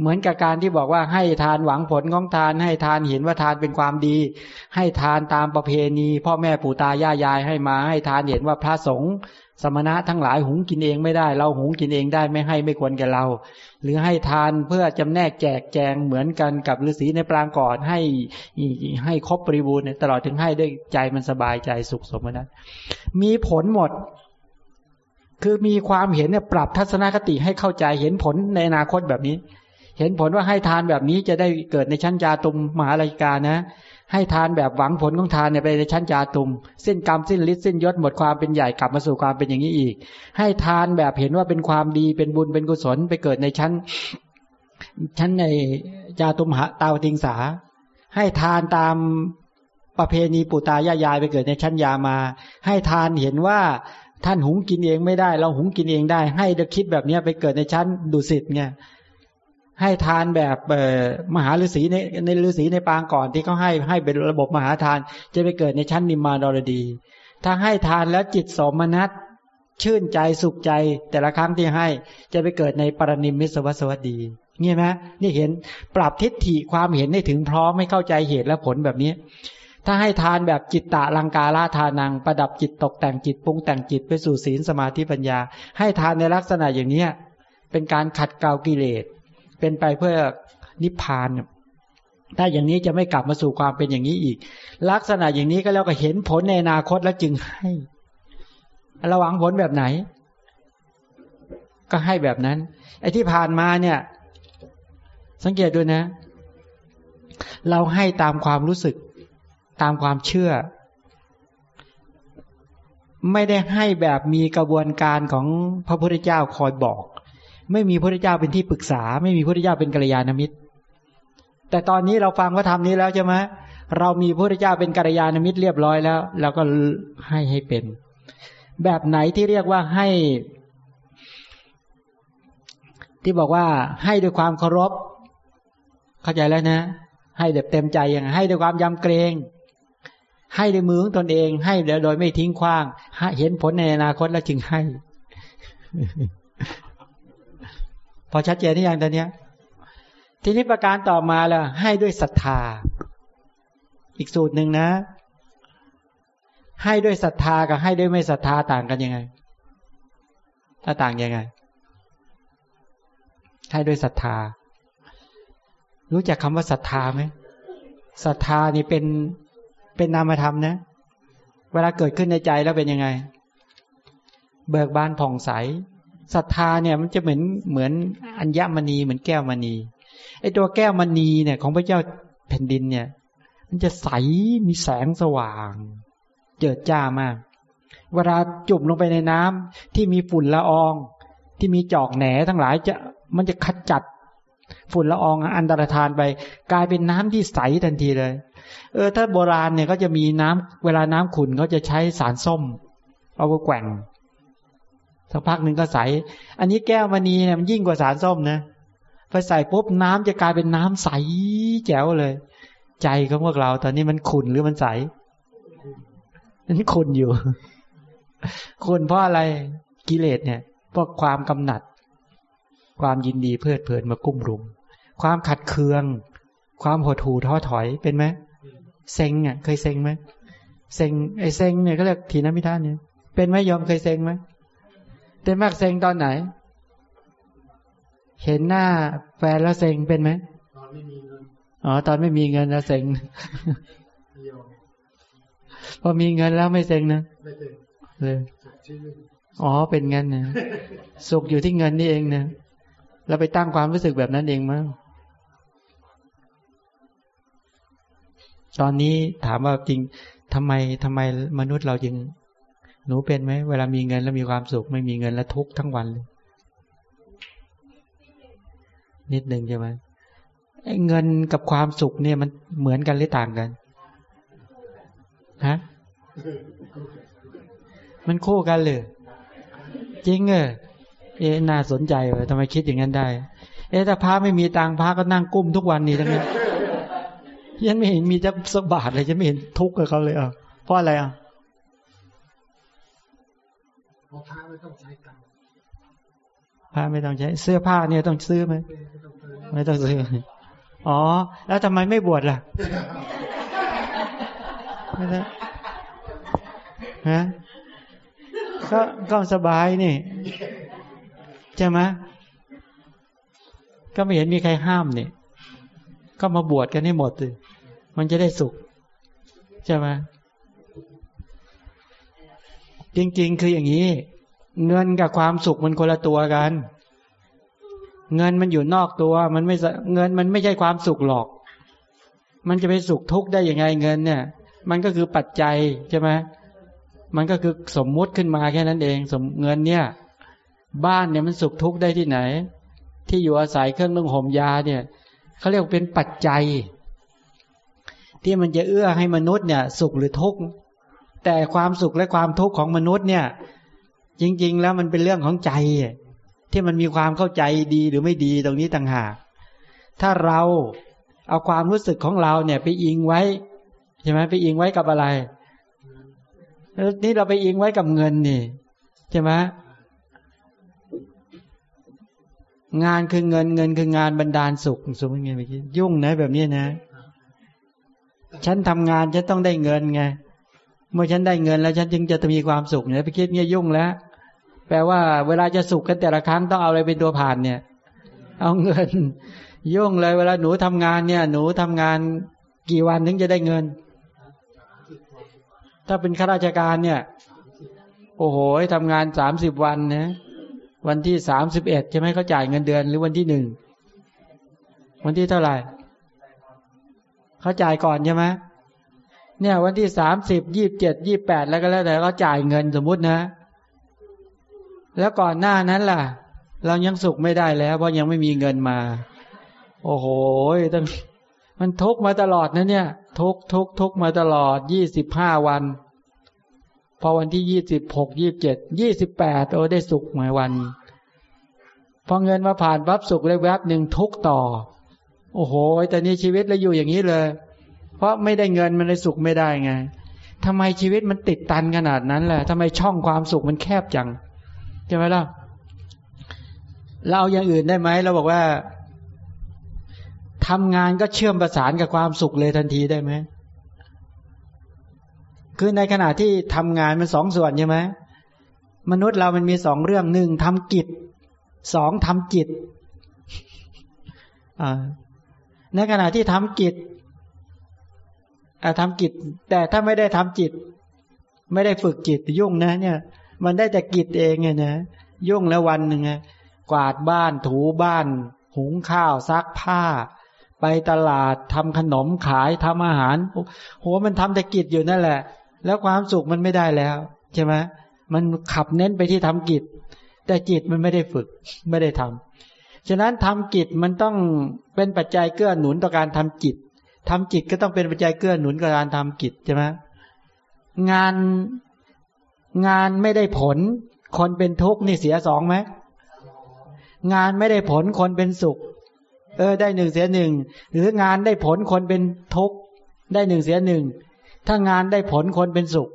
เหมือนกับการที่บอกว่าให้ทานหวังผลของทาน ให้ทานเห็นว่าทานเป็นความดี ให้ทานตามประเพณี พ่อแม่ปู่ตายายยายให้มา ให้ทานเห็นว่าพระสงฆ์ สมณะทั้งหลายหุงกินเองไม่ได้ เราหุงกินเองได้ไม่ให้ไม่ควรแก่เรา หรือให้ทานเพื่อจำแนกแจกแจงเหมือนกันกับฤาษีในปรางก่อนให้ให้ครบบริบูรณ์ตลอดถึงให้ด้วยใจมันสบายใจสุขสมนัตมีผลหมด คือมีความเห็นเนี่ยปรับทัศนคติให้เข้าใจเห็นผลในอนาคตแบบนี้ เห็นผลว่าให้ทานแบบนี้จะได้เกิดในชั้นจาตุมมหาราชกานะ ให้ทานแบบหวังผลของทานเนี่ยไปในชั้นจาตุมสิ้นกรรมสิ้นฤทธิ์สิ้นยศหมดความเป็นใหญ่กลับมาสู่ความเป็นอย่างนี้อีก ให้ทานแบบเห็นว่าเป็นความดีเป็นบุญเป็นกุศลไปเกิดในชั้น ชั้นในจาตุมหาตาวติงสา ให้ทานตามประเพณีปุตายายายไปเกิดในชั้นยามา ให้ทานเห็นว่าท่านหุงกินเองไม่ได้ เราหุงกินเองได้ ให้เดคิดแบบนี้ไปเกิดในชั้นดุสิตไง ให้ทานแบบมหาฤาษีในในฤาษีในปางก่อนที่เขาให้ให้เป็นระบบมหาทาน จะไปเกิดในชั้นนิมมานรดี ถ้าให้ทานแล้วจิตสมนัตชื่นใจสุขใจ แต่ละครั้งที่ให้จะไปเกิดในปรนิมมิสวัสวัสดีเงี้ยไหมนี่เห็นปรับทิฏฐิความเห็นให้ถึงพร้อมไม่เข้าใจเหตุและผลแบบนี้ ถ้าให้ทานแบบจิตตะลังกาลาทานัง ประดับจิตตกแต่งจิตปรุงแต่งจิตไปสู่ศีลสมาธิปัญญา ให้ทานในลักษณะอย่างเนี้ยเป็นการขัดเกลากิเลส เป็นไปเพื่อนิพพานถ้าอย่างนี้จะไม่กลับมาสู่ความเป็นอย่างนี้อีก ลักษณะอย่างนี้ก็แล้วก็เห็นผลในอนาคตแล้วจึงให้ ระวังผลแบบไหน ก็ให้แบบนั้น ไอ้ที่ผ่านมาเนี่ย สังเกตดูนะ เราให้ตามความรู้สึก ตามความเชื่อ ไม่ได้ให้แบบมีกระบวนการของพระพุทธเจ้าคอยบอก ไม่มีพระเจ้าเป็นที่ปรึกษา ไม่มีพระเจ้าเป็นกัลยาณมิตร แต่ตอนนี้เราฟังพระธรรมนี้แล้วใช่ไหมเรามีพระเจ้าเป็นกัลยาณมิตรเรียบร้อยแล้วเราก็ให้ให้เป็น แบบไหนที่เรียกว่าให้ ที่บอกว่าให้ด้วยความเคารพ เข้าใจแล้วนะ ให้แบบเต็มใจอย่างให้ด้วยความยำเกรงให้ด้วยมือของตนเอง ให้โดยไม่ทิ้งขว้างเห็นผลในอนาคตแล้วจึงให้ พอชัดเจนที่อย่างตอนนี้ทีนี้ประการต่อมาล้วให้ด้วยศรัทธา อีกสูตรหนึ่งนะ ให้ด้วยศรัทธากับให้ด้วยไม่ศรัทธาต่างกันยังไง ถ้าต่างยังไง ให้ด้วยศรัทธา รู้จักคำว่าศรัทธาไหมศรัทธานี่เป็นเป็นนามธรรมนะ เวลาเกิดขึ้นในใจแล้วเป็นยังไง เบิกบานผ่องใส ศรัทธาเนี่ยมันจะเหมือนเหมือนอัญมณีเหมือนแก้วมณีไอตัวแก้วมณีเนี่ย ของพระเจ้าแผ่นดินเนี่ย มันจะใสมีแสงสว่าง เจิดจ้ามาก เวลาจุ่มลงไปในน้ำที่มีฝุ่นละออง ที่มีจอกแหนทั้งหลายจะมันจะขจัดฝุ่นละอองอันตรธานไป กลายเป็นน้ำที่ใสทันทีเลย เออ ถ้าโบราณเนี่ยก็จะมีน้ำเวลาน้ำขุ่นเขาจะใช้สารส้ม เอาไปแกว่ง สักพักหนึ่งก็ใส อันนี้แก้วมณีเนี่ยมันยิ่งกว่าสารส้มนะพอใส่ปุ๊บน้ำจะกลายเป็นน้ำใสแจ๋วเลย ใจของพวกเรา ตอนนี้มันขุ่นหรือมันใสมันขุ่นอยู่ขุ่นเพราะอะไรกิเลสเนี่ยเพราะความกำหนัด ความยินดีเพลิดเพลินมากุ้มรุม ความขัดเคือง ความหดหู่ท้อถอยเป็นไหมเซ็งอะ เคยเซ็งไหมเซ็งไอเซ็งเนี่ยก็เรียกทีนมิท่านเนี่ยเป็นไหมยอมเคยเซ็งไหม แต่มากเซ็งตอนไหน เห็นหน้าแฟนแล้วเซ็งเป็นไหมตอนไม่มีเงินอ๋อตอนไม่มีเงินแล้วเซ็งพอมีเงินแล้วไม่เซ็งนะไม่เซ็งเลยอ๋อเป็นเงินนะสุขอยู่ที่เงินนี่เองนะเราไปตั้งความรู้สึกแบบนั้นเองมั้งตอนนี้ถามว่าจริงทำไมทำไมมนุษย์เราจึง หนูเป็นไหมเวลามีเงินแล้วมีความสุข ไม่มีเงินแล้วทุกข์ทั้งวันเลยนิดหนึ่งใช่ไหมไอ้เงินกับความสุขเนี่ยมันเหมือนกันหรือต่างกันฮะมันคู่กันเลยจริงเออเอ๊น่าสนใจเลยทำไมคิดอย่างนั้นได้ เอ๊ถ้าพระไม่มีตังพระก็นั่งกุ้มทุกวันนี่ทั้งนั้นยันไม่เห็นมีจะสบาทเลยฉันไม่เห็นทุกข์กับเขาเลยอะเพราะอะไรอะ พอพระไม่ต้องใช้ตังผ้าไม่ต้องใช้เสื้อผ้าเนี่ยต้องซื้อไหมไม่ต้องซื้ออ๋อ แล้วทำไมไม่บวชล่ะไม่ได้ฮะก็ก็สบายนี่ใช่ไหมก็ไม่เห็นมีใครห้ามนี่ก็มาบวชกันให้หมดเลยมันจะได้สุขใช่ไหม จริง ๆ คืออย่างนี้ เงินกับความสุขมันคนละตัวกัน เงินมันอยู่นอกตัว มันไม่เงินมันไม่ใช่ความสุขหรอก มันจะไปสุขทุกข์ได้ยังไงเงินเนี่ย มันก็คือปัจจัยใช่ไหมมันก็คือสมมุติขึ้นมาแค่นั้นเองสมเงินเนี่ย บ้านเนี่ยมันสุขทุกข์ได้ที่ไหน ที่อยู่อาศัยเครื่องนึ่งห่มยาเนี่ยเขาเรียกเป็นปัจจัย ที่มันจะเอื้อให้มนุษย์เนี่ย สุขหรือทุกข์ แต่ความสุขและความทุกข์ของมนุษย์เนี่ย จริง ๆ แล้วมันเป็นเรื่องของใจ ที่มันมีความเข้าใจดีหรือไม่ดีตรงนี้ต่างหาก ถ้าเราเอาความรู้สึกของเราเนี่ย ไปอิงไว้ใช่ไหมไปอิงไว้กับอะไรนี่เราไปอิงไว้กับเงินนี่ใช่ไหมงานคือเงินเงินคืองานบรรดาลสุขสมมติไงเมื่อกี้ยุ่งนะแบบนี้นะ ฉันทำงานฉันต้องได้เงินไง เมื่อฉันได้เงินแล้วฉันจึงจะมีความสุขเนี่ยไปคิดเนี่ยยุ่งแล้ว แปลว่าเวลาจะสุขกันแต่ละครั้งต้องเอาอะไรเป็นตัวผ่านเนี่ย เอาเงิน ยุ่งเลยเวลาหนูทำงานเนี่ย หนูทำงานกี่วันถึงจะได้เงิน ถ้าเป็นข้าราชการเนี่ย โอ้โหทำงานสามสิบวันนะวันที่สามสิบเอ็ดใช่ไหมเขาจ่ายเงินเดือนหรือวันที่หนึ่งวันที่เท่าไหร่เขาจ่ายก่อนใช่ไหม เนี่ยวันที่สามสิบยี่บเจ็ดยี่แปดแล้วก็แล้วแต่เขาจ่ายเงินสมมุตินะ แล้วก่อนหน้านั้นล่ะ เรายังสุขไม่ได้แล้ว เพราะยังไม่มีเงินมา โอ้โหต้องมันทุกมาตลอดนะเนี่ย ทุกทุกทุกมาตลอดยี่สิบห้าวัน พอวันที่ยี่สิบหกยี่บเจ็ดยี่สิบแปดโอ้ได้สุขหมายวัน พอเงินมาผ่านวับสุขเลยแวบหนึ่งทุกต่อ โอ้โหแต่นี้ชีวิตเราอยู่อย่างนี้เลย เพราะไม่ได้เงินมันเลยสุขไม่ได้ไงทำไมชีวิตมันติดตันขนาดนั้นแหละทำไมช่องความสุขมันแคบจังใช่ไหมล่ะเราเอาอย่างอื่นได้ไหมเราบอกว่าทำงานก็เชื่อมประสานกับความสุขเลยทันทีได้ไหมคือในขณะที่ทำงานมันสองส่วนใช่ไหมมนุษย์เรามันมีสองเรื่องหนึ่งทำกิจสองทำจิตในขณะที่ทำกิจ ทำกิจ แต่ถ้าไม่ได้ทำจิต ไม่ได้ฝึกจิตยุ่งนะ เนี่ย มันได้แต่กิจเองไงนะยุ่งแล้ววันหนึ่งไงกวาดบ้านถูบ้าน หุงข้าวซักผ้า ไปตลาดทำขนมขายทำอาหารโหมันทำแต่กิจอยู่นั่นแหละ แล้วความสุขมันไม่ได้แล้วใช่ไหมมันขับเน้นไปที่ทำกิจ แต่จิตมันไม่ได้ฝึกไม่ได้ทำฉะนั้นทำกิจมันต้องเป็นปัจจัยเกื้อหนุนต่อการทำจิต ทำจิตก็ต้องเป็นปัจจัยเกื้อหนุนกับการทำกิจใช่ไหมงานงานไม่ได้ผล คนเป็นทุกข์นี่เสียสองไหมงานไม่ได้ผลคนเป็นสุข เออ ได้หนึ่งเสียหนึ่งหรืองานได้ผลคนเป็นทุกข์ได้หนึ่งเสียหนึ่งถ้างานได้ผลคนเป็นสุข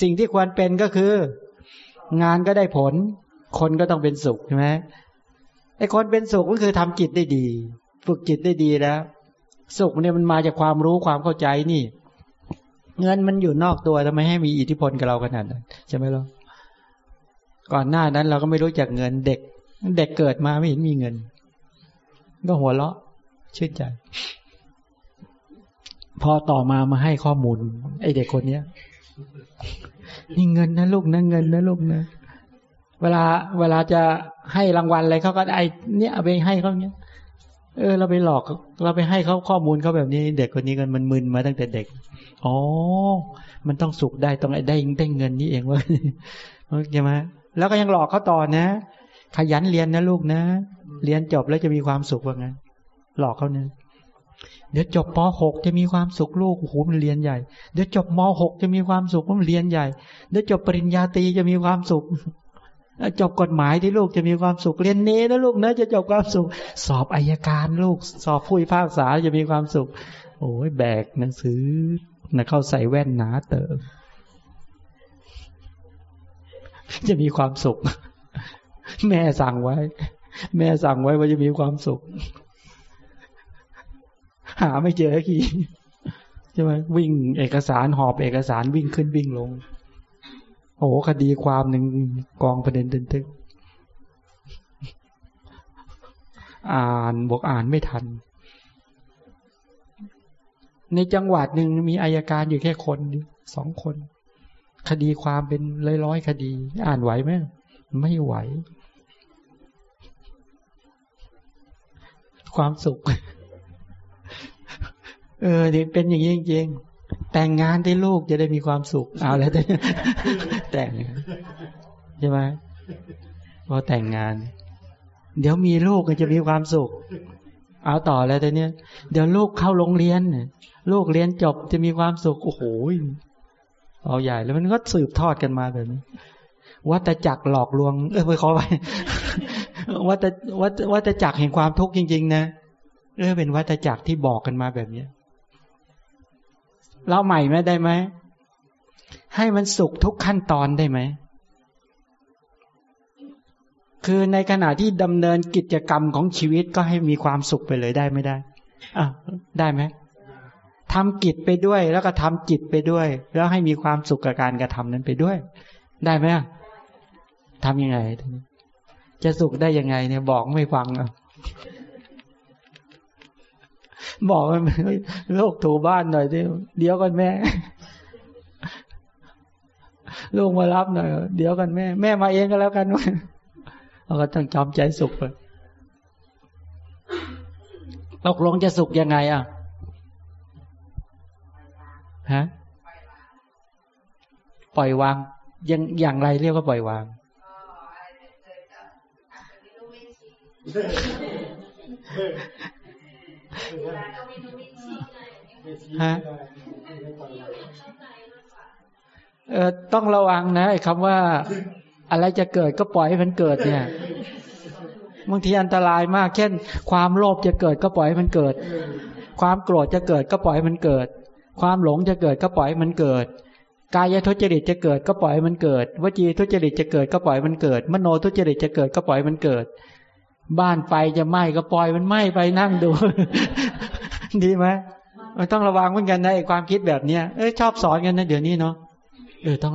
สิ่งที่ควรเป็นก็คือ งานก็ได้ผล คนก็ต้องเป็นสุขใช่ไหมไอ้คนเป็นสุขก็คือทำจิตได้ดี ฝึกจิตได้ดีแล้ว สุขเนี่ยมันมาจากความรู้ความเข้าใจนี่ เงินมันอยู่นอกตัวทำไมให้มีอิทธิพลกับเราขนาดนั้นใช่ไหมล่ะก่อนหน้านั้นเราก็ไม่รู้จักเงินเด็ก เด็กเกิดมาไม่เห็นมีเงิน ก็หัวเราะชื่นใจ พอต่อมามาให้ข้อมูล ไอเด็กคนเนี้ยนี่เงินนะลูกนะเงินนะลูกนะเวลา เวลาจะให้รางวัลอะไรเขาก็ไอเนี้ยเอาไปให้เขาเนี้ย เออ เราไปหลอกเราไปให้เขาข้อมูลเขาแบบนี้ เด็กคนนี้กันมันมึนมาตั้งแต่เด็กอ๋อมันต้องสุขได้ต้องได้ได้เงินนี้เองว่าใช่ไหมแล้วก็ยังหลอกเขาต่อนะ ขยันเรียนนะลูกนะ เรียนจบแล้วจะมีความสุขว่างั้นหลอกเขาเนี่ยเดี๋ยวจบป .6 จะมีความสุขลูกโอ้โหมันเรียนใหญ่ เดี๋ยวจบม .6 จะมีความสุขมันเรียนใหญ่ เดี๋ยวจบปริญญาตรีจะมีความสุข จบกฎหมายที่ลูกจะมีความสุขเรียนเนนะลูกนะจะจบความสุข สอบอายการลูก สอบผู้พิพากษาจะมีความสุข โอ้ยแบกหนังสือนะเข้าใส่แว่นหนาเติมจะมีความสุข แม่สั่งไว้ แม่สั่งไว้ว่าจะมีความสุข หาไม่เจอกี่ใช่ไหมวิ่งเอกสารหอบเอกสารวิ่งขึ้นวิ่งลง โอ้โหคดีความหนึ่งกองประเด็นตึกอ่านบอกอ่านไม่ทัน ในจังหวัดหนึ่งมีอายการอยู่แค่คนสองคน คดีความเป็นร้อยร้อยคดี อ่านไหวไหมไม่ไหว ความสุข เออเป็นอย่างนี้จริงๆ แต่งงานได้ลูกจะได้มีความสุข เอาแล้วแต่งใช่ไหมพอแต่งงาน เดี๋ยวมีลูกก็จะมีความสุข เอาต่อแล้วแต่เนี้ยเดี๋ยวลูกเข้าโรงเรียนลูกเรียนจบจะมีความสุขโอ้โหเอาใหญ่แล้วมันก็สืบทอดกันมาแบบนี้วัตจักรหลอกลวง เออไปขอไปวัตวัตวัตจักรแห่งความทุกข์จริง ๆ นะเออเป็นวัตจักรที่บอกกันมาแบบเนี้ย เล่าใหม่ไหมได้ไหม ให้มันสุขทุกขั้นตอนได้ไหม คือในขณะที่ดำเนินกิจกรรมของชีวิตก็ให้มีความสุขไปเลยได้ไม่ได้อะได้ไหมทำกิจไปด้วยแล้วก็ทำจิตไปด้วย แล้วให้มีความสุขกับการกระทำนั้นไปด้วย ได้ไหมทำยังไง จะสุขได้ยังไงเนี่ยบอกไม่ฟังอะ บอกมันโลกถูบ้านหน่อยเดี๋ยวกันแม่ ลูกมารับหน่อย เดี๋ยวกันแม่ แม่มาเองก็แล้วกันเราก็ต้องจอมใจสุขไปตกลงจะสุขยังไงอะฮะปล่อยวางยังอย่างไรเรียกว่าปล่อยวาง ฮะเออต้องระวังนะไอ้คำว่า อะไรจะเกิดก็ปล่อยให้มันเกิดเนี่ยบางทีอันตรายมาก เช่น ความโลภจะเกิดก็ปล่อยให้มันเกิด ความโกรธจะเกิดก็ปล่อยให้มันเกิด ความหลงจะเกิดก็ปล่อยให้มันเกิด กายทุจริตจะเกิดก็ปล่อยให้มันเกิด วจีทุจริตจะเกิดก็ปล่อยให้มันเกิด มโนทุจริตจะเกิดก็ปล่อยให้มันเกิด บ้านไฟจะไหม้ก็ปล่อยมันไหม้ไปนั่งดู ดีไหมมันต้องระวังเหมือนกันนะไอ้ความคิดแบบเนี้ยเอ้ยชอบสอนกันนะเดี๋ยวนี้เนาะเออต้อง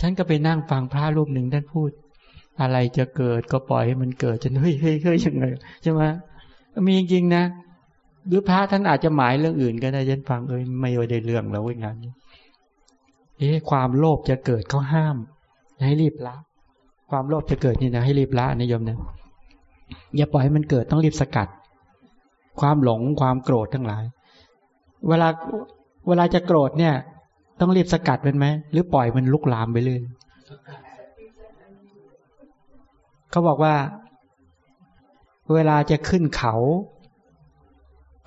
ฉันก็ไปนั่งฟังพระรูปหนึ่งท่านพูด อะไรจะเกิดก็ปล่อยให้มันเกิดจนเฮ้ยเฮ้ยเฮ้ยยังไงใช่ไหมมีจริงๆนะหรือพระท่านอาจจะหมายเรื่องอื่นก็ได้ฉันฟังเอ้ยไม่ได้เรื่องแล้วงานนี้เอ๊ะความโลภจะเกิดเขาห้าม ให้รีบละ ความโลภจะเกิดนี่นะให้รีบละนิยมนะ อย่าปล่อยให้มันเกิดต้องรีบสกัด ความหลงความโกรธทั้งหลาย เวลาเวลาจะโกรธเนี่ย ต้องรีบสกัดเป็นไหมหรือปล่อยมันลุกลามไปเลยเขาบอกว่า เวลาจะขึ้นเขา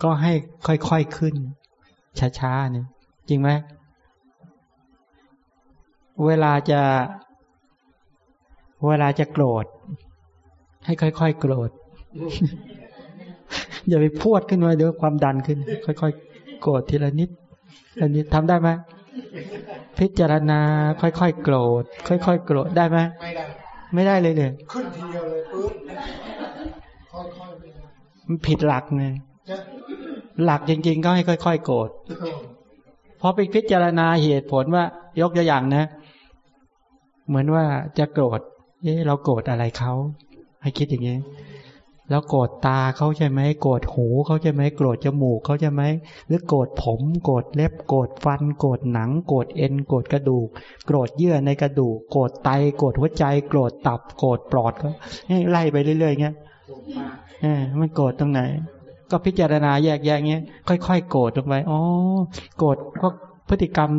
ก็ให้ค่อยๆขึ้น ช้าๆเนี่ยจริงไหมเวลาจะ เวลาจะโกรธ ให้ค่อยๆโกรธ อย่าไปพูดขึ้นมาเดี๋ยวความดันขึ้น ค่อยๆโกรธทีละนิดอันนี้ทำได้ไหมพิจารณา ค่อยๆโกรธ ค่อยๆโกรธได้ไหมไม่ได้ไม่ได้เลยเลยขึ้นทีเดียวเลยปุ๊บค่อยๆมันผิดหลักไงหลักจริง ๆ ก็ให้ค่อย ๆ โกรธพอไปพิจารณาเหตุผลว่า ยกตัวอย่างนะ เหมือนว่าจะโกรธเอ๊ะเราโกรธอะไรเขา ให้คิดอย่างนี้แล้วโกรธตาเขาใช่ไหมโกรธหูเขาใช่ไหมโกรธจมูกเขาใช่ไหมหรือโกรธผม โกรธเล็บ โกรธฟัน โกรธหนัง โกรธเอ็น โกรธกระดูก โกรธเยื่อในกระดูก โกรธไต โกรธหัวใจ โกรธตับ โกรธปลอดก็ไล่ไปเรื่อยๆเงี้ยเออมันโกรธตรงไหน ก็พิจารณาแยกแยะเงี้ยค่อยๆโกรธลงไปอ๋อโกรธเพราะพฤติกรรม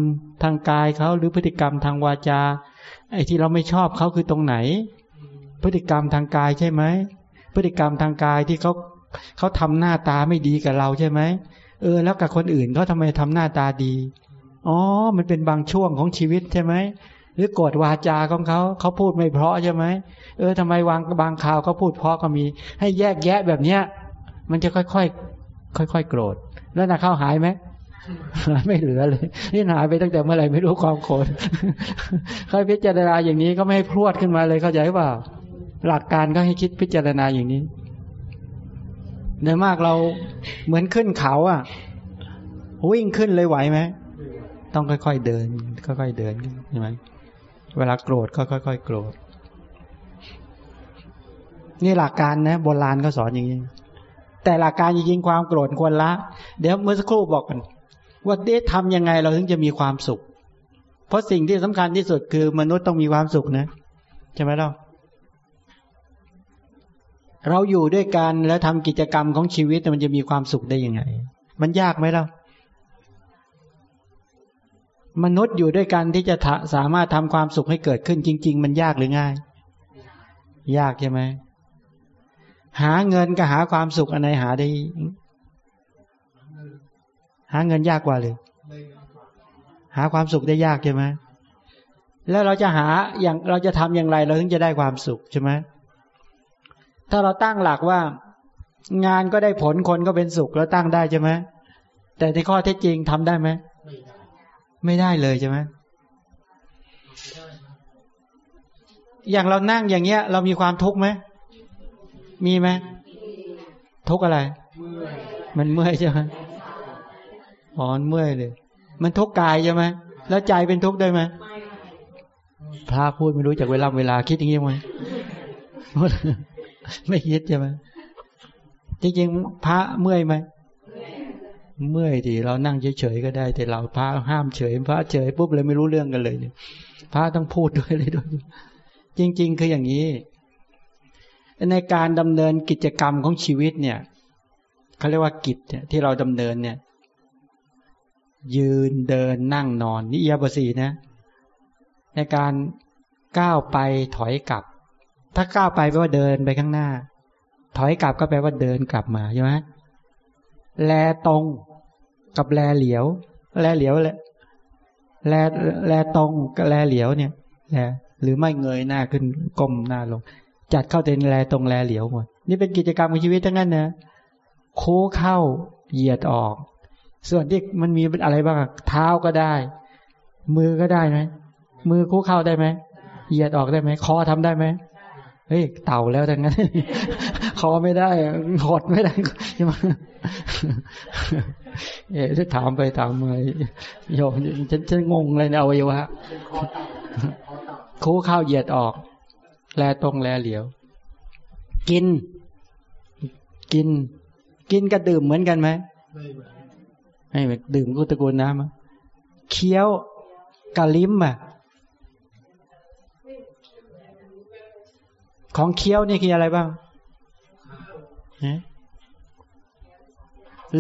ทางกายเขาหรือพฤติกรรมทางวาจาไอ้ที่เราไม่ชอบเขาคือตรงไหน พฤติกรรมทางกายใช่ไหมพฤติกรรมทางกายที่เขาเขาทำหน้าตาไม่ดีกับเราใช่ไหมเออ แล้วกับคนอื่นเขาทาไมทำหน้าตาดีอ๋อ มันเป็นบางช่วงของชีวิตใช่ไหมหรือโกรธวาจาของเขาเขาพูดไม่เพราะใช่ไหมเออทำไมวางบางข่าวเขาพูดเพราะก็มี ให้แยกแยะแบบเนี้ย มันจะค่อยๆค่อยๆโกรธ แล้วนะเข้าหายไหมไม่เหลือเลย นี่หายไปตั้งแต่เมื่อไหร่ไม่รู้ความโกรธใครพิจารณาอย่างนี้ก็ไม่ให้พรวดขึ้นมาเลยเข้าใจเปล่า หลักการก็ให้คิดพิจารณาอย่างนี้ในมากเราเหมือนขึ้นเขาอะ วิ่งขึ้นเลยไหวไหมต้องค่อยๆเดิน ค่อยๆเดินใช่ไหมเวลาโกรธก็ค่อยๆโกรธนี่หลักการนะโบราณเขาสอนอย่างนี้แต่หลักการจริงๆความโกรธควรละ เดี๋ยวเมื่อสักครู่บอกกัน ว่าได้ทำยังไงเราถึงจะมีความสุข เพราะสิ่งที่สำคัญที่สุดคือมนุษย์ต้องมีความสุขนะใช่ไหมเรา เราอยู่ด้วยกันแล้วทำกิจกรรมของชีวิตมันจะมีความสุขได้ยังไง มันยากไหมล่ะมนุษย์อยู่ด้วยกันที่จะสามารถทำความสุขให้เกิดขึ้นจริง ๆ มันยากหรือง่าย ยากใช่ไหมหาเงินกับหาความสุขอันไหนหาได้ หาเงินยากกว่าเลยหาความสุขได้ยากใช่ไหมแล้วเราจะหาอย่างเราจะทำอย่างไร เราถึงจะได้ความสุขใช่ไหม ถ้าเราตั้งหลักว่างานก็ได้ผลคนก็เป็นสุขแล้วตั้งได้ใช่ไหมแต่ในข้อเท็จจริงทำได้ไหมไม่ได้เลยใช่ไหมอย่างเรานั่งอย่างเงี้ย เรามีความทุกข์ไหมมีไหมทุกข์อะไรมันเมื่อยใช่ไหมอ๋อเมื่อยเลย มันทุกข์กายใช่ไหมแล้วใจเป็นทุกข์ได้ไหมพระพูดไม่รู้จากเวลาเวลาคิดอย่างนี้ไหม ไม่คิดใช่ไหมจริงๆพระเมื่อยไหมเมื่อยดีเรานั่งเฉยๆก็ได้ แต่เราพระห้ามเฉย พระเฉยปุ๊บเลยไม่รู้เรื่องกันเลยเนี่ยพระต้องพูดด้วยเลยด้วย จริง ๆ คืออย่างนี้ ในการดำเนินกิจกรรมของชีวิตเนี่ยเขาเรียกว่ากิจเนี่ยที่เราดำเนินเนี่ย ยืนเดินนั่งนอนนี่เอียบสีนะ ในการก้าวไปถอยกลับ ถ้าก้าวไปแปลว่าเดินไปข้างหน้า ถอยกลับก็แปลว่าเดินกลับมาใช่ไหมแลตรงกับแลเหลียว แลเหลียวแลแลแลตรงกับแลเหลียวเนี่ยแลหรือไม่เงยหน้าขึ้นก้มหน้าลง จัดเข้าเต็นแลตรงแลเหลียวหมดนี่เป็นกิจกรรมของชีวิตทั้งนั้นนะโค้เข้าเหยียดออก ส่วนที่มันมีอะไรบ้างเท้าก็ได้ มือก็ได้ไหมมือคู่เข้าได้ไหมเหยียดออกได้ไหมคอทำได้ไหม เฮ้ยเต่าแล้วแต่งั้นคอไม่ได้หดไม่ได้ใช่ไหมเอ๊ะถามไปถามมาโยมฉันฉันงงเลยนะอวัยวะคู่ข้าวเหยียดออก แลตรงแลเหลียว กิน กิน กินกับดื่มเหมือนกันไหมไม่เหมือนดื่มกูตะกูลน้ำเคี้ยวกับลิ้มอะ ของเคี้ยวนี่คืออะไรบ้าง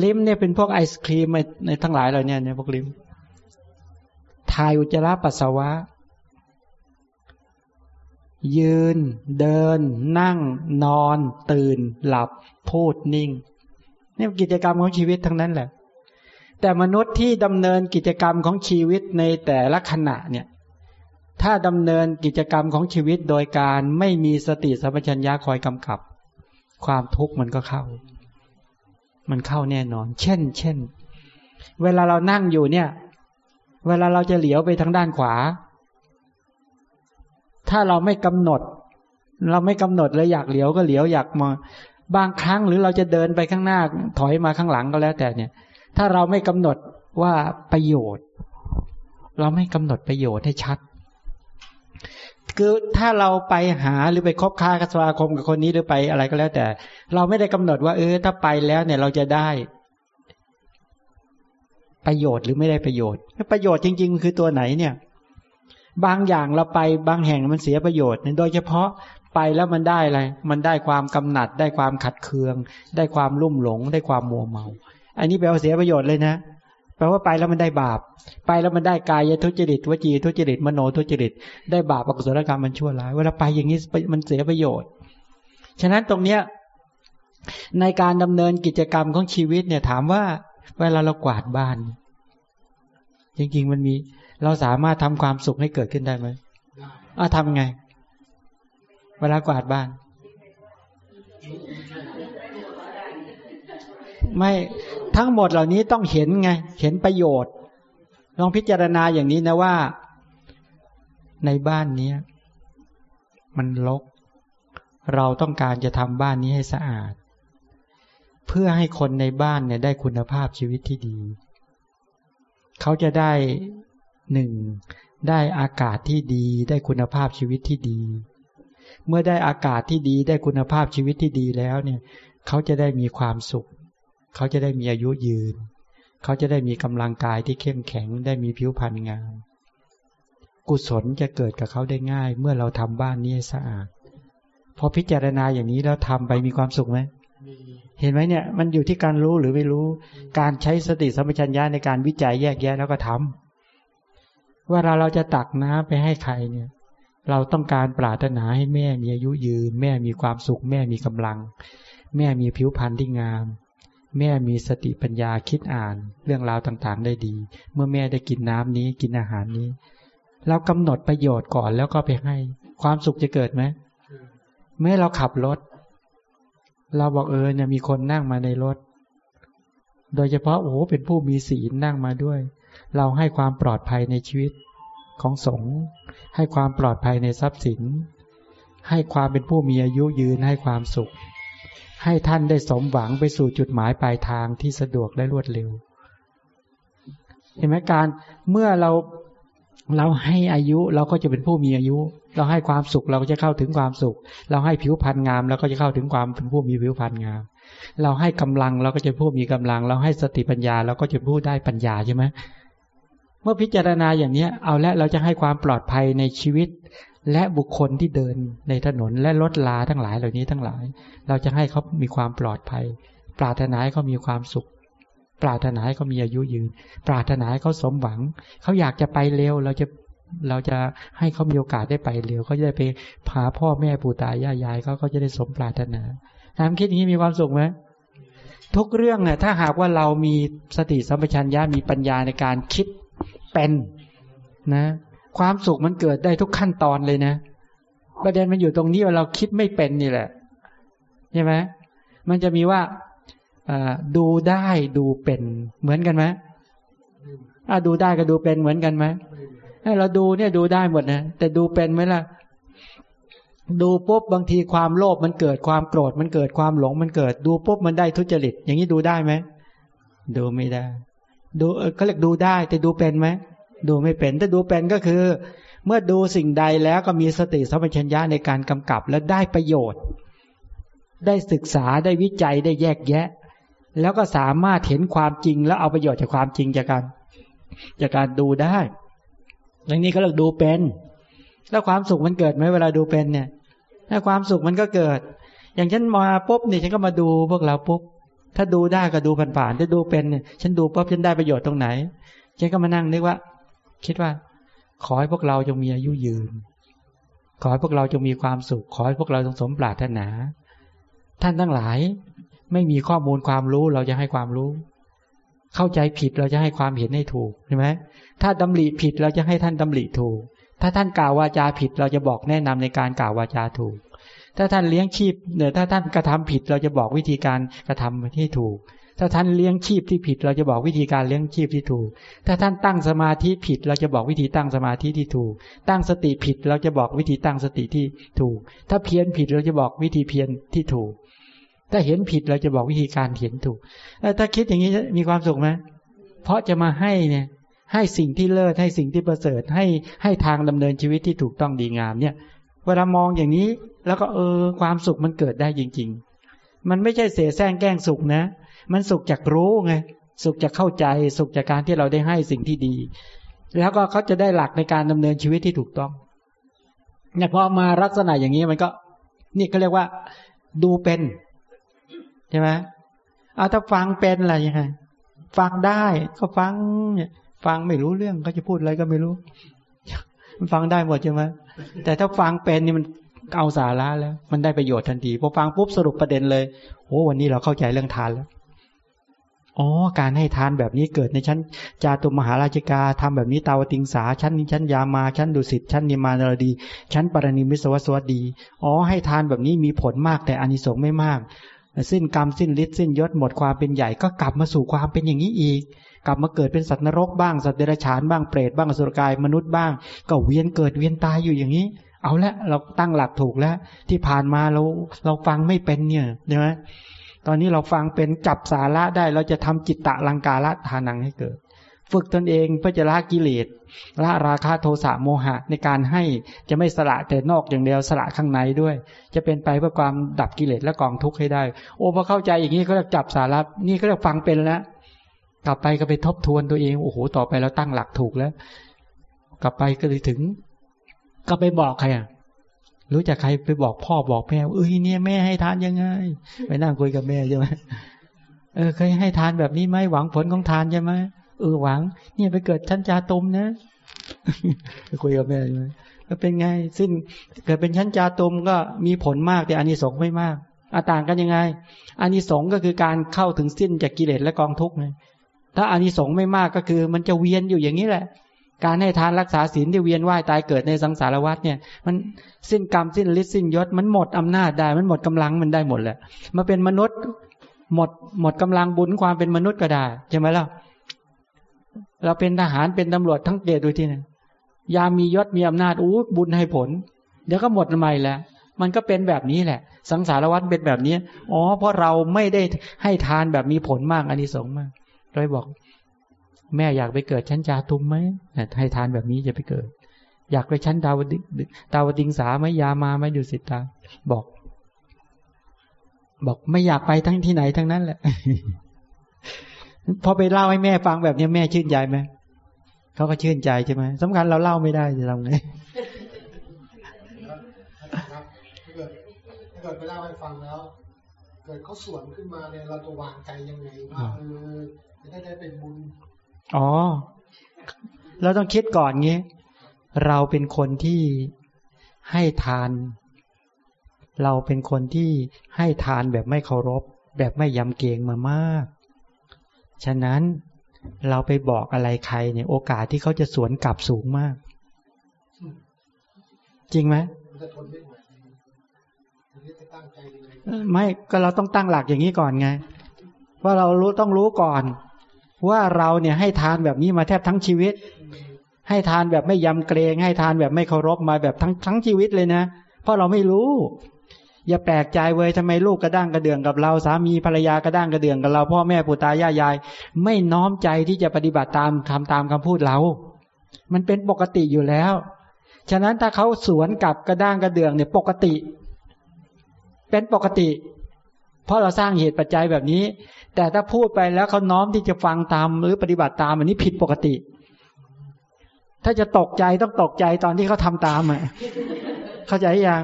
ลิ้มเนี่ยเป็นพวกไอศครีมในทั้งหลายเราเนี่ยเนี่ยพวกลิ้มถ่ายอุจจาระปัสสาวะ ยืน เดิน นั่ง นอน ตื่น หลับ พูดนิ่ง นี่กิจกรรมของชีวิตทั้งนั้นแหละ แต่มนุษย์ที่ดำเนินกิจกรรมของชีวิตในแต่ละขณะเนี่ย ถ้าดำเนินกิจกรรมของชีวิตโดยการไม่มีสติสัมปชัญญะคอยกำกับ ความทุกข์มันก็เข้า มันเข้าแน่นอน เช่น เช่น เวลาเรานั่งอยู่เนี่ย เวลาเราจะเหลียวไปทางด้านขวา ถ้าเราไม่กำหนด เราไม่กำหนดเลยอยากเหลียวก็เหลียวอยากมองบางครั้งหรือเราจะเดินไปข้างหน้า ถอยมาข้างหลังก็แล้วแต่เนี่ย ถ้าเราไม่กำหนดว่าประโยชน์ เราไม่กำหนดประโยชน์ให้ชัด คือถ้าเราไปหาหรือไปคบค้ากับสมาคมกับคนนี้หรือไปอะไรก็แล้วแต่ เราไม่ได้กำหนดว่า เออ ถ้าไปแล้วเนี่ยเราจะได้ ประโยชน์หรือไม่ได้ประโยชน์ ประโยชน์จริง ๆ คือตัวไหนเนี่ย บางอย่างเราไปบางแห่งมันเสียประโยชน์โดยเฉพาะไปแล้วมันได้อะไร มันได้ความกำหนัด ได้ความขัดเคือง ได้ความลุ่มหลง ได้ความมัวเมา อันนี้แปลว่าเสียประโยชน์เลยนะ แปลว่าไปแล้วมันได้บาป ไปแล้วมันได้กายทุจริตวจีทุจริตมโนทุจริต ได้บาปอกุศลกรรมมันชั่วร้ายเวลาไปอย่างนี้มันเสียประโยชน์ ฉะนั้นตรงเนี้ยในการดำเนินกิจกรรมของชีวิตเนี่ยถามว่า เวลาเรากวาดบ้าน จริงๆมันมี เราสามารถทำความสุขให้เกิดขึ้นได้ไหมอ่าทำไง เวลากวาดบ้าน ไม่ทั้งหมดเหล่านี้ต้องเห็นไง เห็นประโยชน์ ลองพิจารณาอย่างนี้นะว่า ในบ้านนี้มันรกเราต้องการจะทำบ้านนี้ให้สะอาด เพื่อให้คนในบ้านเนี่ยได้คุณภาพชีวิตที่ดี เขาจะได้หนึ่งได้อากาศที่ดี ได้คุณภาพชีวิตที่ดี เมื่อได้อากาศที่ดี ได้คุณภาพชีวิตที่ดีแล้วเนี่ย เขาจะได้มีความสุข เขาจะได้มีอายุยืน เขาจะได้มีกำลังกายที่เข้มแข็งได้มีผิวพรรณงาม กุศลจะเกิดกับเขาได้ง่าย เมื่อเราทำบ้านนี้สะอาด พอพิจารณาอย่างนี้แล้วทำไปมีความสุขไหมเห็นไหมเนี่ยมันอยู่ที่การรู้หรือไม่รู้ การใช้สติสัมปชัญญะในการวิจัยแยกแยะแล้วก็ทำเวลาเราจะตักน้ำไปให้ใครเนี่ย เราต้องการปรารถนาให้แม่มีอายุยืน แม่มีความสุข แม่มีกำลัง แม่มีผิวพรรณที่งาม แม่มีสติปัญญาคิดอ่าน เรื่องราวต่างๆ ได้ดี เมื่อแม่ได้กินน้ำนี้กินอาหารนี้ เรากำหนดประโยชน์ก่อนแล้วก็ไปให้ ความสุขจะเกิดไหมเมื่อเราขับรถ เราบอกเออเนี่ยมีคนนั่งมาในรถ โดยเฉพาะโอ้เป็นผู้มีศีลนั่งมาด้วย เราให้ความปลอดภัยในชีวิตของสงฆ์ให้ความปลอดภัยในทรัพย์สิน ให้ความเป็นผู้มีอายุยืนให้ความสุข ให้ท่านได้สมหวังไปสู่จุดหมายปลายทางที่สะดวกและรวดเร็ว เห็นไหมการเมื่อเราเราให้อายุเราก็จะเป็นผู้มีอายุ เราให้ความสุขเราก็จะเข้าถึงความสุข เราให้ผิวพรรณงามเราก็จะเข้าถึงความเป็นผู้มีผิวพรรณงาม เราให้กำลังเราก็จะผู้มีกำลัง เราให้สติปัญญาเราก็จะผู้ได้ปัญญาใช่ไหมเมื่อพิจารณาอย่างเนี้ยเอาละเราจะให้ความปลอดภัยในชีวิต และบุคคลที่เดินในถนนและรถลาทั้งหลายเหล่านี้ทั้งหลาย เราจะให้เขามีความปลอดภัย ปรารถนาให้เขามีความสุข ปรารถนาให้เขามีอายุยืน ปรารถนาให้เขาสมหวัง เขาอยากจะไปเร็ว เราจะเราจะให้เขามีโอกาสได้ไปเร็วเขาจะได้ไปพาพ่อแม่ปู่ตายายยายเขาก็จะได้สมปรารถนาถามคิดอย่างนี้มีความสุขไหมทุกเรื่องเนี่ยถ้าหากว่าเรามีสติสัมปชัญญะมีปัญญาในการคิดเป็นนะ ความสุขมันเกิดได้ทุกขั้นตอนเลยนะประเด็นมันอยู่ตรงนี้ว่าเราคิดไม่เป็นนี่แหละใช่ไหมมันจะมีว่าดูได้ดูเป็นเหมือนกันไหมดูได้กับดูเป็นเหมือนกันไหมเราดูเนี่ยดูได้หมดนะแต่ดูเป็นไหมล่ะ ดูปุ๊บบางทีความโลภมันเกิดความโกรธมันเกิดความหลงมันเกิด ดูปุ๊บมันได้ทุจริต อย่างนี้ดูได้ไหมดูไม่ได้ ดูเขาเรียกดูได้ แต่ดูเป็นไหม ดูไม่เป็นถ้าดูเป็นก็คือ เมื่อดูสิ่งใดแล้วก็มีสติสัมปชัญญะในการกำกับและได้ประโยชน์ ได้ศึกษาได้วิจัยได้แยกแยะ แล้วก็สามารถเห็นความจริง แล้วเอาประโยชน์จากความจริงจากการจากการดูได้อย่างนี้ก็เรียกดูเป็น แล้วความสุขมันเกิดไหมเวลาดูเป็นเนี่ย ถ้าความสุขมันก็เกิด อย่างฉันมาปุ๊บเนี่ยฉันก็มาดูพวกเราปุ๊บถ้าดูได้ก็ดูผ่านๆถ้าดูเป็นเนี่ยฉันดูปุ๊บฉันได้ประโยชน์ตรงไหนฉันก็มานั่งนึกว่า คิดว่า ขอให้พวกเราจงมีอายุยืน ขอให้พวกเราจงมีความสุข ขอให้พวกเราจงสมปรารถนา ท่านทั้งหลาย ไม่มีข้อมูลความรู้เราจะให้ความรู้ เข้าใจผิดเราจะให้ความเห็นให้ถูกใช่ไหมถ้าดำริผิดเราจะให้ท่านดำริถูก ถ้าท่านกล่าววาจาผิดเราจะบอกแนะนำในการกล่าววาจาถูก ถ้าท่านเลี้ยงชีพเนี่ยถ้าท่านกระทำผิดเราจะบอกวิธีการกระทำที่ถูก ถ้าท่านเลี้ยงชีพที่ผิด เราจะบอกวิธีการเลี้ยงชีพที่ถูก ถ้าท่านตั้งสมาธิผิด เราจะบอกวิธีตั้งสมาธิที่ถูก ตั้งสติผิด เราจะบอกวิธีตั้งสติที่ถูก ถ้าเพี้ยนผิดเราจะบอกวิธีเพี้ยนที่ถูก ถ้าเห็นผิดเราจะบอกวิธีการเห็นถูกถ้าคิดอย่างนี้มีความสุขไหมเพราะจะมาให้เนี่ยให้สิ่งที่เลิศให้สิ่งที่ประเสริฐให้ให้ทางดำเนินชีวิตที่ถูกต้องดีงามเนี่ย เวลามองอย่างนี้ แล้วก็เออความสุขมันเกิดได้จริง ๆ มันไม่ใช่เสแสร้งแกล้งสุขนะ มันสุขจากรู้ไงสุขจากเข้าใจ สุขจากการที่เราได้ให้สิ่งที่ดี แล้วก็เขาจะได้หลักในการดำเนินชีวิตที่ถูกต้องเนี่ยพอมาลักษณะอย่างนี้มันก็ นี่เขาเรียกว่า ดูเป็นใช่ไหมเอาถ้าฟังเป็นอะไรยังไงฟังได้ก็ฟังเนี่ยฟังไม่รู้เรื่องก็จะพูดอะไรก็ไม่รู้ มันฟังได้หมดใช่ไหมแต่ถ้าฟังเป็นนี่มันเอาสาระแล้ว มันได้ประโยชน์ทันทีพอฟังปุ๊บสรุปประเด็นเลยโอ้วันนี้เราเข้าใจเรื่องทานแล้ว อ๋อ การให้ทานแบบนี้เกิดในชั้นจาตุมหาราชิกาทำแบบนี้ตาวติงสาชั้นนี้ชั้นยามาชั้นดุสิตชั้นนิมานรดี ชั้นปรณิมิสวสวัสดี อ๋อ ให้ทานแบบนี้มีผลมากแต่อานิสงส์ไม่มาก สิ้นกรรมสิ้นฤทธิ์สิ้นยศหมดความเป็นใหญ่ก็กลับมาสู่ความเป็นอย่างนี้อีก กลับมาเกิดเป็นสัตว์นรกบ้างสัตว์เดรัจฉานบ้างเปรตบ้างสุรกายมนุษย์บ้าง ก็เวียนเกิดเวียนตายอยู่อย่างนี้ เอาละเราตั้งหลักถูกแล้ว ที่ผ่านมาเราเราฟังไม่เป็นเนี่ยใช่ไหม ตอนนี้เราฟังเป็นจับสาระได้ เราจะทำจิตตะลังกาละทานังให้เกิด ฝึกตนเองเพื่อจะละกิเลสละราคะโทสะโมหะในการให้จะไม่สละแต่นอกอย่างเดียวสละข้างในด้วย จะเป็นไปเพื่อความดับกิเลสและกองทุกข์ให้ได้ โอ้พอเข้าใจอย่างนี้ก็จะจับสาระนี่ก็จะฟังเป็นแล้วกลับไปก็ไปทบทวนตัวเองโอ้โหต่อไปเราตั้งหลักถูกแล้ว กลับไปก็เลยถึง ก็ไปบอกใครอะ รู้จักใครไปบอกพ่อบอกแม่เอ้ยเนี่ยแม่ให้ทานยังไงไปนั่งคุยกับแม่ใช่ไหมเออเคยให้ทานแบบนี้ไหมหวังผลของทานใช่ไหมเออหวัง เนี่ยไปเกิดชั้นจาตุมนะไปคุยกับแม่ใช่ไหมก็เป็นไง ซึ่งเกิดเป็นชั้นจาตุมก็มีผลมากแต่อานิสงส์ไม่มากอาต่างกันยังไงอานิสงส์ก็คือการเข้าถึงสิ้นจากกิเลสและกองทุกข์ไงถ้าอานิสงส์ไม่มากก็คือ มันจะเวียนอยู่อย่างนี้แหละ การให้ทานรักษาศีลที่เวียนว่ายตายเกิดในสังสารวัฏเนี่ย มันสิ้นกรรมสิ้นฤทธิ์สิ้นยศมันหมดอำนาจได้ มันหมดกำลังมันได้หมดแหละมาเป็นมนุษย์ หมดหมดกำลังบุญความเป็นมนุษย์ก็ได้ใช่ไหมล่ะเราเป็นทหารเป็นตำรวจทั้งเกตดูที่นั่นยามียศมีอำนาจอู้บุญให้ผล เดี๋ยวก็หมดใหม่แล้วมันก็เป็นแบบนี้แหละ สังสารวัฏเป็นแบบนี้อ๋อเพราะเราไม่ได้ให้ทานแบบมีผลมากอันนี้สงมากเลยบอก แม่อยากไปเกิดชั้นจาตุมไหมให้ทานแบบนี้จะไปเกิด อยากไปชั้นดาวดิดาวดิงสาไหมยามาไหมดูสิตาบอก บอกไม่อยากไปทั้งที่ไหนทั้งนั้นแหละพอไปเล่าให้แม่ฟังแบบนี้แม่ชื่นใจไหมเขาก็ชื่นใจใช่ไหมสำคัญเราเล่าไม่ได้จะทำไงถ้าเกิดถ้าเกิดไปเล่าให้ฟังแล้ว เกิดเขาสวนขึ้นมาเนี่ยเราจะวางใจยังไงว่าเออจะได้ได้เป็นบุญ อ๋อ เราต้องคิดก่อนงี้ เราเป็นคนที่ให้ทาน เราเป็นคนที่ให้ทานแบบไม่เคารพ แบบไม่ยำเกรงมามาก ฉะนั้นเราไปบอกอะไรใครเนี่ย โอกาสที่เขาจะสวนกลับสูงมาก จริงไหมไม่ก็เราต้องตั้งหลักอย่างนี้ก่อนไงว่าเรารู้ต้องรู้ก่อน ว่าเราเนี่ยให้ทานแบบนี้มาแทบทั้งชีวิต ให้ทานแบบไม่ยำเกรงให้ทานแบบไม่เคารพมาแบบทั้งทั้งชีวิตเลยนะ เพราะเราไม่รู้ อย่าแปลกใจเว้ยทำไมลูกกระด้างกระเดื่องกับเราสามีภรรยากระด้างกระเดื่องกับเราพ่อแม่ปู่ตายายยาย ไม่น้อมใจที่จะปฏิบัติตามทำตามคำพูดเรา มันเป็นปกติอยู่แล้ว ฉะนั้นถ้าเขาสวนกับกระด้างกระเดื่องเนี่ยปกติ เป็นปกติ เพราะเราสร้างเหตุปัจจัยแบบนี้ แต่ถ้าพูดไปแล้วเขาน้อมที่จะฟังตามหรือปฏิบัติตามอันนี้ผิดปกติ ถ้าจะตกใจต้องตกใจตอนที่เขาทาตามอะเข้าใจยัง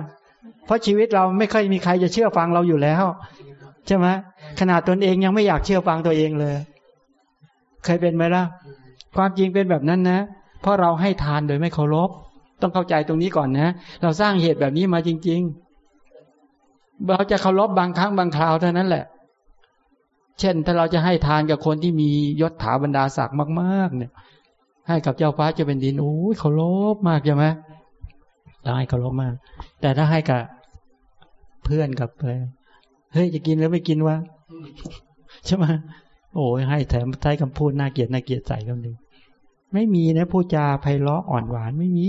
เพราะชีวิตเราไม่ค่อยมีใครจะเชื่อฟังเราอยู่แล้ว ใช่ไหมขนาดตนเองยังไม่อยากเชื่อฟังตัวเองเลย เคยเป็นไหมล่ะ ความจริงเป็นแบบนั้นนะ เพราะเราให้ทานโดยไม่เคารพ ต้องเข้าใจตรงนี้ก่อนนะ เราสร้างเหตุแบบนี้มาจริง ๆ เราจะเคารพบางครั้งบางคราวเท่านั้นแหละ เช่นถ้าเราจะให้ทานกับคนที่มียศถาบรรดาศักดิ์มาก ๆ เนี่ย ให้กับเจ้าฟ้าจะเป็นดินโอ้ยเขาลบมากใช่ไหมเราให้เขาลบมาก แต่ถ้าให้กับเพื่อนกับอะไรเฮ้ยจะกินแล้วไม่กินวะใช่ไหมโอ้ยให้แถมใช้คำพูดน่าเกลียดน่าเกลียดใส่คำหนึ่งไม่มีนะพูดจาไพเราะอ่อนหวานไม่มี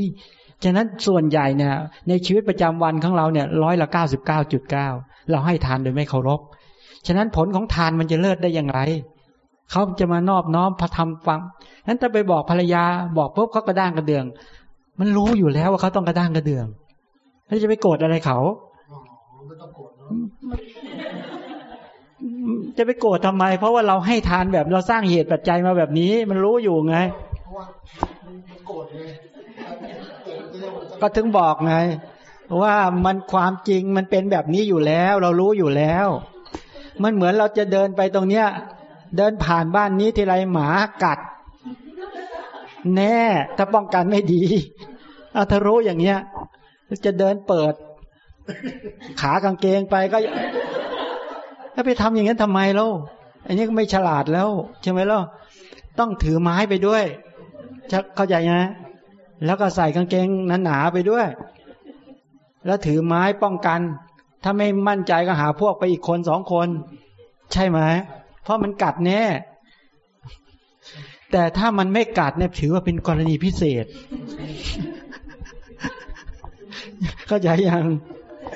ฉะนั้นส่วนใหญ่เนี่ยในชีวิตประจำวันของเราเนี่ยร้อยละเก้าสิบเก้าจุดเก้าเราให้ทานโดยไม่เคารพ ฉะนั้นผลของทานมันจะเลิศได้อย่างไร เขาจะมานอบน้อมพระธรรมฟังนั้นถ้าไปบอกภรรยาบอกปุ๊บเขากระด้างกระเดือง มันรู้อยู่แล้วว่าเขาต้องกระด้างกระเดืองแล้วจะไปโกรธอะไรเขาจะไปโกรธทำไม เพราะว่าเราให้ทานแบบเราสร้างเหตุปัจจัยมาแบบนี้ มันรู้อยู่ไงก็ ก็ถึงบอกไง ว่ามันความจริงมันเป็นแบบนี้อยู่แล้ว เรารู้อยู่แล้ว มันเหมือนเราจะเดินไปตรงเนี้ย เดินผ่านบ้านนี้ทีไรหมากัด แน่ ถ้าป้องกันไม่ดีอาถ้ารู้อย่างเงี้ยจะเดินเปิด ขากางเกงไปก็ถ้าไปทำอย่างนั้นทำไมเล่าอันนี้ก็ไม่ฉลาดแล้ว ใช่ไหมล่ะต้องถือไม้ไปด้วยเข้าใจไหม แล้วก็ใส่กางเกงหนาๆไปด้วย แล้วถือไม้ป้องกัน ถ้าไม่มั่นใจก็หาพวกไปอีกคนสองคน ใช่ไหมเพราะมันกัดแน่แต่ถ้ามันไม่กัดเนี่ยถือว่าเป็นกรณีพิเศษ เข้าใจยัง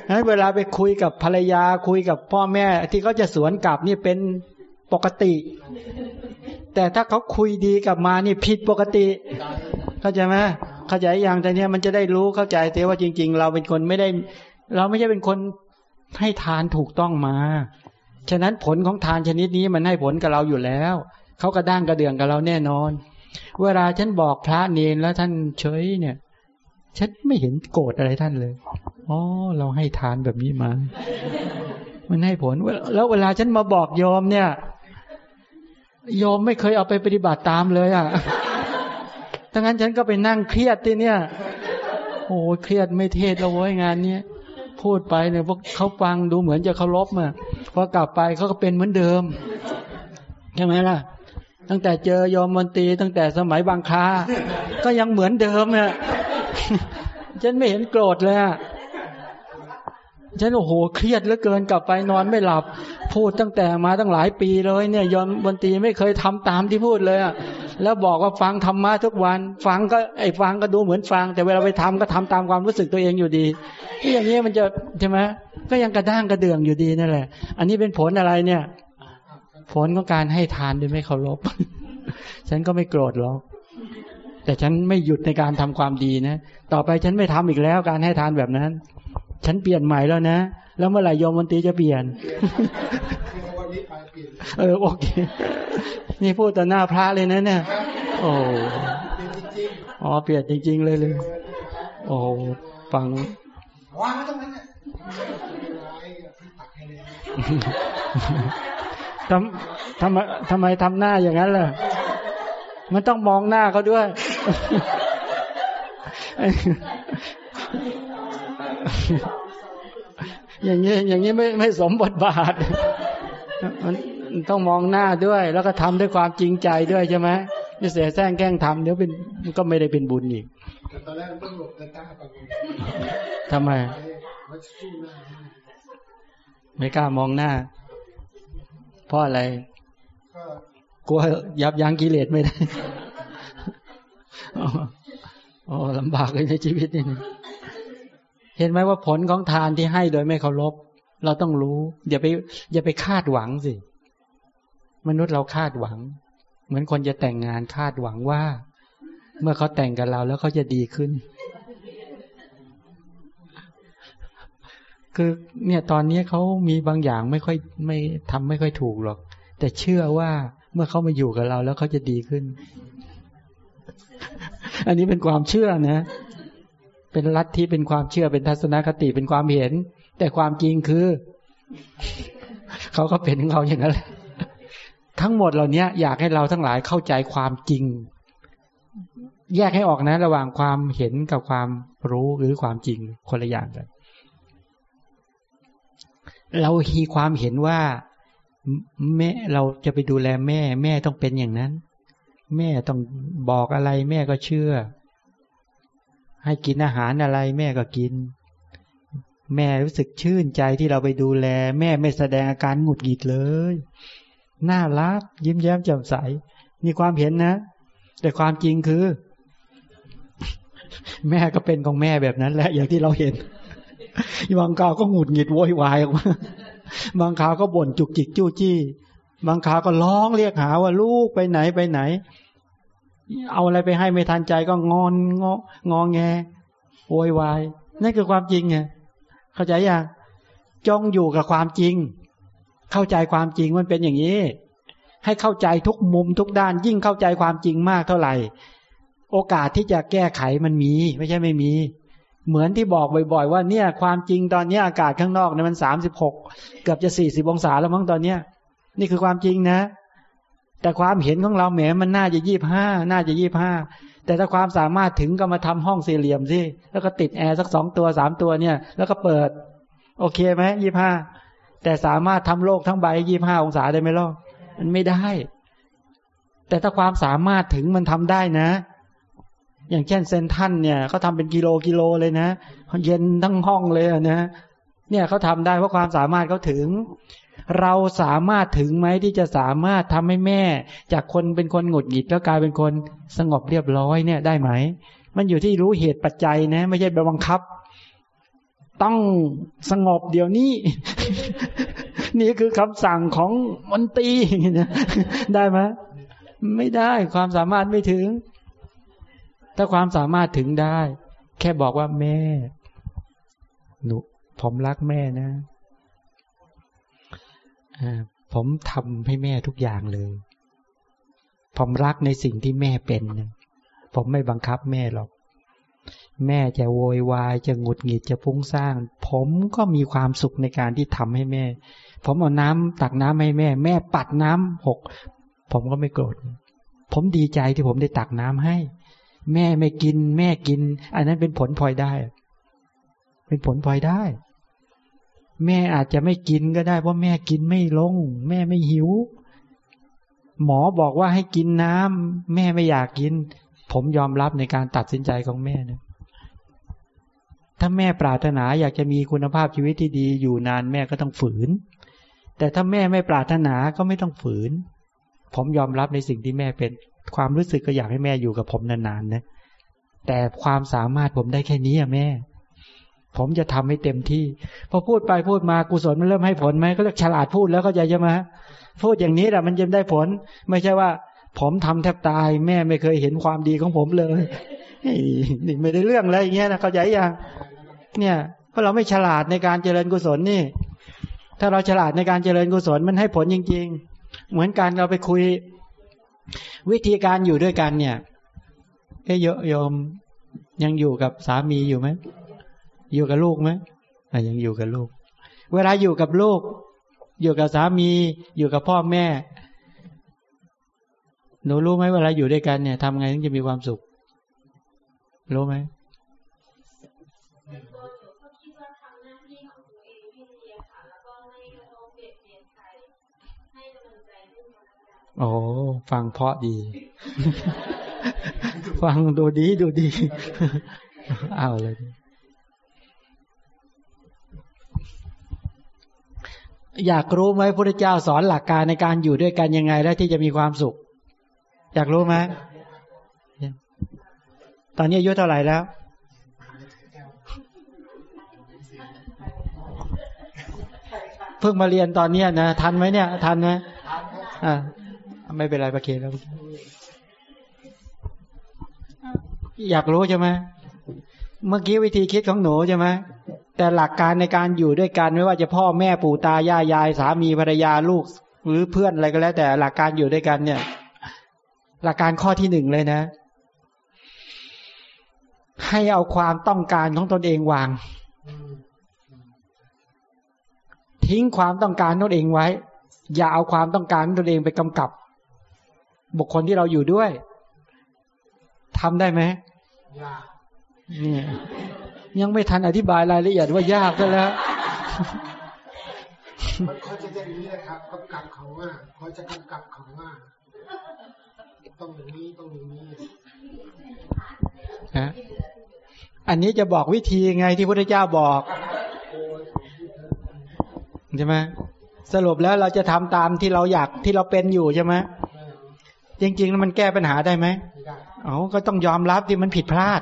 นั้นเวลาไปคุยกับภรรยาคุยกับพ่อแม่ ที่เขาจะสวนกลับนี่เป็นปกติ แต่ถ้าเขาคุยดีกับมานี่ผิดปกติ เข้าใจไหม เข้าใจอย่างแต่เนี้ยมันจะได้รู้เข้าใจแต่ว่าจริง ๆ เราเป็นคนไม่ได้ เราไม่ใช่เป็นคนให้ทานถูกต้องมา ฉะนั้นผลของทานชนิดนี้มันให้ผลกับเราอยู่แล้ว เขากระด้างกระเดื่องกับเราแน่นอน เวลาฉันบอกพระเนนแล้วท่านเฉยเนี่ย ฉันไม่เห็นโกรธอะไรท่านเลย อ๋อ เราให้ทานแบบนี้มา มันให้ผล แล้วเวลาฉันมาบอกยอมเนี่ย ยอมไม่เคยเอาไปปฏิบัติตามเลยอะ ถ้างนั้นฉันก็ไปนั่งเครียดที่เนี่ย โอ้เครียดไม่เทศแล้วเว้ยงานเนี้ยพูดไปเนี่ยพวกเขาฟังดูเหมือนจะเคารพมาพอกลับไปเขาก็เป็นเหมือนเดิมใช่ไหมล่ะ ตั้งแต่เจอยอมมนตรีตั้งแต่สมัยบางคาก็ยังเหมือนเดิมเนี่ยฉันไม่เห็นโกรธเลยอะ ฉันโอ้โหเครียดเหลือเกินกลับไปนอนไม่หลับ พูดตั้งแต่มาตั้งหลายปีเลย เนี่ยยอมบนตีไม่เคยทำตามที่พูดเลยอะแล้วบอกว่าฟังธรรมะทุกวัน ฟังก็ไอ้ฟังก็ดูเหมือนฟัง แต่เวลาไปทำก็ทำตามความรู้สึกตัวเองอยู่ดีที่อย่างนี้มันจะใช่ไหมก็ยังกระด้างกระเดื่องอยู่ดีนั่นแหละ อันนี้เป็นผลอะไรเนี่ย ผลของการให้ทานโดยไม่เคารพฉันก็ไม่โกรธหรอกแต่ฉันไม่หยุดในการทำความดีนะ ต่อไปฉันไม่ทำอีกแล้วการให้ทานแบบนั้น ฉันเปลี่ยนใหม่แล้วนะ แล้วเมื่อไหร่โยมวันตีจะเปลี่ยนเออโอเค นี่พูดต่อหน้าพระเลยนะเนี่ย โอ้อ๋อเปลี่ยนจริง ๆ เลยเลย โอ้ฟังวางตรงนั้นทำทำทำไมทำหน้าอย่างนั้นล่ะ มันต้องมองหน้าเขาด้วย อย่างนี้อย่างนี้ไม่ไม่สมบทบาท มันต้องมองหน้าด้วย แล้วก็ทำด้วยความจริงใจด้วยใช่ไหมจะเสียแซงแกล้งทำเดี๋ยวเป็นมันก็ไม่ได้เป็นบุญอีกแต่ตอนแรกต้องหลบแต่ตาไปทำไมไม่กล้ามองหน้า เพราะอะไรกลัวยับยั้งกิเลสไม่ได้ โอ้ลำบากเลยในชีวิตนี่ เห็นไหมว่าผลของทานที่ให้โดยไม่เคารพเราต้องรู้อย่าไปอย่าไปคาดหวังสิ มนุษย์เราคาดหวัง เหมือนคนจะแต่งงานคาดหวังว่า เมื่อเขาแต่งกับเราแล้วเขาจะดีขึ้น คือเนี่ยตอนนี้เขามีบางอย่างไม่ค่อยไม่ทำไม่ค่อยถูกหรอก แต่เชื่อว่าเมื่อเขามาอยู่กับเราแล้วเขาจะดีขึ้น อันนี้เป็นความเชื่อนะ เป็นลัทธิเป็นความเชื่อเป็นทัศนคติเป็นความเห็น แต่ความจริงคือ เขาก็เป็นของเขาอย่างนั้นแหละทั้งหมดเหล่านี้อยากให้เราทั้งหลายเข้าใจความจริง แยกให้ออกนะ ระหว่างความเห็นกับความรู้หรือความจริงคนละอย่างกัน เราฮีความเห็นว่า แม่เราจะไปดูแลแม่ แม่ต้องเป็นอย่างนั้น แม่ต้องบอกอะไร แม่ก็เชื่อ ให้กินอาหารอะไรแม่ก็กิน แม่รู้สึกชื่นใจที่เราไปดูแล แม่ไม่แสดงอาการหงุดหงิดเลย น่ารัก ยิ้มแย้มแจ่มใส มีความเห็นนะ แต่ความจริงคือ แม่ก็เป็นของแม่แบบนั้นแหละ อย่างที่เราเห็นบางคราวก็หงุดหงิดโวยวายออกมาบางคราวก็บ่นจุกจิกจู้จี้ บางคราวก็ร้องเรียกหาว่าลูกไปไหนไปไหน เอาอะไรไปให้ไม่ทันใจก็งอนงองอแงโวยวายนั่นคือความจริงไงเข้าใจยังจงอยู่กับความจริง เข้าใจความจริงมันเป็นอย่างนี้ ให้เข้าใจทุกมุมทุกด้าน ยิ่งเข้าใจความจริงมากเท่าไหร่ โอกาสที่จะแก้ไขมันมี ไม่ใช่ไม่มี เหมือนที่บอกบ่อย ๆ ว่าเนี่ย ความจริงตอนนี้อากาศข้างนอกเนี่ยมันสามสิบหกเกือบจะสี่สิบองศาแล้วมั้งตอนเนี้ย นี่คือความจริงนะ แต่ความเห็นของเราแหมมันน่าจะยี่บห้าน่าจะยี่บห้าแต่ถ้าความสามารถถึงก็มาทำห้องสี่เหลี่ยมสิแล้วก็ติดแอร์สักสองตัวสามตัวเนี่ย แล้วก็เปิด โอเคไหมยี่บห้าแต่สามารถทำโลกทั้งใบยี่บห้าองศาได้ไหมล่ะมันไม่ได้ แต่ถ้าความสามารถถึงมันทำได้นะ อย่างเช่นเซนทันเนี่ยเขาทาเป็นกิโลกิโลเลยนะเย็นทั้งห้องเลยนะเนี่ยเขาทำได้เพราะความสามารถเขาถึง เราสามารถถึงไหมที่จะสามารถทำให้แม่ จากคนเป็นคนหงุดหงิดแล้วกลายเป็นคนสงบเรียบร้อยเนี่ยได้ไหม มันอยู่ที่รู้เหตุปัจจัยนะ ไม่ใช่ไปบังคับ ต้องสงบเดี๋ยวนี้ นี่คือคำสั่งของมนตรีได้ไหมไม่ได้ความสามารถไม่ถึง ถ้าความสามารถถึงได้ แค่บอกว่าแม่ หนูผมรักแม่นะ ผมทำให้แม่ทุกอย่างเลย ผมรักในสิ่งที่แม่เป็น ผมไม่บังคับแม่หรอก แม่จะโวยวายจะหงุดหงิดจะพุ่งสร้าง ผมก็มีความสุขในการที่ทำให้แม่ ผมเอาน้ำตักน้ำให้แม่ แม่ปัดน้ำหก ผมก็ไม่โกรธ ผมดีใจที่ผมได้ตักน้ำให้ แม่ไม่กิน แม่กิน อันนั้นเป็นผลพลอยได้ เป็นผลพลอยได้ แม่อาจจะไม่กินก็ได้ เพราะแม่กินไม่ลง แม่ไม่หิว หมอบอกว่าให้กินน้ำแม่ไม่อยากกิน ผมยอมรับในการตัดสินใจของแม่นะถ้าแม่ปรารถนาอยากจะมีคุณภาพชีวิตที่ดีอยู่นานแม่ก็ต้องฝืน แต่ถ้าแม่ไม่ปรารถนาก็ไม่ต้องฝืน ผมยอมรับในสิ่งที่แม่เป็น ความรู้สึกก็อยากให้แม่อยู่กับผมนานๆนะ แต่ความสามารถผมได้แค่นี้อะแม่ ผมจะทำให้เต็มที่ พอพูดไปพูดมากุศลมันเริ่มให้ผลไหมก็เรียกฉลาดพูดแล้วก็ใจจะมาพูดอย่างนี้แหละมันจะได้ผล ไม่ใช่ว่า ผมทำแทบตาย แม่ไม่เคยเห็นความดีของผมเลยนี่ไม่ได้เรื่องอะไรอย่างเงี้ยนะเข้าใจยังเนี่ยเพราะเราไม่ฉลาดในการเจริญกุศลนี่ ถ้าเราฉลาดในการเจริญกุศลมันให้ผลจริง ๆ เหมือนการเราไปคุย วิธีการอยู่ด้วยกันเนี่ยเยอะโยมยังอยู่กับสามีอยู่ไหม อยู่กับลูกไหมยังอยู่กับลูก เวลาอยู่กับลูก อยู่กับสามี อยู่กับพ่อแม่หนูรู้ไหมเวลาอยู่ด้วยกันเนี่ยทำไงถึงจะมีความสุข รู้ไหมโอ้ฟังเพาะดี ฟังดูดีดูดี เอาเลย อยากรู้ไหมพระเจ้าสอนหลักการในการอยู่ด้วยกันยังไง แล้วที่จะมีความสุข อยากรู้ไหมตอนนี้อายุเท่าไหร่แล้วเพิ่งมาเรียนตอนนี้นะทันไหมเนี่ยทันไหมอ่าไม่เป็นไรประเคนแล้วอยากรู้ใช่ไหม เมื่อกี้วิธีคิดของหนูใช่ไหมแต่หลักการในการอยู่ด้วยกันไม่ว่าจะพ่อแม่ปู่ตายายยายสามีภรรยาลูก หรือเพื่อนอะไรก็แล้ว แต่หลักการอยู่ด้วยกันเนี่ย หลักการข้อที่หนึ่งเลยนะ ให้เอาความต้องการของตนเองวาง ทิ้งความต้องการตนเองไว้ อย่าเอาความต้องการตนเองไปกำกับ บุคคลที่เราอยู่ด้วยทำได้ไหม นี่ยังไม่ทันอธิบายรายละเอียดว่ายากซะแล้วเขาจะอย่างนี้นะครับกำกับเขาว่าเขาจะกำกับเขาว่าต้องอย่างนี้ต้องอย่างนี้ฮะอันนี้จะบอกวิธีไงที่พระเจ้าบอกใช่ไหมสรุปแล้วเราจะทำตามที่เราอยากที่เราเป็นอยู่ใช่ไหมจริงๆแล้วมันแก้ปัญหาได้ไหมอ๋อก็ต้องยอมรับที่มันผิดพลาด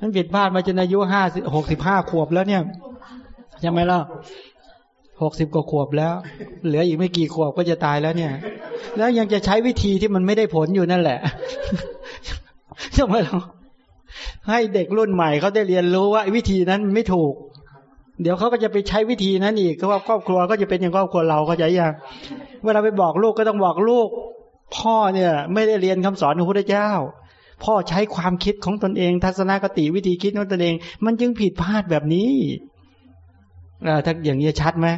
มันผิดพลาดมาจนอายุห้าหกสิบห้าขวบแล้วเนี่ยใช่ไหมล่ะหกสิบกว่าขวบแล้ว เหลืออีกไม่กี่ขวบก็จะตายแล้วเนี่ย แล้วยังจะใช้วิธีที่มันไม่ได้ผลอยู่นั่นแหละใช่ไหมล่ะให้เด็กรุ่นใหม่เขาได้เรียนรู้ว่าวิธีนั้นไม่ถูก เดี๋ยวเขาก็จะไปใช้วิธีนั้นอีกเพราะว่าครอบครัวก็จะเป็นอย่างครอบครัวเราเขาใจยังเวลาไปบอกลูกก็ต้องบอกลูก พ่อเนี่ย ไม่ได้เรียนคำสอนของพระเจ้า พ่อใช้ความคิดของตนเอง ทัศนคติวิธีคิดของตนเอง มันจึงผิดพลาดแบบนี้ถ้าอย่างนี้ชัดไหม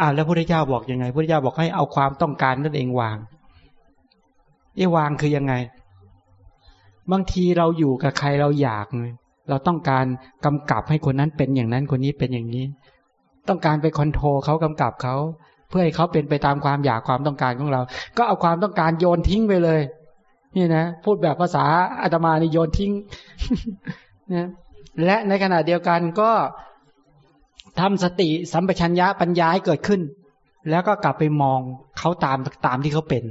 อ่าแล้วพระพุทธเจ้าบอกยังไงพระพุทธเจ้าบอกให้เอาความต้องการตนเองวางไอ้วางคือยังไง บางทีเราอยู่กับใครเราอยากเราต้องการกำกับให้คนนั้นเป็นอย่างนั้นคนนี้เป็นอย่างนี้ ต้องการไปคอนโทรลเขากำกับเขา เพื่อให้เขาเป็นไปตามความอยากความต้องการของเรา ก็เอาความต้องการโยนทิ้งไปเลย นี่นะพูดแบบภาษาอาตมานี่โยนทิ้งนะและในขณะเดียวกันก็ทำสติสัมปชัญญะปัญญาให้เกิดขึ้น แล้วก็กลับไปมองเขาตามตามที่เขาเป็น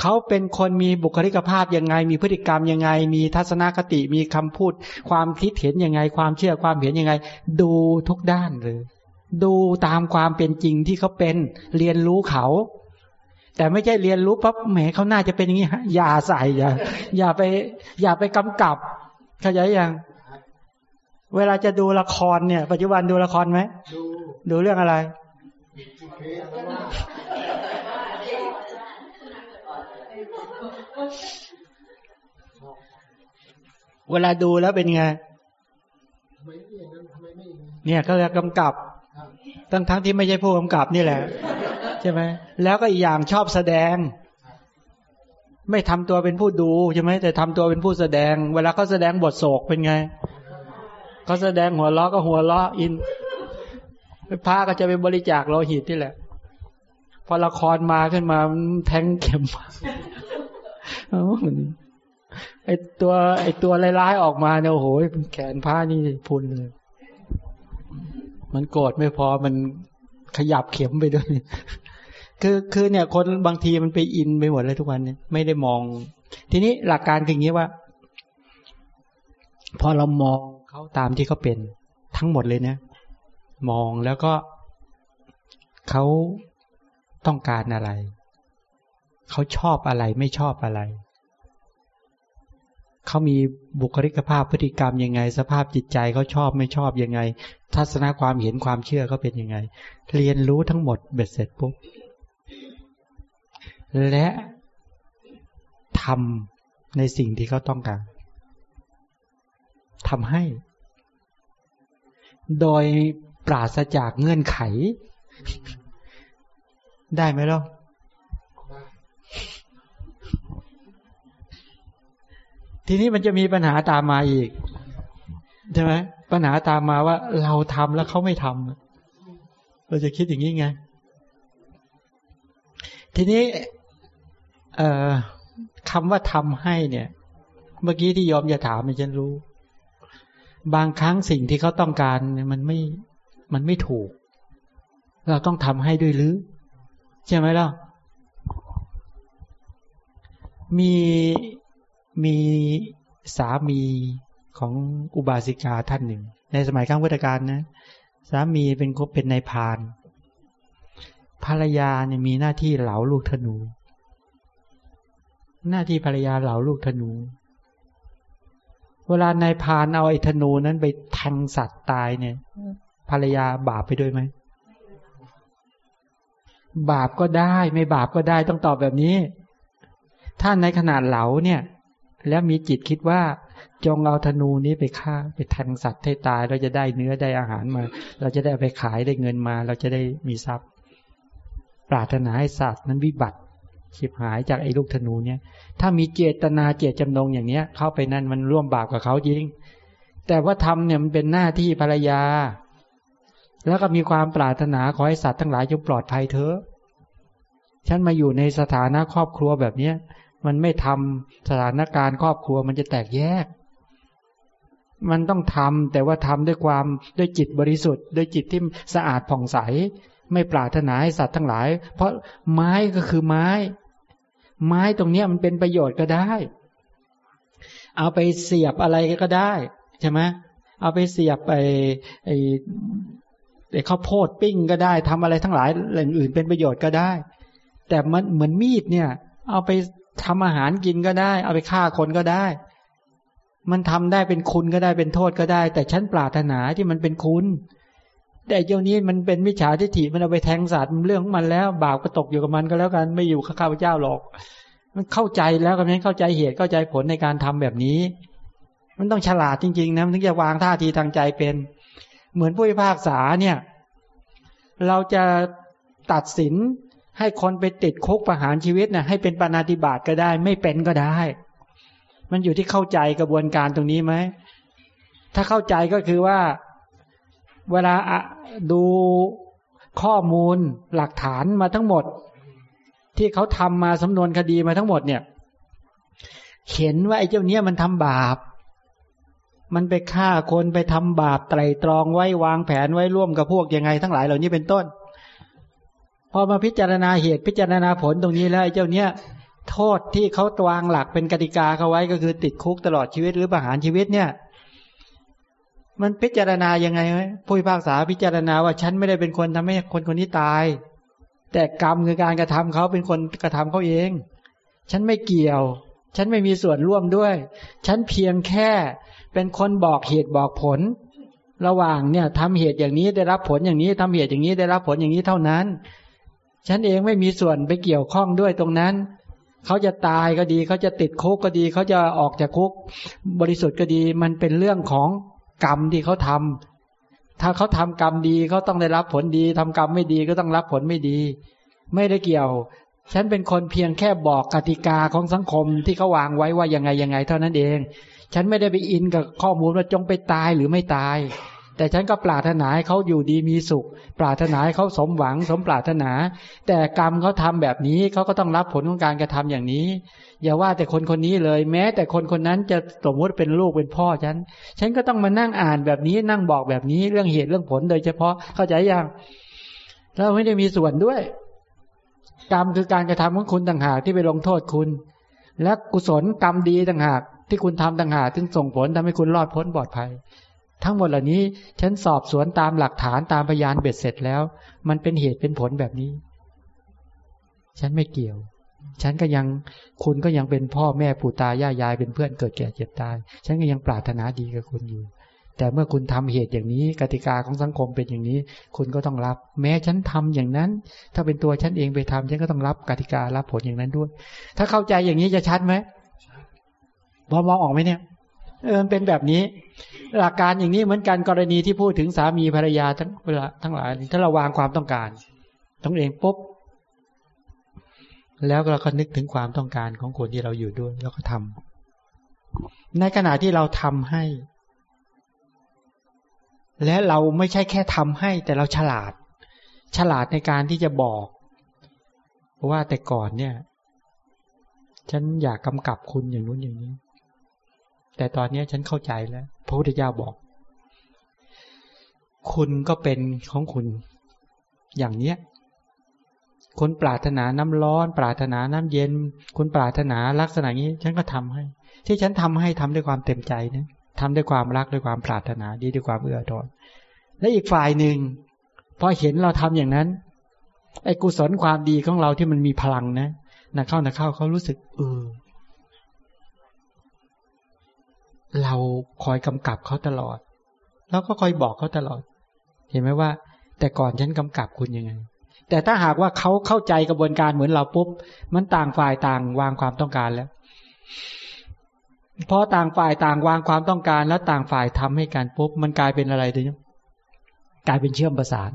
เขาเป็นคนมีบุคลิกภาพยังไง มีพฤติกรรมยังไง มีทัศนคติมีคำพูด ความคิดเห็นยังไง ความเชื่อความเห็นยังไง ดูทุกด้านเลยดูตามความเป็นจริงที่เขาเป็น เรียนรู้เขา แต่ไม่ใช่เรียนรู้ปั๊บแหมเขาน่าจะเป็นอย่างนี้อย่าใส่อย่าอย่าไป อย่าไปกำกับเข้าใจยังเวลาจะดูละครเนี่ย ปัจจุบันดูละครไหมดูดูเรื่องอะไร เวลาดูแล้วเป็นไงเนี่ยก็จะกำกับ ทั้งทั้งที่ไม่ใช่ผู้กำกับนี่แหละ ใช่ไหมแล้วก็อีกอย่างชอบแสดง ไม่ทำตัวเป็นผู้ดูใช่ไหมแต่ทำตัวเป็นผู้แสดง เวลาเขาแสดงบทโศกเป็นไงเขาแสดงหัวล้อก็หัวล้ออินพระก็จะไปบริจาคโลหิตนี่แหละ พอละครมาขึ้นมาแทงเข็มไอตัว ไอตัวร้ายๆออกมาเนี่ยโอ้โหแขนผ้านี่พุนเลย มันโกรธไม่พอมันขยับเข็มไปด้วย คือคือเนี่ยคนบางทีมันไปอินไปหมดเลยทุกวันเนี่ยไม่ได้มอง ทีนี้หลักการคืออย่างนี้ว่า พอเรามองเขาตามที่เขาเป็นทั้งหมดเลยนะมองแล้วก็เขาต้องการอะไร เขาชอบอะไรไม่ชอบอะไร เขามีบุคลิกภาพพฤติกรรมยังไง สภาพจิตใจเขาชอบไม่ชอบยังไง ทัศนะความเห็นความเชื่อเขาเป็นยังไง เรียนรู้ทั้งหมดเบ็ดเสร็จปุ๊บ และทำในสิ่งที่เขาต้องการทำให้ โดยปราศจากเงื่อนไข ได้ไหมล่ะทีนี้มันจะมีปัญหาตามมาอีกใช่ไหมปัญหาตามมาว่าเราทำแล้วเขาไม่ทำเราจะคิดอย่างนี้ไง ทีนี้ เอ่อคำว่าทำให้เนี่ย เมื่อกี้ที่ยอมจะถามฉันรู้ บางครั้งสิ่งที่เขาต้องการมันไม่มันไม่ถูก เราต้องทำให้ด้วยหรือ ใช่ไหมล่ะมีมีสามีของอุบาสิกาท่านหนึ่ง ในสมัยข้างพุทธกาลนะ สามีเป็นเป็นนายพาน ภรรยาเนี่ยมีหน้าที่เหลาลูกธนู หน้าที่ภรรยาเหลาลูกธนู เวลานายพานเอาไอ้ธนูนั้นไปแทงสัตว์ตายเนี่ย ภรรยาบาปไปด้วยไหม บาปก็ได้ไม่บาปก็ได้ต้องตอบแบบนี้ ถ้าในขนาดเหลาเนี่ย แล้วมีจิตคิดว่าจงเอาธนูนี้ไปฆ่าไปแทงสัตว์ให้ตาย เราจะได้เนื้อได้อาหารมา เราจะได้ไปขายได้เงินมา เราจะได้มีทรัพย์ ปรารถนาให้สัตว์นั้นวิบัติ ฉิบหายจากไอ้ลูกธนูเนี่ย ถ้ามีเจตนาเจตจำนงอย่างเนี้ย เข้าไปนั่นมันร่วมบาปกับเขาจริง แต่ว่าทำเนี่ยมันเป็นหน้าที่ภรรยา แล้วก็มีความปรารถนาขอให้สัตว์ทั้งหลายจงปลอดภัยเถอะฉันมาอยู่ในสถานะครอบครัวแบบเนี้ย มันไม่ทำสถานการณ์ครอบครัวมันจะแตกแยก มันต้องทำแต่ว่าทำด้วยความด้วยจิตบริสุทธิ์ ด้วยจิตที่สะอาดผ่องใส ไม่ปรารถนาให้สัตว์ทั้งหลาย เพราะไม้ก็คือไม้ ไม้ตรงนี้มันเป็นประโยชน์ก็ได้ เอาไปเสียบอะไรก็ได้ใช่ไหมเอาไปเสียบไปไอ้ไอข้าวโพดปิ้งก็ได้ทำอะไรทั้งหลายอื่นเป็นประโยชน์ก็ได้ แต่มันเหมือนมีดเนี่ย เอาไปทำอาหารกินก็ได้ เอาไปฆ่าคนก็ได้ มันทำได้เป็นคุณก็ได้เป็นโทษก็ได้ แต่ฉันปรารถนาที่มันเป็นคุณ แต่เจ้านี้มันเป็นมิจฉาทิฏฐิมันเอาไปแทงสัตว์มันเรื่องของมันแล้ว บาปก็ตกอยู่กับมันก็แล้วกันไม่อยู่ข้าพเจ้าหรอก มันเข้าใจแล้วกันนั้นเข้าใจเหตุเข้าใจผลในการทำแบบนี้ มันต้องฉลาดจริงๆนะถึงจะวางท่าทีทางใจเป็น เหมือนผู้พิพากษาเนี่ย เราจะตัดสินให้คนไปติดคุกประหารชีวิตนะให้เป็นปานาติบาตก็ได้ ไม่เป็นก็ได้ มันอยู่ที่เข้าใจกระบวนการตรงนี้ไหมถ้าเข้าใจก็คือว่า เวลาดูข้อมูลหลักฐานมาทั้งหมด ที่เขาทำมาสำนวนคดีมาทั้งหมดเนี่ย เห็นว่าไอ้เจ้าเนี้ยมันทำบาป มันไปฆ่าคนไปทำบาปไตรตรองไว้วางแผนไว้ร่วมกับพวกยังไง ทั้งหลายเหล่านี้เป็นต้น พอมาพิจารณาเหตุพิจารณาผลตรงนี้แล้วไอ้เจ้าเนี้ยโทษที่เขาตวางหลักเป็นกติกาเขาไว้ก็คือติดคุกตลอดชีวิตหรือประหารชีวิตเนี่ย มันพิจารณายังไงไหมผู้พิพากษาพิจารณาว่าฉันไม่ได้เป็นคนทำให้คนคนนี้ตาย แต่กรรมคือการกระทำเขาเป็นคนกระทำเขาเอง ฉันไม่เกี่ยว ฉันไม่มีส่วนร่วมด้วย ฉันเพียงแค่เป็นคนบอกเหตุบอกผล ระหว่างเนี่ยทำเหตุอย่างนี้ได้รับผลอย่างนี้ทำเหตุอย่างนี้ได้รับผลอย่างนี้เท่านั้น ฉันเองไม่มีส่วนไปเกี่ยวข้องด้วยตรงนั้นเขาจะตายก็ดีเขาจะติดคุกก็ดีเขาจะออกจากคุก บริสุทธิ์ก็ดี มันเป็นเรื่องของ กรรมที่เขาทำถ้าเขาทำกรรมดีเขาต้องได้รับผลดีทำกรรมไม่ดีก็ต้องรับผลไม่ดี ไม่ได้เกี่ยว ฉันเป็นคนเพียงแค่บอกกติกาของสังคมที่เขาวางไว้ว่ายังไงยังไง เท่านั้นเอง ฉันไม่ได้ไปอินกับข้อมูลว่าจงไปตายหรือไม่ตาย แต่ฉันก็ปรารถนาให้เขาอยู่ดีมีสุข ปรารถนาให้เขาสมหวัง สมปรารถนา แต่กรรมเขาทำแบบนี้เขาก็ต้องรับผลของการกระทำอย่างนี้ อย่าว่าแต่คนคนนี้เลย แม้ แต่คนคนนั้นจะสมมติเป็นลูกเป็นพ่อฉัน ฉันก็ต้องมานั่งอ่านแบบนี้นั่งบอกแบบนี้เรื่องเหตุเรื่องผลโดยเฉพาะเข้าใจยังเราไม่ได้มีส่วนด้วย กรรมคือการกระทำของคุณต่างหากที่ไปลงโทษคุณ และกุศลกรรมดีต่างหากที่คุณทำต่างหากถึงส่งผลทำให้คุณรอดพ้นปลอดภัย ทั้งหมดเหล่านี้ ฉันสอบสวนตามหลักฐานตามพยานเบ็ดเสร็จแล้ว มันเป็นเหตุเป็นผลแบบนี้ ฉันไม่เกี่ยว ฉันก็ยังคุณก็ยังเป็นพ่อแม่ปู่ตาย่ายายเป็นเพื่อนเกิดแก่เจ็บตาย ฉันก็ยังปรารถนาดีกับคุณอยู่ แต่เมื่อคุณทำเหตุอย่างนี้ กติกาของสังคมเป็นอย่างนี้ คุณก็ต้องรับ แม้ฉันทำอย่างนั้น ถ้าเป็นตัวฉันเองไปทำฉันก็ต้องรับกติการับผลอย่างนั้นด้วย ถ้าเข้าใจอย่างนี้จะชัดไหมพอมองออกไหมเนี่ย เออเป็นแบบนี้ หลักการอย่างนี้เหมือนกันกรณีที่พูดถึงสามีภรรยาทั้งเวลาทั้งหลายถ้าเราวางความต้องการต้องเองปุ๊บแล้วเราก็นึกถึงความต้องการของคนที่เราอยู่ด้วยแล้วก็ทำในขณะที่เราทำให้ และเราไม่ใช่แค่ทำให้ แต่เราฉลาด ฉลาดในการที่จะบอกว่าแต่ก่อนเนี่ย ฉันอยากกำกับคุณอย่างนู้นอย่างนี้ แต่ตอนนี้ฉันเข้าใจแล้ว พระพุทธเจ้าบอก คุณก็เป็นของคุณ อย่างเนี้ยคุณปรารถนาน้ำร้อน ปรารถนาน้ำเย็นคุณปรารถนาลักษณะนี้ ฉันก็ทำให้ ที่ฉันทำให้ทำด้วยความเต็มใจนะทำด้วยความรักด้วยความปรารถนาดีด้วยความเอื้อทอนและอีกฝ่ายหนึ่งพอเห็นเราทำอย่างนั้นไอ้กุศลความดีของเราที่มันมีพลังนะนักเข้านักเข้าเขารู้สึกเออ เราคอยกำกับเขาตลอด แล้วก็คอยบอกเขาตลอด เห็นไหมว่า แต่ก่อนฉันกำกับคุณยังไง แต่ถ้าหากว่าเขาเข้าใจกระบวนการเหมือนเราปุ๊บ มันต่างฝ่ายต่างวางความต้องการแล้วพอต่างฝ่ายต่างวางความต้องการ แล้วต่างฝ่ายทำให้การปุ๊บมันกลายเป็นอะไรทีนี้กลายเป็นเชื่อมประสาน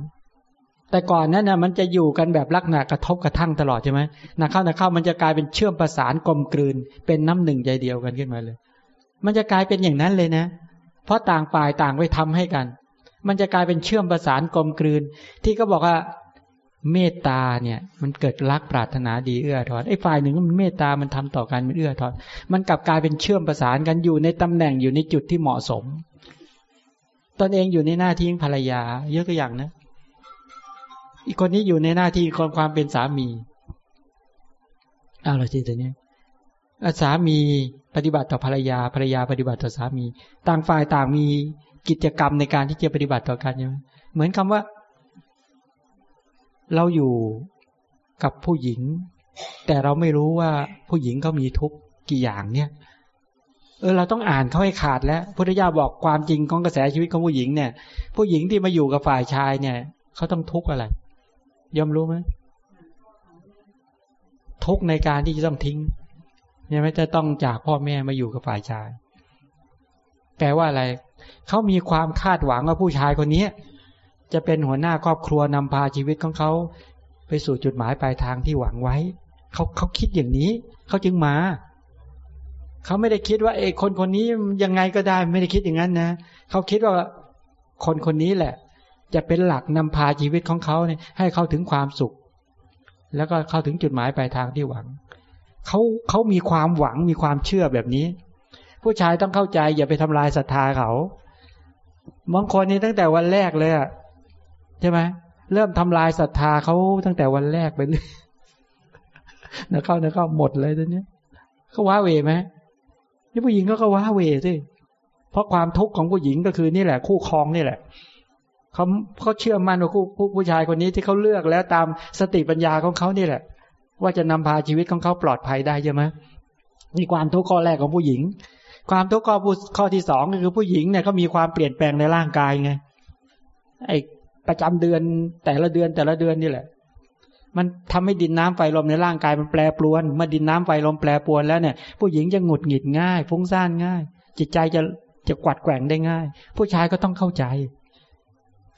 แต่ก่อนนั้นนะมันจะอยู่กันแบบลักษณะกระทบกระทั่งตลอดใช่ไหมนักเข้านักเข้ามันจะกลายเป็นเชื่อมประสานกลมกลืน เป็นน้ำหนึ่งใจเดียวกันขึ้นมาเลย มันจะกลายเป็นอย่างนั้นเลยนะ เพราะต่างฝ่ายต่างไปทำให้กัน มันจะกลายเป็นเชื่อมประสานกลมกลืน ที่ก็บอกว่าเมตตาเนี่ย มันเกิดรักปรารถนาดีเอื้อทอนไอ้ฝ่ายหนึ่งมันเมตตามันทำต่อกันมันเอื้อทอนมันกลับกลายเป็นเชื่อมประสานกันอยู่ในตำแหน่งอยู่ในจุดที่เหมาะสม ตนเองอยู่ในหน้าที่ภรรยา เยอะตัวอย่างนะ อีกคนนี้อยู่ในหน้าที่คนความเป็นสามีเอาละทีเดียวนี้ สามีปฏิบัติต่อภรรยาภรรยาปฏิบัติต่อสามี ต่างฝ่ายต่างมีกิจกรรมในการที่จะปฏิบัติต่อกันใช่ไหมเหมือนคำว่า เราอยู่กับผู้หญิง แต่เราไม่รู้ว่าผู้หญิงเขามีทุกกี่อย่างเนี่ย เออเราต้องอ่านเขาให้ขาดแล้วพุทธิยาบอกความจริงของกระแสชีวิตของผู้หญิงเนี่ย ผู้หญิงที่มาอยู่กับฝ่ายชายเนี่ยเขาต้องทุกข์อะไรยอมรู้ไหมทุกข์ในการที่จะต้องทิ้ง เนี่ยไม่จะต้องจากพ่อแม่มาอยู่กับฝ่ายชาย แปลว่าอะไร เขามีความคาดหวังว่าผู้ชายคนนี้จะเป็นหัวหน้าครอบครัวนำพาชีวิตของเขา ไปสู่จุดหมายปลายทางที่หวังไว้ เขาเขาคิดอย่างนี้ เขาจึงมา เขาไม่ได้คิดว่าเอกคนคนนี้ยังไงก็ได้ ไม่ได้คิดอย่างนั้นนะ เขาคิดว่าคนคนนี้แหละ จะเป็นหลักนำพาชีวิตของเขาเนี่ยให้เขาถึงความสุข แล้วก็เข้าถึงจุดหมายปลายทางที่หวัง เขาเขามีความหวังมีความเชื่อแบบนี้ ผู้ชายต้องเข้าใจ อย่าไปทำลายศรัทธาเขาบางคนนี่ตั้งแต่วันแรกเลยอะใช่ไหมเริ่มทำลายศรัทธาเขาตั้งแต่วันแรกไปเลยนะเข้านะเข้าหมดเลยตอนนี้เขาว้าเวไหมนี่ผู้หญิงก็ก็ว้าเวสิเพราะความทุกข์ของผู้หญิงก็คือนี่แหละ คู่ครองนี่แหละเขาเขาเชื่อมั่นว่าผู้ผู้ผู้ชายคนนี้ที่เขาเลือกแล้วตามสติปัญญาของเขานี่แหละ ว่าจะนำพาชีวิตของเขาปลอดภัยได้ใช่ไหมนี่ความทุกข์ข้อแรกของผู้หญิง ความทุกข์ข้อข้อที่สองก็คือผู้หญิงเนี่ยเขามีความเปลี่ยนแปลงในร่างกายไงไอประจำเดือนแต่ละเดือนแต่ละเดือนนี่แหละ มันทำให้ดินน้ำไฟลมในร่างกายมันแปรปรวน เมื่อดินน้ำไฟลมแปรปรวนแล้วเนี่ย ผู้หญิงจะหงุดหงิดง่าย ฟุ้งซ่านง่าย จิตใจจะจะกวัดแกว่งได้ง่าย ผู้ชายก็ต้องเข้าใจ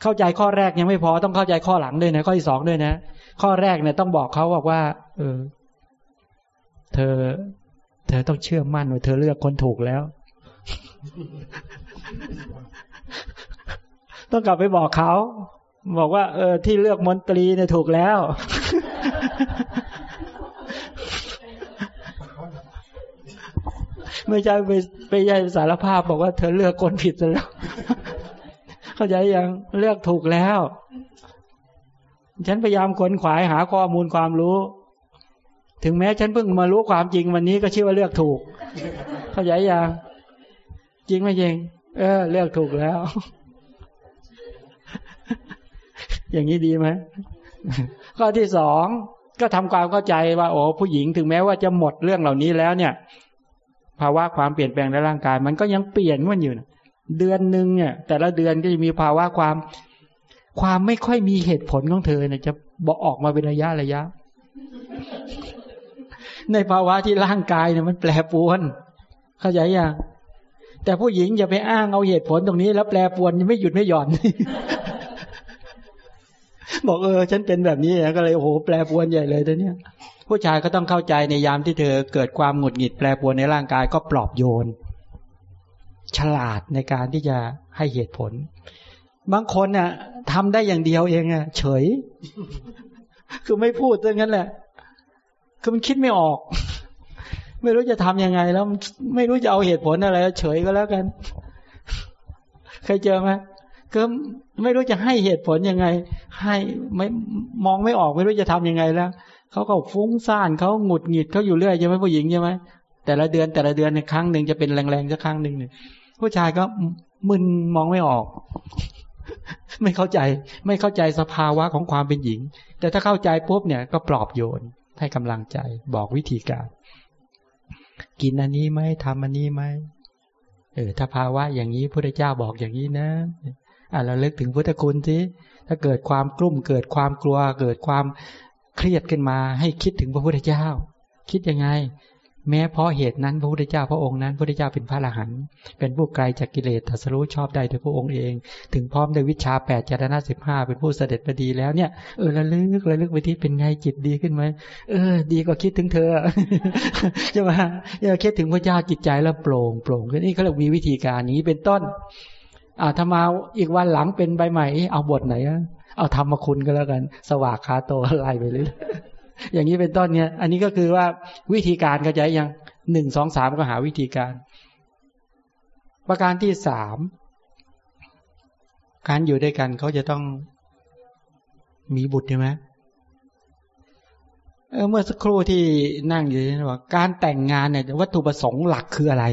เข้าใจข้อแรกยังไม่พอต้องเข้าใจข้อหลังด้วยนะข้อที่สองด้วยนะ ข้อแรกเนี่ยต้องบอกเขาบอกว่า เออ เธอ เธอต้องเชื่อมั่นว่าเธอเลือกคนถูกแล้ว ต้องกลับไปบอกเขา บอกว่า เออ ที่เลือกมนตรีเนี่ยถูกแล้ว ไม่ใช่ไปไปใหญ่สารภาพบอกว่าเธอเลือกคนผิดแล้ว เข้าใจยังเลือกถูกแล้ว ฉันพยายามค้นขวายหาข้อมูลความรู้ ถึงแม้ฉันเพิ่งมารู้ความจริงวันนี้ก็ชื่อว่าเลือกถูก เข้าใจยังจริงไหมจริง เออ เลือกถูกแล้ว อย่างนี้ดีไหมข้อที่สองก็ทำความเข้าใจว่าโอ้ผู้หญิงถึงแม้ว่าจะหมดเรื่องเหล่านี้แล้วเนี่ย ภาวะความเปลี่ยนแปลงในร่างกาย มันก็ยังเปลี่ยนมันอยู่นะเดือนหนึ่งเนี่ย แต่ละเดือนก็จะมีภาวะความ ความไม่ค่อยมีเหตุผลของเธอเนี่ยจะบอกออกมาเป็นระยะระยะ ในภาวะที่ร่างกายเนี่ยมันแปรปรวน เข้าใจยังแต่ผู้หญิงอย่าไปอ้างเอาเหตุผลตรงนี้ แล้วแปรปรวนไม่หยุดไม่หย่อนบอกเออ ฉันเป็นแบบนี้ก็เลยโอ้โหแปรปวนใหญ่เลยตอนนี้ยผู้ชายก็ต้องเข้าใจในยามที่เธอเกิดความหงุดหงิดแปรปวนในร่างกายก็ปลอบโยน ฉลาดในการที่จะให้เหตุผล บางคนเนี่ยทำได้อย่างเดียวเองอะเฉย คือไม่พูดเรื่องนั้นแหละ คือมันคิดไม่ออก ไม่รู้จะทำยังไง แล้วไม่รู้จะเอาเหตุผลอะไรเฉยก็แล้วกันเคยเจอไหมก็ไม่รู้จะให้เหตุผลยังไง ให้ไม่มองไม่ออกไม่รู้จะทํำยังไงแล้วเขาก็ฟุ้งซ่านเขาหงุดหงิดเขาอยู่เรื่อยใช่ไหมผู้หญิงใช่ไหมแต่ละเดือนแต่ละเดือนในครั้งหนึ่งจะเป็นแรงๆสักครั้งหนึ่งเนี่ยผู้ชายก็มึนมองไม่ออก ไม่เข้าใจ ไม่เข้าใจสภาวะของความเป็นหญิง แต่ถ้าเข้าใจปุ๊บเนี่ยก็ปลอบโยนให้กำลังใจ บอกวิธีการ กินอันนี้ไหมทำอันนี้ไหมเออถ้าภาวะอย่างนี้พระเจ้าบอกอย่างนี้นะอะเราเลิกถึงพุทธคุณสิถ้าเกิดความกลุ้มเกิดความกลัว เกิดความเครียดขึ้นมา ให้คิดถึงพระพุทธเจ้า คิดยังไง แม้เพราะเหตุนั้นพระพุทธเจ้าพระองค์นั้นพระพุทธเจ้าเป็นพระอรหันต์เป็นผู้ไกลจากกิเลสตัสรู้ชอบได้โดยพระองค์เอง ถึงพร้อมด้วยวิชาแปดจารณะสิบห้าเป็นผู้เสด็จไปดีแล้วเนี่ยเออระลึกระลึกไปที่เป็นไงจิตดีขึ้นไหมเออ ดีกว่าคิดถึงเธอใช่ไหมอย่าคิดถึงพระเจ้าจิตใจแล้วโปร่งโปร่งขึ้นนี่เขาเรียกมีวิธีการนี้เป็นต้นอ่าถ้ามาอีกวันหลังเป็นใบใหม่เอาบทไหนอะเอาธรรมคุณก็แล้วกัน สว่างคาโตไล่ไปเลย อย่างนี้เป็นต้นเนี่ย อันนี้ก็คือว่าวิธีการก็จะยังหนึ่งสองสามก็หาวิธีการ ประการที่สามการอยู่ด้วยกันเขาจะต้องมีบุตรใช่ไหมเออเมื่อสักครู่ที่นั่งอยู่นี่ว่าการแต่งงานเนี่ยวัตถุประสงค์หลักคืออะไร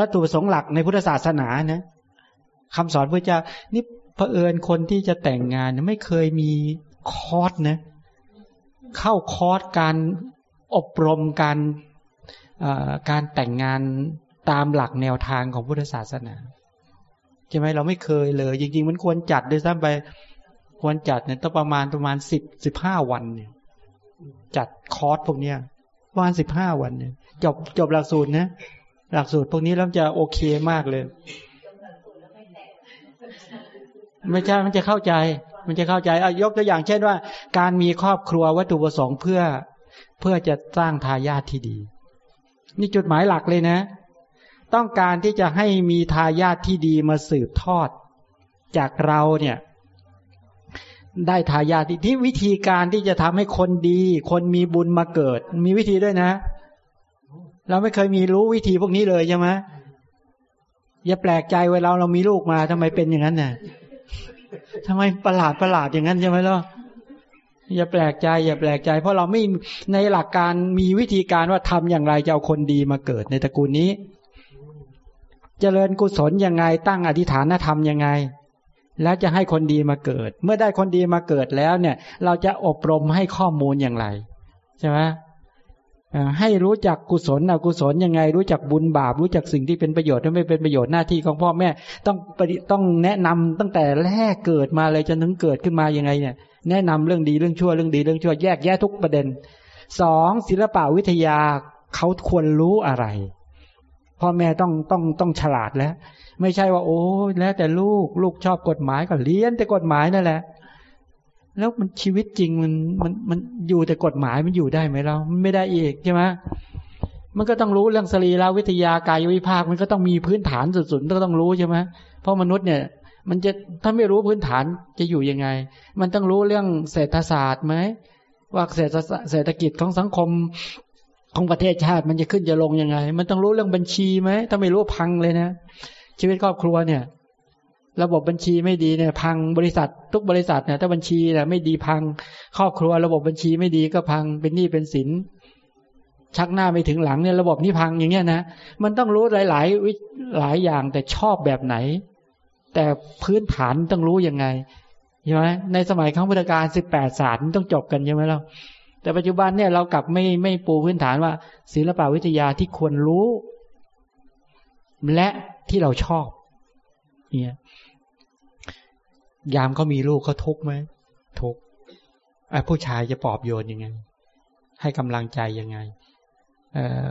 วัตถุประสงค์หลักในพุทธศาสนานะคำสอนพระเจ้านี่เผอิญคนที่จะแต่งงานไม่เคยมี คอร์สนะเข้าคอร์สการอบรมการการแต่งงานตามหลักแนวทางของพุทธศาสนาใช่ไหมเราไม่เคยเลย จริง ๆ มันควรจัดด้วยซ้ำไปควรจัดเนี่ยต้องประมาณประมาณสิบสิบห้าวันเนี่ย จัดคอร์สพวกเนี้ยประมาณสิบห้าวันเนี่ย จบจบหลักสูตรนะหลักสูตรพวกนี้แล้วจะโอเคมากเลย ไม่ใช่มันจะเข้าใจ มันจะเข้าใจอยกตัวอย่างเช่นว่า การมีครอบครัววัตถุประสงค์เพื่อเพื่อจะสร้างทายาทที่ดี นี่จุดหมายหลักเลยนะ ต้องการที่จะให้มีทายาทที่ดีมาสืบทอด จากเราเนี่ย ได้ทายาทที่วิธีการที่จะทำให้คนดี คนมีบุญมาเกิด มีวิธีด้วยนะ เราไม่เคยมีรู้วิธีพวกนี้เลยใช่ไหมอย่าแปลกใจเวลาเรามีลูกมาทำไมเป็นอย่างนั้นน่ะ ทำไมประหลาดประหลาดอย่างนั้นใช่ไหมล่ะอย่าแปลกใจ อย่าแปลกใจ เพราะเราไม่ในหลักการมีวิธีการว่าทำอย่างไรจะเอาคนดีมาเกิดในตระกูลนี้เจริญกุศลยังไงตั้งอธิฐานธรรมยังไง แล้วจะให้คนดีมาเกิด เมื่อได้คนดีมาเกิดแล้วเนี่ย เราจะอบรมให้ข้อมูลอย่างไรใช่ไหม ให้รู้จักกุศลอกุศลยังไง รู้จักบุญบาป รู้จักสิ่งที่เป็นประโยชน์และไม่เป็นประโยชน์หน้าที่ของพ่อแม่ ต้องต้องแนะนำตั้งแต่แรกเกิดมาเลยจนถึงเกิดขึ้นมายังไงเนี่ย แนะนำเรื่องดีเรื่องชั่วเรื่องดีเรื่องชั่วแยกแยะทุกประเด็นสองศิลปะวิทยาเขาควรรู้อะไร พ่อแม่ต้องต้องต้องฉลาดแล้ว ไม่ใช่ว่า โอ้แล้วแต่ลูกลูกชอบกฎหมายก็เรียนแต่กฎหมายนั่นแหละ แล้วมันชีวิตจริงมันมันมันอยู่แต่กฎหมายมันอยู่ได้ไหมเราไม่ได้อีกใช่ไหมมันก็ต้องรู้เรื่องสรีรวิทยากายวิภาค มันก็ต้องมีพื้นฐานสุดๆก็ต้องรู้ใช่ไหมเพราะมนุษย์เนี่ย มันจะถ้าไม่รู้พื้นฐานจะอยู่ยังไง มันต้องรู้เรื่องเศรษฐศาสตร์ไหมว่าเศรษฐเศรษฐกิจของสังคมของประเทศชาติมันจะขึ้นจะลงยังไง มันต้องรู้เรื่องบัญชีไหมถ้าไม่รู้พังเลยนะชีวิตครอบครัวเนี่ย ระบบบัญชีไม่ดีเนี่ยพังบริษัททุกบริษัทเนี่ยถ้าบัญชีเนี่ยไม่ดีพัง ครอบครัว ระบบบัญชีไม่ดีก็พังเป็นหนี้เป็นสินชักหน้าไม่ถึงหลังเนี่ยระบบนี้พังอย่างเงี้ยนะมันต้องรู้หลายๆวิหลายอย่างแต่ชอบแบบไหน แต่พื้นฐานต้องรู้ยังไงใช่ไหมในสมัยครั้งพุทธกาลสิบแปดศาสตร์ต้องจบกันใช่ไหมเราแต่ปัจจุบันเนี่ยเรากลับไม่ไม่ปูพื้นฐานว่า ศิลปวิทยาที่ควรรู้ และที่เราชอบ เนี่ย ยามเขามีลูกเขาทุกข์ไหมทุกข์ไอ้ผู้ชายจะปลอบโยนยังไง ให้กำลังใจยังไง เอ่อ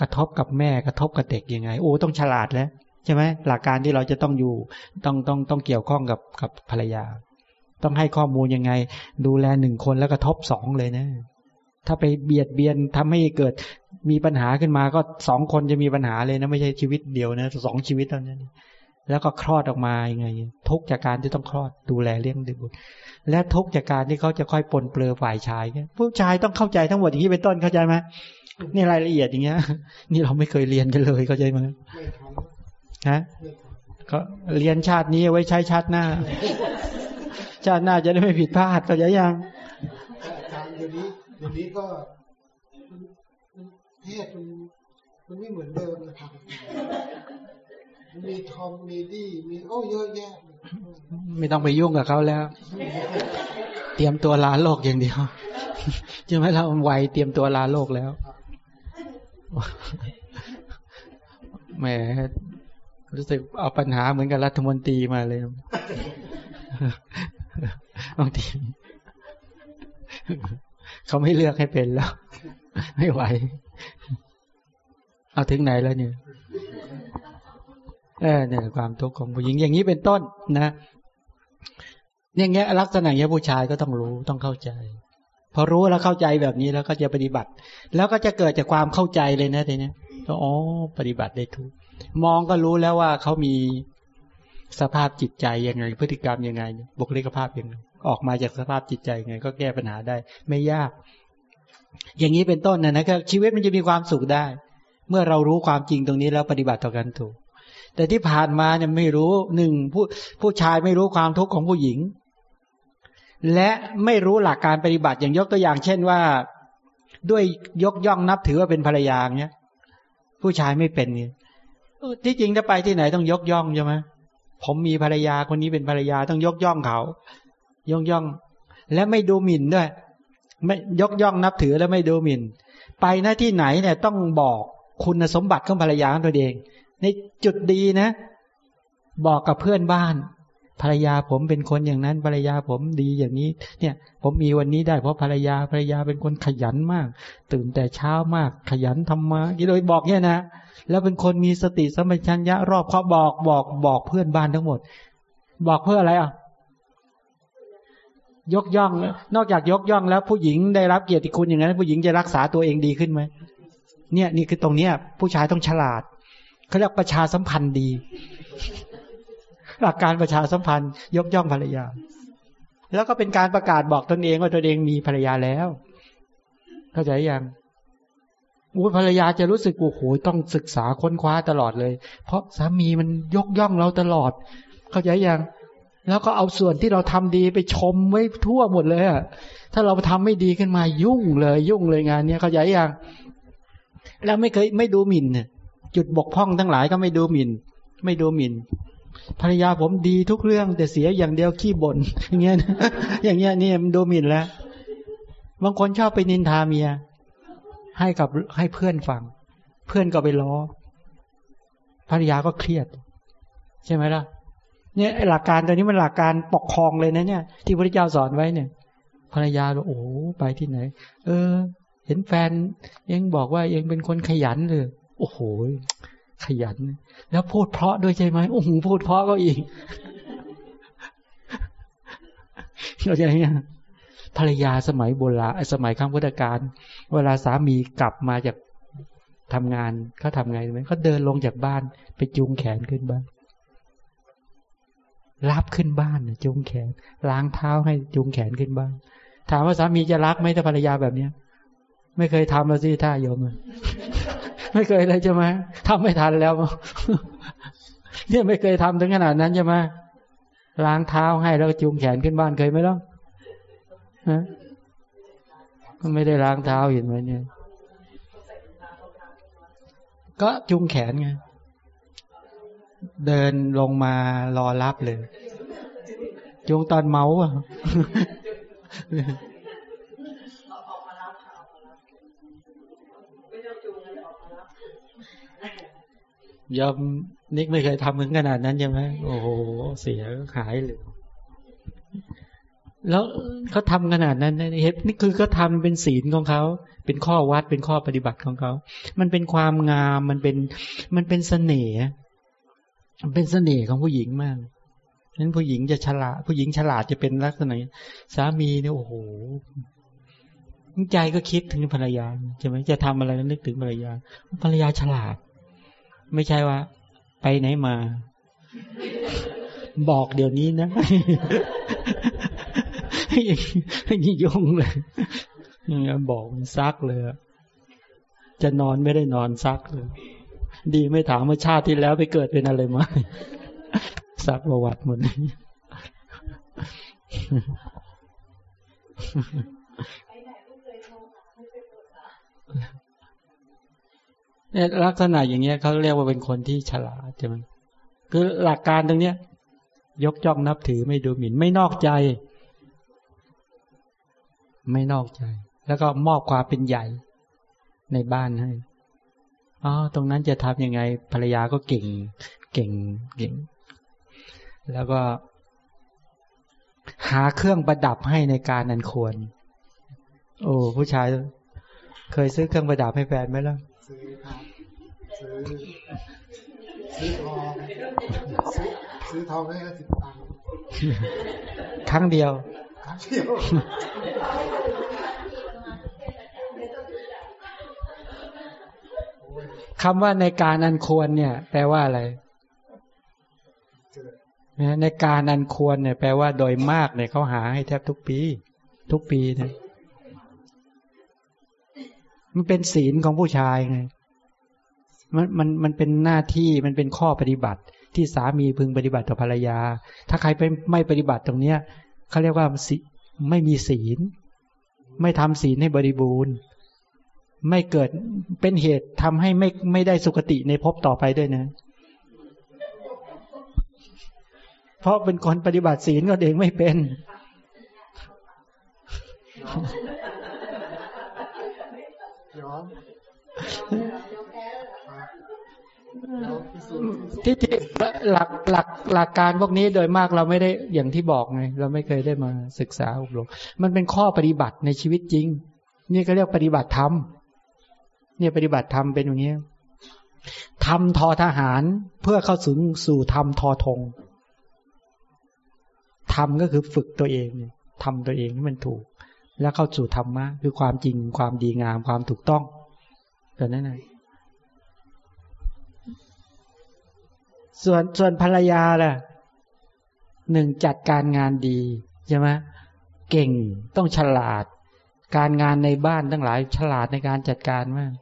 กระทบกับแม่กระทบกับเด็กยังไง โอ้ต้องฉลาดแล้วใช่ไหมหลักการที่เราจะต้องอยู่ต้องต้องต้องเกี่ยวข้องกับกับภรรยา ต้องให้ข้อมูลยังไง ดูแลหนึ่งคนแล้วกระทบสองเลยนะ ถ้าไปเบียดเบียนทำให้เกิดมีปัญหาขึ้นมาก็สองคนจะมีปัญหาเลยนะ ไม่ใช่ชีวิตเดียวนะสองชีวิตเท่านั้น แล้วก็คลอดออกมายังไง ทุกจากการที่ต้องคลอดดูแลเลี้ยงดูบุตร และทุกจากการที่เขาจะค่อยปนเปลือฝ่ายชายผู้ชายต้องเข้าใจทั้งหมดอย่างนี้เป็นต้นเข้าใจไหมนี่รายละเอียดอย่างเงี้ย นี่เราไม่เคยเรียนกันเลยเข้าใจไหมฮะก็เรียนชาตินี้ไว้ใช้ชาติหน้า ชาติหน้าจะได้ไม่ผิดพลาดเข้าใจยังอาจารย์เดี๋ยวนี้เดี๋ยวนี้ก็เทศมันมันไม่เหมือนเดิมนะครับ มีทอมมีดี้มีโอ้เยอะแยะ ไม่ต้องไปยุ่งกับเขาแล้ว เตรียมตัวลาโลกอย่างเดียวใช่ไหมเราไวเตรียมตัวลาโลกแล้วแหมรู้สึกเอาปัญหาเหมือนกับรัฐมนตรีมาเลยบางทีเขาไม่เลือกให้เป็นแล้ว ไม่ไหว เอาถึงไหนแล้วเนี่ย เออเนี่ยความทุกข์ของผู้หญิงอย่างนี้เป็นต้นนะเนี่ยเงี้ยลักษณะเงี้ยผู้ชายก็ต้องรู้ต้องเข้าใจ พอรู้แล้วเข้าใจแบบนี้แล้วก็จะปฏิบัติ แล้วก็จะเกิดจากความเข้าใจเลยนะทีนี้ก็อ๋อปฏิบัติได้ทุกมองก็รู้แล้วว่าเขามีสภาพจิตใจยังไง พฤติกรรมยังไง บุคลิกภาพยังไงออกมาจากสภาพจิตใจยังไง ก็แก้ปัญหาได้ ไม่ยาก อย่างนี้เป็นต้นนะนะครับชีวิตมันจะมีความสุขได้ เมื่อเรารู้ความจริงตรงนี้แล้วปฏิบัติต่อกันถูก แต่ที่ผ่านมาเนี่ยไม่รู้หนึ่งผู้ผู้ชายไม่รู้ความทุกข์ของผู้หญิง และไม่รู้หลักการปฏิบัติอย่างยกตัวอย่าง เช่นว่า ด้วยยกย่องนับถือว่าเป็นภรรยาเนี้ยผู้ชายไม่เป็นเนี่ยที่จริงถ้าไปที่ไหนต้องยกย่องใช่ไหมผมมีภรรยาคนนี้เป็นภรรยาต้องยกย่องเขา ยกย่อง และไม่ดูหมิ่นด้วย ไม่ยกย่องนับถือแล้วไม่ดูหมิ่น ไปหน้าที่ไหนเนี่ยต้องบอกคุณสมบัติของภรรยาของตัวเอง ในจุดดีนะ บอกกับเพื่อนบ้าน ภรรยาผมเป็นคนอย่างนั้น ภรรยาผมดีอย่างนี้ เนี่ย ผมมีวันนี้ได้เพราะภรรยาภรรยาเป็นคนขยันมาก ตื่นแต่เช้ามาก ขยันทำมาโดยบอกเนี่ยนะแล้วเป็นคนมีสติสมัชัญญะรอบเขาบอกบอกบอกเพื่อนบ้านทั้งหมด บอกเพื่ออะไรอะยกย่อง นอกจากยกย่องแล้วผู้หญิงได้รับเกียรติคุณอย่างนั้น ผู้หญิงจะรักษาตัวเองดีขึ้นไหมเนี่ยนี่คือตรงเนี้ย ผู้ชายต้องฉลาด เขาเรียกประชาสัมพันธ์ดีหลักการประชาสัมพันธ์ยกย่องภรรยา แล้วก็เป็นการประกาศบอกตนเองว่าตนเองมีภรรยาแล้ว เข้าใจยังอู้ภรรยาจะรู้สึกโอ้โหต้องศึกษาค้นคว้าตลอดเลย เพราะสามีมันยกย่องเราตลอด เข้าใจยังแล้วก็เอาส่วนที่เราทำดีไปชมไว้ทั่วหมดเลยอะถ้าเราทำไม่ดีขึ้นมายุ่งเลย ยุ่งเลยงานเนี้ยเข้าใจยังแล้วไม่เคยไม่ดูหมิ่น จุดบกพร่องทั้งหลายก็ไม่ดูหมิ่น ไม่ดูหมิ่นภรรยาผมดีทุกเรื่อง แต่เสียอย่างเดียวขี้บน่นอย่างเงี้ยอย่างเงี้ยนี่มันดูหมิ่นแล้ว บางคนชอบไปนินทาเมีย ให้กับให้เพื่อนฟัง เพื่อนก็ไปล้อภรรยาก็เครียด ใช่ไหมล่ะเนี่ยหลักการตัวนี้มันหลักการปกครองเลยนะเนี่ย ที่พระเจ้าสอนไว้เนี่ย ภรรยาบอกโอ้ไปที่ไหน เออ เห็นแฟนยังบอกว่ายังเป็นคนขยันเลย โอ้โห ขยัน แล้วพูดเพราะด้วยใช่ไหมโอ้โหพูดเพราะก็อีกเราจะยังภรรยาสมัยโบราณสมัยข้างพุทธกาลเวลาสามีกลับมาจากทำงานเขาทำไงไหมเขาเดินลงจากบ้านไปจูงแขนขึ้นบ้านรับขึ้นบ้านจูงแขน ล้างเท้าให้จูงแขนขึ้นบ้านถามว่าสามีจะรักไหมถ้าภรรยาแบบเนี้ย ไม่เคยทำแล้วสิท่าโยมไม่เคยเลยใช่ไหมทำไม่ทันแล้วเนี่ยไม่เคยทำถึงขนาดนั้นใช่ไหมล้างเท้าให้แล้วจูงแขนขึ้นบ้านเคยไหมล่ะฮะก็ไม่ได้ล้างเท้าเห็นไหมเนี่ย ก็จูงแขนไงเดินลงมารอรับเลยจูงตอนเมาอะ ยอมนิกไม่เคยทำถึงขนาดนั้นใช่ไหมโอ้โห เสียหายเลย แล้วเขาทาขนาดนั้นเหตุนี่คือเขาทาเป็นศีลของเขาเป็นข้อวัดเป็นข้อปฏิบัติของเขา มันเป็นความงามมันเป็น มันเป็นเสน่ห์มันเป็นเสน่ห์ของผู้หญิงมากนั้นผู้หญิงจะฉลาด ผู้หญิงฉลาดจะเป็นลักษณะสามีเนี่ยโอ้โหใจก็คิดถึงภรรยาใช่ไหมจะทำอะไรนึกถึงภรรยา ภรรยาฉลาด ไม่ใช่ว่า ไปไหนมา บอกเดี๋ยวนี้นะนี่ยุ่งเลยบอกซักเลย จะนอนไม่ได้นอนซักเลย ดีไม่ถามว่าชาติที่แล้วไปเกิดเป็นอะไรมาซักประวัติหมดเนี่ย ลักษณะอย่างเงี้ยเขาเรียกว่าเป็นคนที่ฉลาดใช่ไหมคือหลักการตรงเนี้ย ยกจ้องนับถือไม่ดูหมิ่น ไม่นอกใจ ไม่นอกใจ แล้วก็มอบความเป็นใหญ่ในบ้านให้อ๋อตรงนั้นจะทำยังไง ภรรยาก็เก่ง เก่งเก่ง แล้วก็ หาเครื่องประดับให้ในการนันควร โอ้ผู้ชาย เคยซื้อเครื่องประดับให้แฟนไหมล่ะ ซื้อครับซื้อซื้อทองซื้อซื้อทองได้ห้าสิบตังค์ครั้งเดียว ครั้งเดียวคำว่าในการอันควรเนี่ย แปลว่าอะไรในการอันควรเนี่ย แปลว่าโดยมากเนี่ยเขาหาให้แทบทุกปี ทุกปีเนี่ย มันเป็นศีลของผู้ชายไงมันมันมันเป็นหน้าที่มันเป็นข้อปฏิบัติ ที่สามีพึงปฏิบัติต่อภรรยา ถ้าใครไปไม่ปฏิบัติตรงเนี้ยเขาเรียกว่าสิไม่มีศีล ไม่ทำศีลให้บริบูรณ์ ไม่เกิดเป็นเหตุทำให้ไม่ไม่ได้สุคติในภพต่อไปด้วยนะ เพราะเป็นคนปฏิบัติศีลก็เองไม่เป็น ที่จริงหลักหลักหลักการพวกนี้โดยมากเราไม่ได้อย่างที่บอกไง เราไม่เคยได้มาศึกษาอบรมมันเป็นข้อปฏิบัติในชีวิตจริง นี่ก็เรียกปฏิบัติธรรมเนี่ยปฏิบัติธรรมเป็นอย่างนี้ทำทอทหารเพื่อเข้าสู่สู่ธรรมทอทงธรรมก็คือฝึกตัวเองทำตัวเองให้มันถูก แล้วเข้าสู่ธรรมะคือความจริงความดีงามความถูกต้องแต่นั้นนะส่วนส่วนภรรยาล่ะหนึ่งจัดการงานดีใช่ไหมเก่งต้องฉลาด การงานในบ้านทั้งหลายฉลาดในการจัดการมาก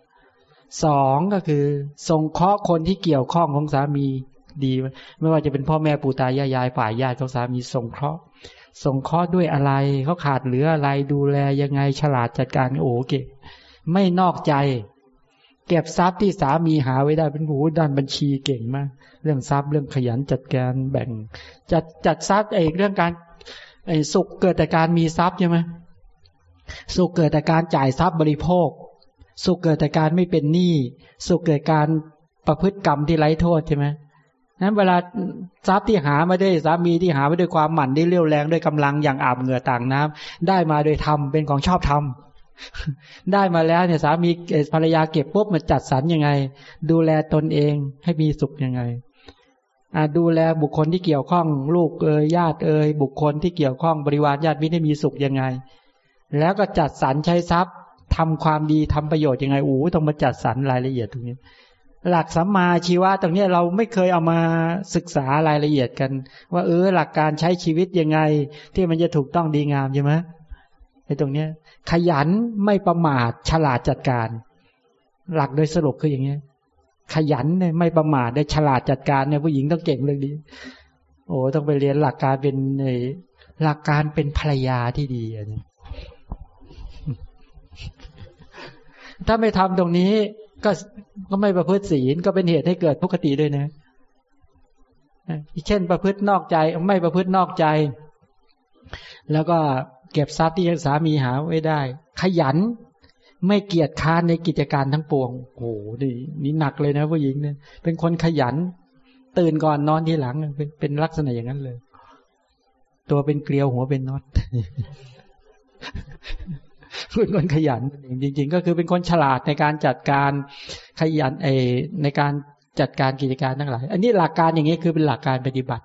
สองก็คือทรงเคาะคนที่เกี่ยวข้องของสามีดี ไม่ว่าจะเป็นพ่อแม่ปู่ตายายายฝ่ายญาติของสามีทรงเคราะห์ ทรงเคราะห์ด้วยอะไรเขาขาดเหลืออะไรดูแลยังไงฉลาดจัดการโอ้เก่ไม่นอกใจ เก็บทรัพย์ที่สามีหาไว้ได้เป็นหูด้านบัญชีเก่งมาก เรื่องทรัพย์เรื่องขยันจัดการแบ่ง จัดจัดทรัพย์ไอ้เรื่องการไอ้สุขเกิดแต่การมีทรัพย์ใช่ไหมสุขเกิดแต่การจ่ายทรัพย์บริโภค สุขเกิดแต่การไม่เป็นหนี้สุขเกิดการประพฤติกรรมที่ไร้โทษใช่ไหม นั้นเวลาทรัพย์ที่หามาได้สามีที่หามาด้วยความหมั่นได้เรี่ยวแรงด้วยกำลังอย่างอาบเหงื่อต่างน้ำได้มาโดยธรรมเป็นของชอบธรรมได้มาแล้วเนี่ยสามีภรรยาเก็บปุ๊บมาจัดสรรยังไง ดูแลตนเองให้มีสุขยังไงดูแลบุคคลที่เกี่ยวข้องลูกเอ่ยญาติเอ่ยบุคคลที่เกี่ยวข้องบริวารญาติมิตรให้มีสุขยังไง แล้วก็จัดสรรใช้ทรัพย์ทำความดีทำประโยชน์ยังไงอู้ต้องมาจัดสรรรายละเอียดตรงนี้ หลักสัมมาชีวะตรงนี้เราไม่เคยเอามาศึกษารายละเอียดกัน ว่าเออหลักการใช้ชีวิตยังไง ที่มันจะถูกต้องดีงามใช่ไหมไอ้ตรงเนี้ย ขยันไม่ประมาทฉลาดจัดการ หลักโดยสรุปคืออย่างเงี้ย ขยันเนี่ยไม่ประมาทได้ฉลาดจัดการเนี่ยผู้หญิงต้องเก่งเรื่องนี้ โอ้ต้องไปเรียนหลักการเป็นในหลักการเป็นภรรยาที่ดีอันนี้ถ้าไม่ทำตรงนี้ ก็ก็ไม่ประพฤติศีลก็เป็นเหตุให้เกิดปกขติด้วยนะเช่นประพฤตินอกใจไม่ประพฤตินอกใจ แล้วก็เก็บทรัพย์ที่สามีหาไว้ได้ ขยันไม่เกียจค้านในกิจการทั้งปวงโอ้โหนี่นี่หนักเลยนะผู้หญิงเนี่ยเป็นคนขยัน ตื่นก่อนนอนทีหลังเป็นเป็นลักษณะอย่างนั้นเลย ตัวเป็นเกลียวหัวเป็นน็อต เป็นคนขยันจริง ๆ ก็คือเป็นคนฉลาดในการจัดการขยันเอในการจัดการกิจการทั้งหลาย อันนี้หลักการอย่างนี้คือเป็นหลักการปฏิบัติ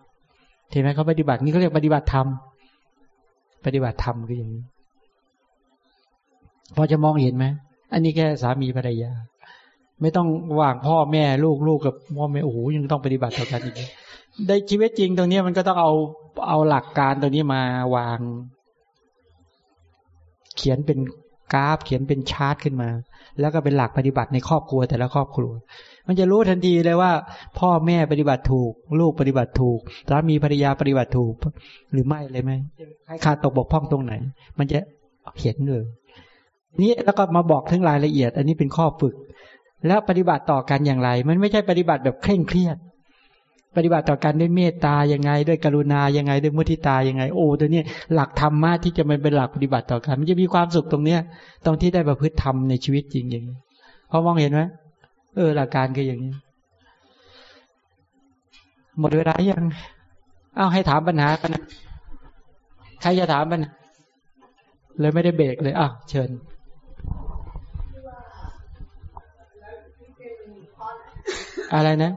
เห็นไหมเขาปฏิบัตินี่เขาเรียกปฏิบัติธรรมปฏิบัติธรรมคืออย่างนี้พอจะมองเห็นไหมอันนี้แค่สามีภรรยา ไม่ต้องวางพ่อแม่ลูกลูกกับพ่อแม่โอ้โหยังต้องปฏิบัติต่อกันอีกในชีวิตจริงตรงนี้มันก็ต้องเอาเอาหลักการตรงนี้มาวาง เขียนเป็นกราฟ เขียนเป็นชาร์ตขึ้นมา แล้วก็เป็นหลักปฏิบัติในครอบครัวแต่ละครอบครัว มันจะรู้ทันทีเลยว่า พ่อแม่ปฏิบัติถูก ลูกปฏิบัติถูกสามีภรรยาปฏิบัติถูก หรือไม่เลยไหมใครขาดตกบกพร่องตรงไหน มันจะเห็นเลยนี้แล้วก็มาบอกถึงรายละเอียด อันนี้เป็นข้อฝึก แล้วปฏิบัติต่อกันอย่างไร มันไม่ใช่ปฏิบัติแบบเคร่งเครียด ปฏิบัติต่อกันด้วยเมตตายังไง ด้วยกรุณายังไง ด้วยมุทิตายังไง โอ้ตัวนี้หลักธรรมะที่จะมันเป็นหลักปฏิบัติต่อกัน มันจะมีความสุขตรงเนี้ยตรงที่ได้ประพฤติธรรมในชีวิตจริงอย่างนี้พอมองเห็นไหมเออ หลักการคืออย่างนี้ หมดเวลายังเอาให้ถามปัญหากันใครจะถามปัญหาเลยไม่ได้เบรกเลยอะเชิญอะไรนะ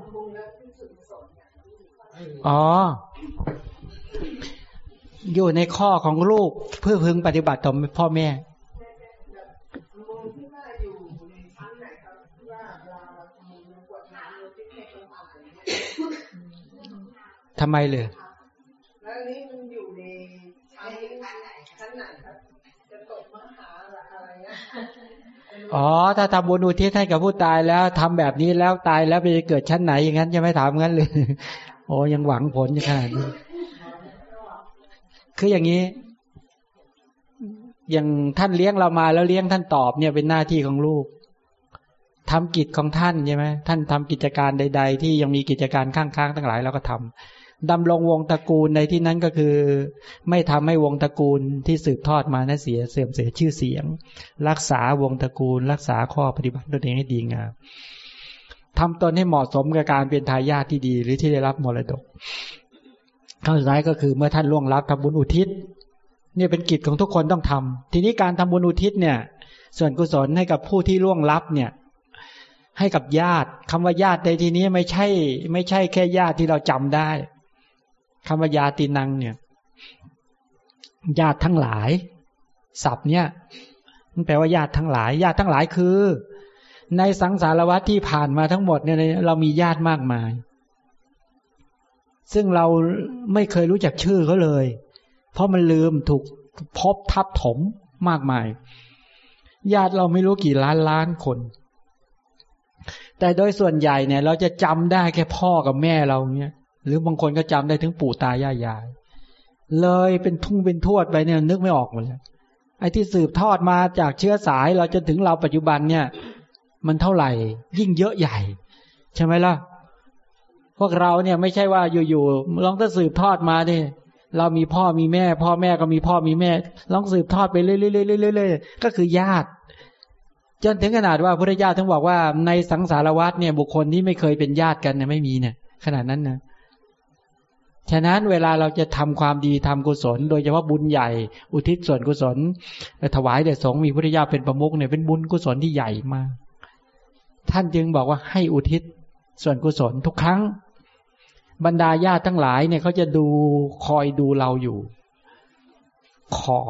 อ๋อ อยู่ในข้อของลูกเพื่อพึงปฏิบัติต่อพ่อแม่ทำไมเลยแล้วนี้มันอยู่ในชั้นไหนครับจะตกมหาอะไรเงี้ยอ๋อ ถ้าทำบุญอุทิศให้กับผู้ตายแล้วทำแบบนี้แล้วตายแล้วไปเกิดชั้นไหนอย่างนั้นจะไม่ถามงั้นเลย โอ้ยังหวังผลขนาดนี้คืออย่างนี้ อย่างท่านเลี้ยงเรามาแล้วเลี้ยงท่านตอบเนี่ยเป็นหน้าที่ของลูกทำกิจของท่านใช่ไหมท่านทำกิจการใด ๆ ที่ยังมีกิจการข้างๆทั้งหลายเราก็ทำดำรงวงตระกูลในที่นั้นก็คือ ไม่ทำให้วงตระกูลที่สืบทอดมานั้นเสียเสื่อมเสียชื่อเสียง รักษาวงตระกูล รักษาข้อปฏิบัติตนเองให้ดีงาม ทำตนให้เหมาะสมกับการเป็นทายาทที่ดีหรือที่ได้รับมรดกข้าสุดท้ายก็คือเมื่อท่านล่วงลับทำบุญอุทิศเนี่ยเป็นกิจของทุกคนต้องทำทีนี้การทำบุญอุทิศเนี่ย ส่วนกุศลให้กับผู้ที่ล่วงลับเนี่ย ให้กับญาติคำว่าญาติในที่นี้ไม่ใช่ ไม่ใช่แค่ญาติที่เราจำได้คำว่ายาตินังเนี่ย ญาติทั้งหลายศัพท์เนี่ยมันแปลว่าญาติทั้งหลาย ญาติทั้งหลายคือ ในสังสารวัตที่ผ่านมาทั้งหมดเนี่ยเรามีญาติมากมาย ซึ่งเราไม่เคยรู้จักชื่อเขาเลย เพราะมันลืมถูกพบทับถมมากมาย ญาติเราไม่รู้กี่ล้านล้านคน แต่โดยส่วนใหญ่เนี่ย เราจะจำได้แค่พ่อกับแม่เราเนี่ยหรือบางคนก็จำได้ถึงปู่ตายายยาย เลยเป็นทุ่งเป็นทวดไปเนี่ยนึกไม่ออกหมดเลยไอ้ที่สืบทอดมาจากเชื้อสายเราจนถึงเราปัจจุบันเนี่ย มันเท่าไหร่ ยิ่งเยอะใหญ่ ใช่ไหมล่ะ พวกเราเนี่ยไม่ใช่ว่าอยู่ๆลองถ้าสืบทอดมาเนี่ยเรามีพ่อมีแม่ พ่อแม่ก็มีพ่อมีแม่ ลองสืบทอดไปเรื่อยๆๆๆก็คือญาติ จนถึงขนาดว่าพระญาติทั้งบอกว่าในสังสารวัตเนี่ยบุคคลที่ไม่เคยเป็นญาติกันเนี่ยไม่มีเนี่ย ขนาดนั้นนะฉะนั้นเวลาเราจะทำความดีทำกุศล โดยเฉพาะบุญใหญ่ อุทิศส่วนกุศล ถวายแด่สงฆ์มีพระเจ้าเป็นประมุขเนี่ยเป็นบุญกุศลที่ใหญ่มาก ท่านจึงบอกว่าให้อุทิศส่วนกุศลทุกครั้ง บรรดาญาติทั้งหลายเนี่ยเขาจะดูคอยดูเราอยู่ ขอ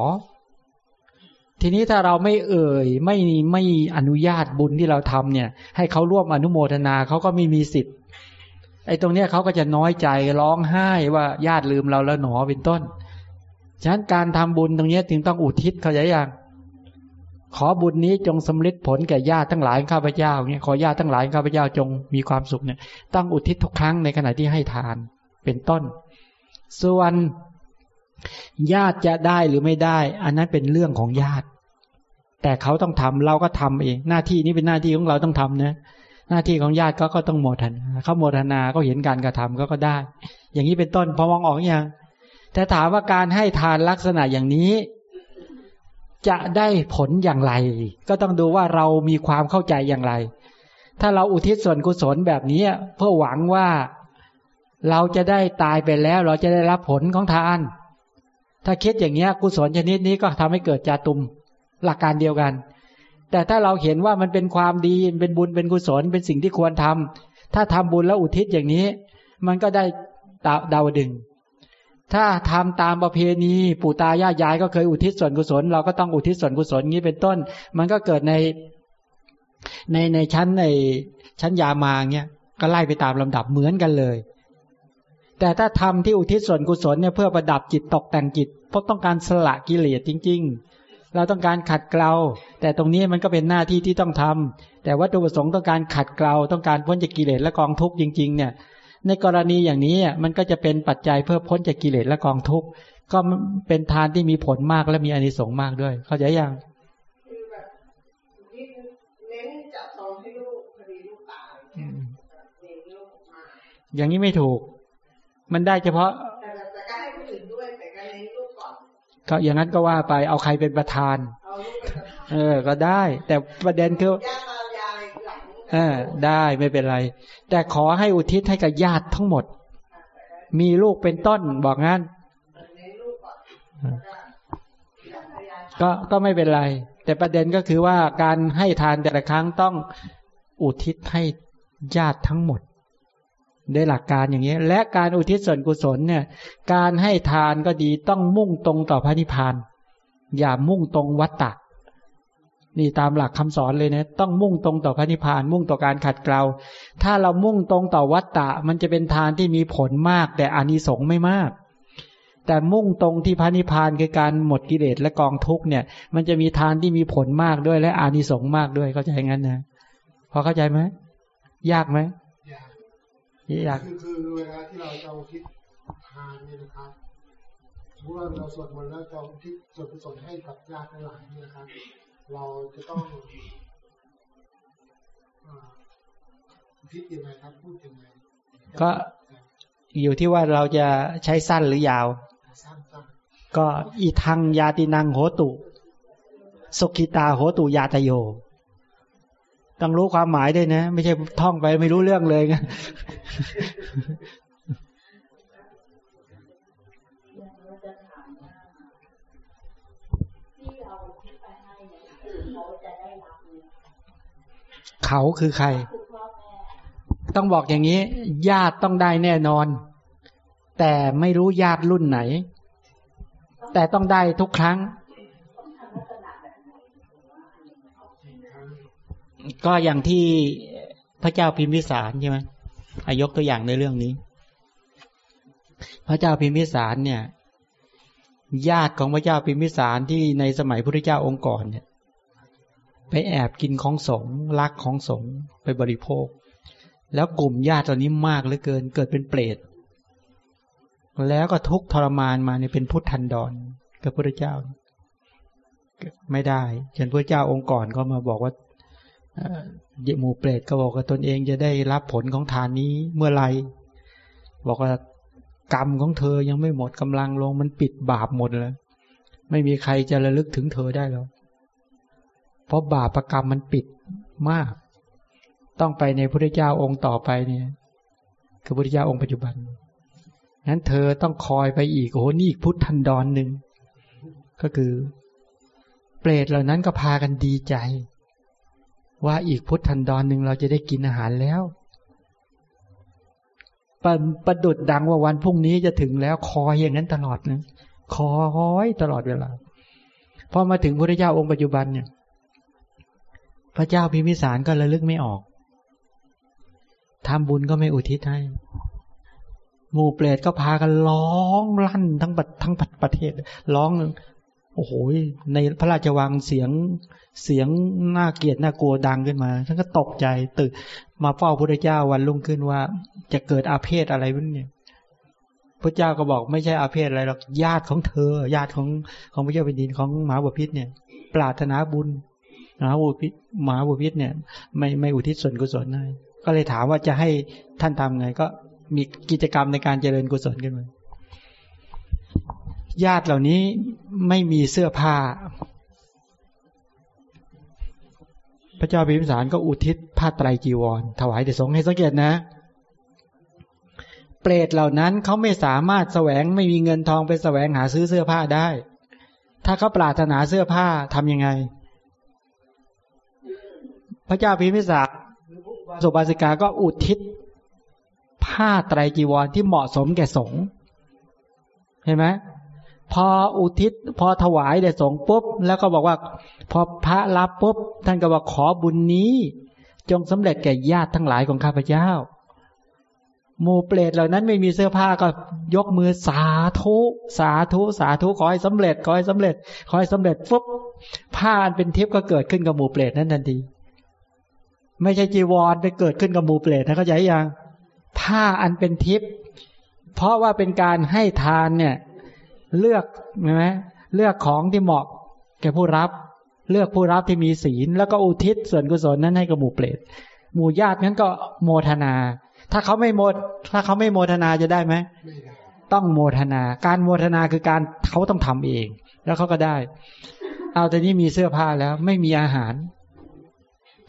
ทีนี้ถ้าเราไม่เอ่ย ไม่ไม่อนุญาตบุญที่เราทำเนี่ย ให้เขาร่วมอนุโมทนาเขาก็ไม่มีสิทธิ์ไอ้ตรงเนี้ยเขาก็จะน้อยใจร้องไห้ว่าญาติลืมเราแล้วหนอเป็นต้น ฉะนั้นการทำบุญตรงนี้ถึงต้องอุทิศเขาใหญ่ยัง ขอบุญนี้จงสำเร็จผลแก่ญาติทั้งหลายข้าพเจ้าเนี่ยขอญาติทั้งหลายข้าพเจ้าจงมีความสุขเนี่ยต้องอุทิศทุกครั้งในขณะที่ให้ทานเป็นต้น ส่วนญาติจะได้หรือไม่ได้ อันนั้นเป็นเรื่องของญาติ แต่เขาต้องทำเราก็ทำเอง หน้าที่นี้เป็นหน้าที่ของเราต้องทำนะ หน้าที่ของญาติก็ก็ต้องโมทนาเขาโมทนาก็เห็นการกระทำก็ก็ได้ อย่างนี้เป็นต้นพอมองออกอย่างแต่ถามว่าการให้ทานลักษณะอย่างนี้ จะได้ผลอย่างไร ก็ต้องดูว่าเรามีความเข้าใจอย่างไร ถ้าเราอุทิศส่วนกุศลแบบนี้เพื่อหวังว่าเราจะได้ตายไปแล้ว เราจะได้รับผลของทาน ถ้าคิดอย่างนี้กุศลชนิดนี้ก็ทำให้เกิดจาตุมหลักการเดียวกัน แต่ถ้าเราเห็นว่ามันเป็นความดีเป็นบุญเป็นกุศลเป็นสิ่งที่ควรทำถ้าทำบุญแล้วอุทิศอย่างนี้ มันก็ได้ดาวดึง ถ้าทำตามประเพณีปู่ตายายยาย ก็เคยอุทิศส่วนกุศล เราก็ต้องอุทิศส่วนกุศลนี้เป็นต้น มันก็เกิดในในในชั้นในชั้นยามาเงี้ยก็ไล่ไปตามลำดับเหมือนกันเลย แต่ถ้าทำที่อุทิศส่วนกุศลเนี่ยเพื่อประดับจิตตกแต่งจิตเพราะต้องการสละกิเลสจริง ๆ เราต้องการขัดเกลาแต่ตรงนี้มันก็เป็นหน้าที่ที่ต้องทำแต่วัตถุประสงค์ต้องการขัดเกลาต้องการพ้นจากกิเลสและกองทุกข์จริง ๆ เนี่ย ในกรณีอย่างนี้มันก็จะเป็นปัจจัยเพื่อพ้นจากกิเลสและกองทุกข์ก็เป็นทานที่มีผลมากและมีอานิสงส์มากด้วย เข้าใจยังอย่างนี้ไม่ถูก มันได้เฉพาะก็อย่างนั้นก็ว่าไปเอาใครเป็นประธาน เออ ก็ได้ แต่ประเด็นคือเออได้ไม่เป็นไร แต่ขอให้อุทิศให้กับญาติทั้งหมด มีลูกเป็นต้นบอกงั้น ก็ก็ไม่เป็นไร แต่ประเด็นก็คือว่าการให้ทานแต่ละครั้งต้องอุทิศให้ญาติทั้งหมดได้หลักการอย่างนี้ และการอุทิศส่วนกุศลเนี่ย การให้ทานก็ดีต้องมุ่งตรงต่อพระนิพพาน อย่ามุ่งตรงวัตตะ นี่ตามหลักคำสอนเลยนะ ต้องมุ่งตรงต่อพระนิพพาน มุ่งต่อการขัดเกลา ถ้าเรามุ่งตรงต่อวัตตะ มันจะเป็นทานที่มีผลมาก แต่อานิสงส์ไม่มาก แต่มุ่งตรงที่พระนิพพานคือการหมดกิเลสและกองทุกเนี่ย มันจะมีทานที่มีผลมากด้วยและอานิสงส์มากด้วยเข้าใจงั้นนะพอเข้าใจไหมยากไหมยากคือคือเวลาที่เราจะคิดทานเนี่ยนะครับเมื่อเราสวดมนต์แล้วจะคิดส่วนกุศลให้กับญาติทั้งหลายนี่นะครับ เราจะต้องคิดยังไงครับพูดยังไงก็อยู่ที่ว่าเราจะใช้สั้นหรือยาว ก็อีทางยาตินังโหตุ สุกิตาโหตุยาตโย ต้องรู้ความหมายด้วยนะ ไม่ใช่ท่องไปไม่รู้เรื่องเลย เขาคือใคร ต้องบอกอย่างนี้ ญาติต้องได้แน่นอน แต่ไม่รู้ญาติรุ่นไหน แต่ต้องได้ทุกครั้ง ก็อย่างที่พระเจ้าพิมพิสารใช่ไหมอายกตัวอย่างในเรื่องนี้ พระเจ้าพิมพิสารเนี่ย ญาติของพระเจ้าพิมพิสารที่ในสมัยพระเจ้าองค์ก่อนเนี่ย ไปแอบกินของสงลักของสงไปบริโภค แล้วกลุ่มญาติตอนนี้มากเหลือเกิน เกิดเป็นเปรตแล้วก็ทุกทรมานมาเนี่ยเป็นพุทธันดรกับพระเจ้า ไม่ได้เช่นพระเจ้าองค์ก่อนก็มาบอกว่าเยหมู่เปรตก็บอกว่าตนเองจะได้รับผลของทานนี้เมื่อไรบอกว่ากรรมของเธอยังไม่หมดกำลังลงมันปิดบาปหมดแล้วไม่มีใครจะระลึกถึงเธอได้หรอก เพราะบาปรกรรมมันปิดมาก ต้องไปในพระเจ้าองค์ต่อไปเนี่ยคือพระเจ้าองค์ปัจจุบันนั้นเธอต้องคอยไปอีกโอ้โหนี่อีกพุทธันดรหนึ่งก็คือ เปรตเหล่านั้นก็พากันดีใจ ว่าอีกพุทธันดรหนึ่งเราจะได้กินอาหารแล้วปประดุดดังว่าวันพรุ่งนี้จะถึงแล้วคอยอย่างนั้นตลอดนะคอยตลอดเวลาพอมาถึงพระเจ้าองค์ปัจจุบันเนี่ย พระเจ้าพิมพิสารก็ระลึกไม่ออกทำบุญก็ไม่อุทิศให้ หมู่เปรตก็พากันร้องลั่นทั้งทั้งประเทศ ร้อง โอ้โห ในพระราชวังเสียงเสียงน่าเกลียดน่ากลัวดังขึ้นมา ท่านก็ตกใจตื่นมาเฝ้าพระเจ้าวันรุ่งขึ้นว่า จะเกิดอาเพศอะไรวะเนี่ยพระเจ้าก็บอกไม่ใช่อาเพศอะไรหรอกญาติของเธอ ญาติของของพระเจ้าแผ่นดินของมหาบพิษเนี่ย ปรารถนาบุญ มาบุพิษหมาบุพิษเนี่ย ไม่ไม่อุทิศส่วนกุศลให้ก็เลยถามว่าจะให้ท่านทำไง ก็มีกิจกรรมในการเจริญกุศลขึ้นมาญาติเหล่านี้ไม่มีเสื้อผ้า พระเจ้าพิมพิสารก็อุทิศผ้าไตรจีวร ถวายแด่สงให้สังเกตนะ เปรตเหล่านั้นเขาไม่สามารถแสวงไม่มีเงินทองไปแสวงหาซื้อเสื้อผ้าได้ ถ้าเขาปรารถนาเสื้อผ้าทำยังไง ระเจ้าพิมพิสารสุบาสิกาก็อุทิศผ้าไตรจีวรที่เหมาะสมแก่สงฆ์เห็นไหมพออุทิศ พอถวายแด่สงฆ์ปุ๊บ แล้วก็บอกว่า พอพระรับปุ๊บ ท่านก็บอกขอบุญนี้ จงสำเร็จแก่ญาติทั้งหลายของข้าพเจ้าหมู่เปรตเหล่านั้นไม่มีเสื้อผ้าก็ยกมือสาธุ สาธุ สาธุขอให้สำเร็จขอให้สำเร็จขอให้สำเร็จปุ๊บผ้าอันเป็นทิพย์ก็เกิดขึ้นกับหมู่เปรตนั้นทันที ไม่ใช่จีวรไปเกิดขึ้นกับหมู่เปรตนะเข้าใจยังผ้าอันเป็นทิพย์เพราะว่าเป็นการให้ทานเนี่ย เลือกใช่ไหมเลือกของที่เหมาะ แก่ผู้รับ เลือกผู้รับที่มีศีล แล้วก็อุทิศส่วนกุศลนั้นให้กับหมู่เปรตหมู่ญาตินั้นก็โมทนา ถ้าเขาไม่โมถ้าเขาไม่โมทนาจะได้ไหมต้องโมทนา การโมทนาคือการเขาต้องทำเอง แล้วเขาก็ได้ เอาแต่นี้มีเสื้อผ้าแล้ว ไม่มีอาหาร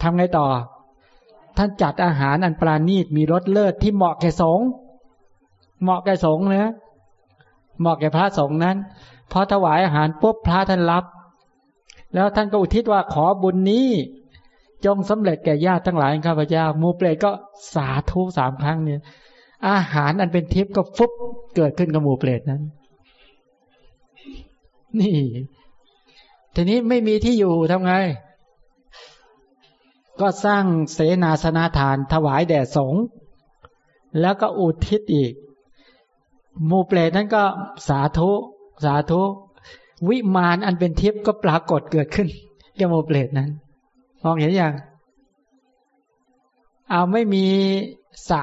ทำไงต่อ ท่านจัดอาหารอันปราณีตมีรสเลิศที่เหมาะแก่สงเหมาะแก่สงนะเหมาะแก่พระสงฆ์นั้นพอถวายอาหารปุ๊บพระท่านรับ แล้วท่านก็อุทิศว่าขอบุญนี้ จงสำเร็จแก่ญาติทั้งหลายข้าพเจ้ามูเปรตก็สาธุสามครั้งเนี่ย อาหารอันเป็นทิพย์ก็ฟุบเกิดขึ้นกับหมู่เปรตนั้น นี่ทีนี้ไม่มีที่อยู่ทำไง ก็สร้างเสนาสนาทานถวายแด่สงฆ์แล้วก็อุทิศอีก มูเปลนั้นก็สาธุ สาธุ วิมานอันเป็นทิพย์ก็ปรากฏเกิดขึ้นแก่มูเปลตนั้น มองเห็นอย่างเอาไม่มีสระ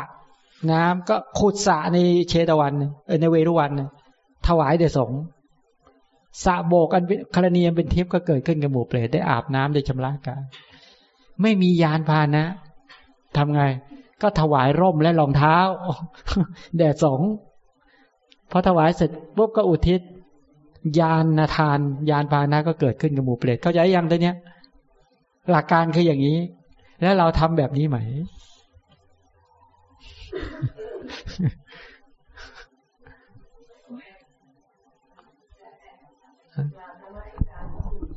น้ำก็ขุดสระในเชตวันในเวรุวันถวายแด่สงฆ์สระโบกอันคารณียเป็นทิพย์ก็เกิดขึ้นกับหมู่เปรตได้อาบน้ำได้ชำระกาย ไม่มียานพานะทำไง ก็ถวายร่มและรองเท้า แด่สงพอถวายเสร็จปุ๊บก็อุทิศ ยานนาทาน ยานพานะก็เกิดขึ้นกับหมู่เปรตเข้าใจยังตัวเนี้ย หลักการคืออย่างนี้ แล้วเราทำแบบนี้ไหม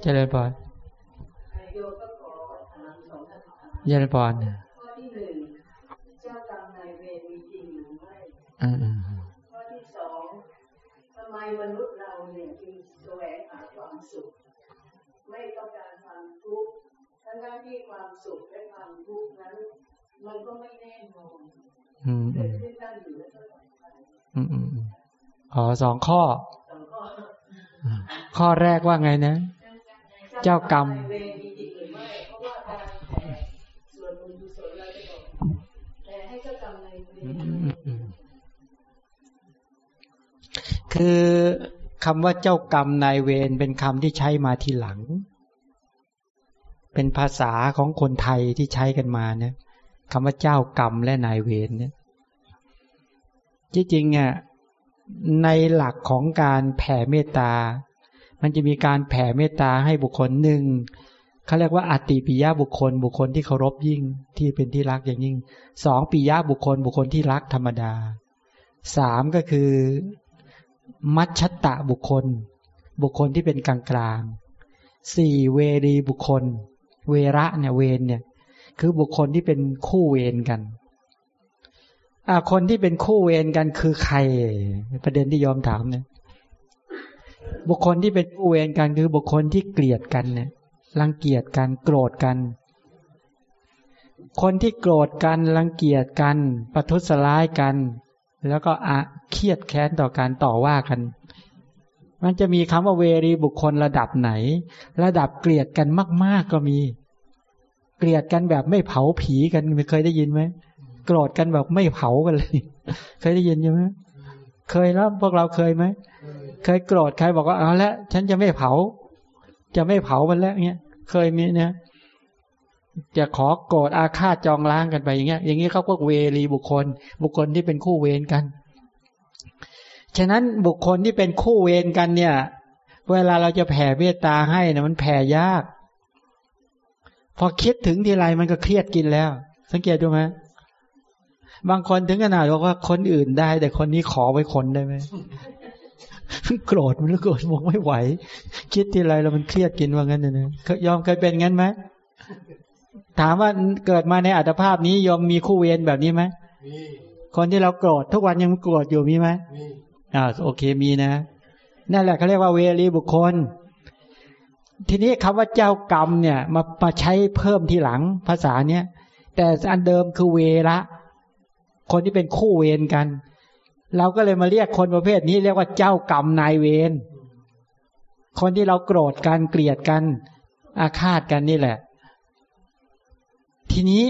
เจริญพร ยานพรข้อที่หนึ่งเจ้ากรรมนายเวรมีจริงหรือไม่ข้อที่สองทำไมมนุษย์เราเนี่ยที่แสวงหาความสุข ไม่ต้องการความทุกข์ทั้งที่ความสุขและความทุกข์นั้น มันก็ไม่แน่นอนเกิดขึ้นตั้งอยู่แล้วก็ดับไปอืมอืมอ๋อสองข้อ ข้อแรกว่าไงนะ เจ้ากรรม คือคำว่าเจ้ากรรมนายเวรเป็นคำที่ใช้มาทีหลัง เป็นภาษาของคนไทยที่ใช้กันมาเนี่ยคำว่าเจ้ากรรมและนายเวรเนี่ยที่จริงอะในหลักของการแผ่เมตตา มันจะมีการแผ่เมตตาให้บุคคลหนึ่ง เขาเรียกว่าอติปิยะบุคคล บุคคลที่เคารพยิ่งที่เป็นที่รักอย่างยิ่งสองปิยะบุคคล บุคคลที่รักธรรมดาสามก็คือ มัชชตะบุคคล บุคคลที่เป็นกลางกลางสี่เวรีบุคคล เวระเนี่ยเวรเนี่ย คือบุคคลที่เป็นคู่เวรกันอ่าคนที่เป็นคู่เวรกันคือใคร ประเด็นที่ยอมถามเนี่ยบุคคลที่เป็นคู่เวรกันคือบุคคลที่เกลียดกันเนี่ย รังเกียจกันโกรธกัน คนที่โกรธกันรังเกียจกันประทุษร้ายกัน แล้วก็อะเครียดแค้นต่อการต่อว่ากัน มันจะมีคำว่าเวรีบุคคลระดับไหน ระดับเกลียดกันมาก ๆก็มี เกลียดกันแบบไม่เผาผีกันเคยได้ยินไหมโกรธกันแบบไม่เผากันเลย เคยได้ยินใช่ไหมเคยแล้วพวกเราเคยไหมเคยโกรธใครบอกว่าเอาละฉันจะไม่เผา จะไม่เผามันแล้วเนี้ยเคยมีเนี่ยจะขอโกรธอาฆาตจองล้างกันไปอย่างเงี้ย อย่างนี้เขาพวกเวรีบุคคล บุคคลที่เป็นคู่เวรกัน ฉะนั้นบุคคลที่เป็นคู่เวรกันเนี่ย เวลาเราจะแผ่เมตตาให้นะมันแผ่ยาก พอคิดถึงทีไรมันก็เครียดกินแล้ว สังเกตดูไหมบางคนถึงขนาดบอกว่าคนอื่นได้ แต่คนนี้ขอไว้คนได้ไหม โกรธมันโกรธบอกไม่ไหว คิดทีไรแล้วมันเครียดกินว่างั้นนะยอมเคยเป็นงั้นไหมถามว่าเกิดมาในอัตภาพนี้ยอมมีคู่เวรแบบนี้ไหมมีคนที่เราโกรธทุกวันยังโกรธอยู่มีไหมมีอ่าโอเคมีนะ นั่นแหละเขาเรียกว่าเวรีบุคคล ทีนี้คำว่าเจ้ากรรมเนี่ย มามาใช้เพิ่มทีหลังภาษาเนี้ยแต่อันเดิมคือเวระคนที่เป็นคู่เวรกัน เราก็เลยมาเรียกคนประเภทนี้เรียกว่าเจ้ากรรมนายเวรคนที่เราโกรธกันเกลียดกัน อาฆาตกันนี่แหละ ทีนี้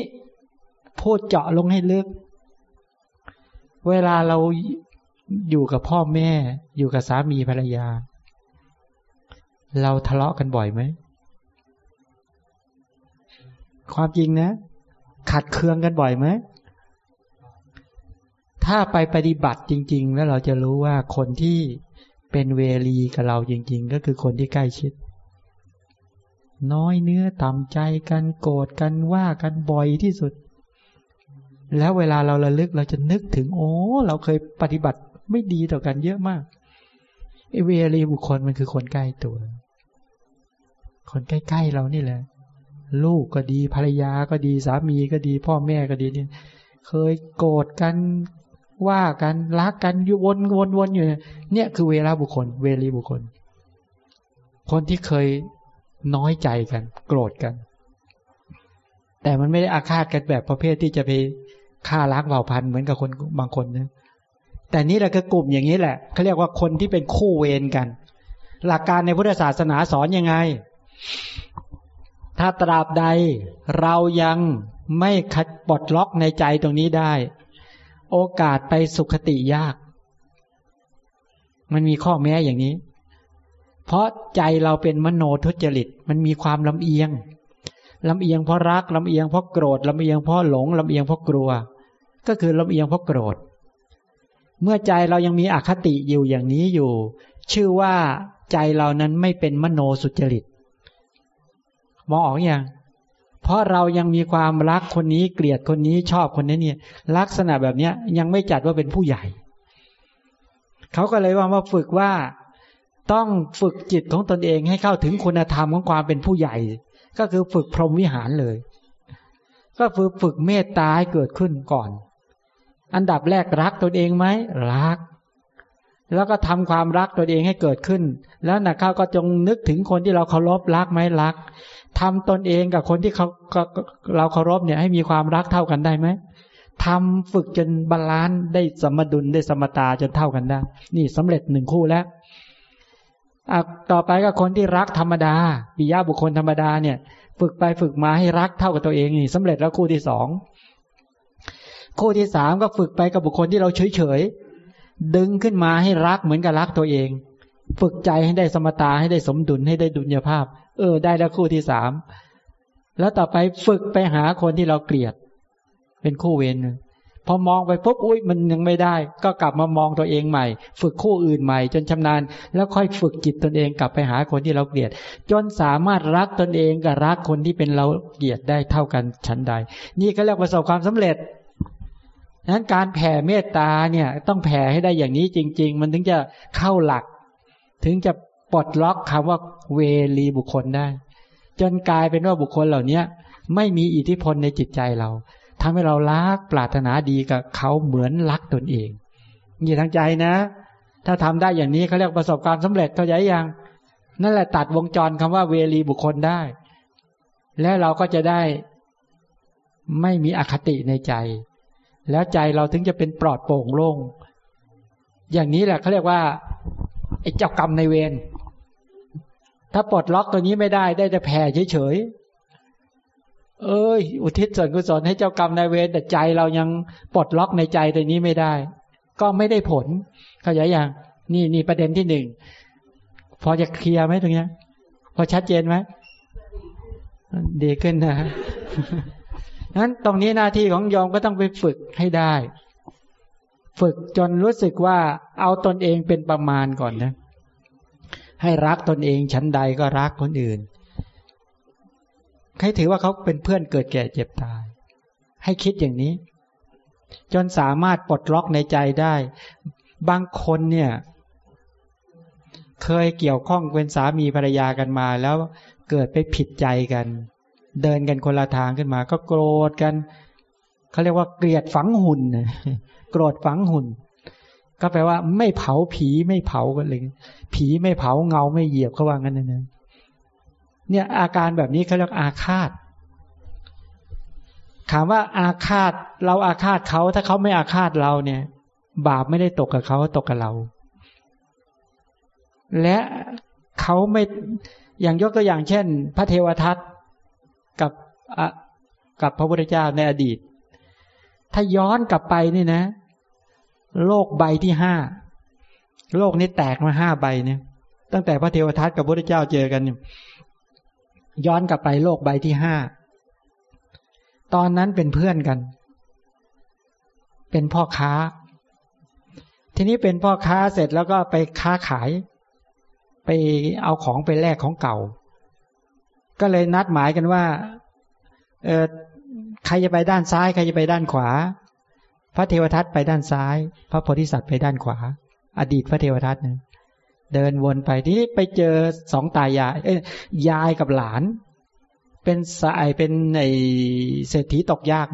พูดเจาะลงให้ลึก เวลาเราอยู่กับพ่อแม่ อยู่กับสามีภรรยา เราทะเลาะกันบ่อยไหม ความจริงนะ ขัดเคืองกันบ่อยไหม ถ้าไปปฏิบัติจริง ๆ แล้วเราจะรู้ว่าคนที่เป็นเวรีกับเราจริง ๆ ก็คือคนที่ใกล้ชิด น้อยเนื้อต่ำใจกันโกรธกันว่ากันบ่อยที่สุด แล้วเวลาเราระลึกเราจะนึกถึง โอ้เราเคยปฏิบัติไม่ดีต่อกันเยอะมากไอเวรีบุคคลมันคือคนใกล้ตัว คนใกล้ๆเรานี่แหละ ลูกก็ดีภรรยาก็ดีสามีก็ดี พ่อแม่ก็ดีเนี่ย เคยโกรธกัน ว่ากันรักกันอยู่วนวนวนอยู่เนี่ยคือเวลาบุคคล เวรีบุคคล คนที่เคยน้อยใจกัน โกรธกัน แต่มันไม่ได้อาฆาตกันแบบประเภทที่จะไปฆ่าล้างเผ่าพันธุ์เหมือนกับคนบางคนนะแต่นี่แหละคือกลุ่มอย่างนี้แหละเขาเรียกว่าคนที่เป็นคู่เวรกัน หลักการในพุทธศาสนาสอนยังไง ถ้าตราบใดเรายังไม่ขัดปลดล็อกในใจตรงนี้ได้ โอกาสไปสุขติยาก มันมีข้อแม้อย่างนี้ เพราะใจเราเป็นมโนทุจริต มันมีความลำเอียงลำเอียงเพราะรักลำเอียงเพราะโกรธลำเอียงเพราะหลงลำเอียงเพราะกลัว ก็คือลำเอียงเพราะโกรธ เมื่อใจเรายังมีอคติอยู่อย่างนี้อยู่ ชื่อว่าใจเรานั้นไม่เป็นมโนสุจริต มองออกอย่าง เพราะเรายังมีความรักคนนี้เกลียดคนนี้ชอบคนนี้เนี่ย ลักษณะแบบเนี้ยยังไม่จัดว่าเป็นผู้ใหญ่ เขาก็เลยว่ามาฝึกว่าต้องฝึกจิตของตนเองให้เข้าถึงคุณธรรมของความเป็นผู้ใหญ่ ก็คือฝึกพรหมวิหารเลย ก็ฝึกฝึกเมตตาให้เกิดขึ้นก่อน อันดับแรกรักตนเองไหมรัก แล้วก็ทำความรักตัวเองให้เกิดขึ้น แล้วนะข้าก็จงนึกถึงคนที่เราเคารพรักไหมรัก ทำตนเองกับคนที่เขาเราเคารพเนี่ยให้มีความรักเท่ากันได้ไหมทำฝึกจน balance ได้สมดุลได้สมตาจนเท่ากันได้ นี่สำเร็จหนึ่งคู่แล้วต่อไปก็คนที่รักธรรมดาปิยบุคคลธรรมดาเนี่ย ฝึกไปฝึกมาให้รักเท่ากับตัวเองนี่สำเร็จแล้วคู่ที่สองคู่ที่สามก็ฝึกไปกับบุคคลที่เราเฉยเฉยดึงขึ้นมาให้รักเหมือนกับรักตัวเอง ฝึกใจให้ได้สมตาให้ได้สมดุลให้ได้ดุลยภาพ เออ ได้แล้วคู่ที่สามแล้วต่อไปฝึกไปหาคนที่เราเกลียด เป็นคู่เวรพอมองไปปุ๊บอุ้ยมันยังไม่ได้ ก็กลับมามองตัวเองใหม่ ฝึกคู่อื่นใหม่ จนชำนาญ แล้วค่อยฝึกจิตตนเองกลับไปหาคนที่เราเกลียด จนสามารถรักตนเองกับรักคนที่เป็นเราเกลียดได้เท่ากันชั้นใด นี่ก็เรียกประสบความสำเร็จนั้นการแผ่เมตตาเนี่ย ต้องแผ่ให้ได้อย่างนี้จริง ๆ มันถึงจะเข้าหลัก ถึงจะ ปลดล็อกคำว่าเวรีบุคคลได้ จนกลายเป็นว่าบุคคลเหล่านี้ไม่มีอิทธิพลในจิตใจเราทำให้เรารักปรารถนาดีกับเขาเหมือนรักตนเองนี่ทั้งใจนะ ถ้าทำได้อย่างนี้เขาเรียกประสบความสำเร็จเข้าใจยังนั่นแหละตัดวงจรคำว่าเวรีบุคคลได้ และเราก็จะได้ไม่มีอคติในใจ แล้วใจเราถึงจะเป็นปลอดโปร่งโล่งอย่างนี้แหละเขาเรียกว่าไอ้เจ้ากรรมในเวร ถ้าปลดล็อกตัวนี้ไม่ได้ได้แต่แผ่เฉยๆเอ้ย อุทิศส่วนกุศลให้เจ้ากรรมในเวรแต่ใจเรายังปลดล็อกในใจตัวนี้ไม่ได้ ก็ไม่ได้ผล เข้าใจยังนี่นี่ประเด็นที่หนึ่งพอจะเคลียร์ไหมตรงนี้พอชัดเจนไหมดีขึ้นนะนั้นตรงนี้หน้าที่ของยอมก็ต้องไปฝึกให้ได้ ฝึกจนรู้สึกว่าเอาตนเองเป็นประมาณก่อนนะ ให้รักตนเองชั้นใดก็รักคนอื่น ให้ถือว่าเขาเป็นเพื่อนเกิดแก่เจ็บตาย ให้คิดอย่างนี้ จนสามารถปลดล็อกในใจได้ บางคนเนี่ย เคยเกี่ยวข้องเป็นสามีภรรยากันมา แล้วเกิดไปผิดใจกัน เดินกันคนละทางขึ้นมา ก็โกรธกันเขาเรียกว่าเกลียดฝังหุ่นโกรธฝังหุ่น ก็แปลว่า ไม่เผาผีไม่เผากันเลยผีไม่เผาเงาไม่เหยียบเขาว่างั้นนะเนี่ยอาการแบบนี้เขาเรียกอาฆาตถามว่าอาฆาตเราอาฆาตเขาถ้าเขาไม่อาฆาตเราเนี่ย บาปไม่ได้ตกกับเขาตกกับเรา และเขาไม่อย่างยกตัวอย่างเช่น พระเทวทัตกับกับพระพุทธเจ้าในอดีต ถ้าย้อนกลับไปนี่นะ โลกใบที่ห้าโลกนี้แตกมาห้าใบเนี่ย ตั้งแต่พระเทวทัตกับพระพุทธเจ้าเจอกันเนี่ยย้อนกลับไปโลกใบที่ห้าตอนนั้นเป็นเพื่อนกัน เป็นพ่อค้า ทีนี้เป็นพ่อค้าเสร็จแล้วก็ไปค้าขาย ไปเอาของไปแลกของเก่า ก็เลยนัดหมายกันว่า เออใครจะไปด้านซ้าย ใครจะไปด้านขวา พระเทวทัตไปด้านซ้าย พระโพธิสัตว์ไปด้านขวา อดีตพระเทวทัตเนี่ยเดินวนไปที่ไปเจอสองตายาย เอ้ยยายกับหลาน เป็นสายเป็นในเศรษฐีตกยาก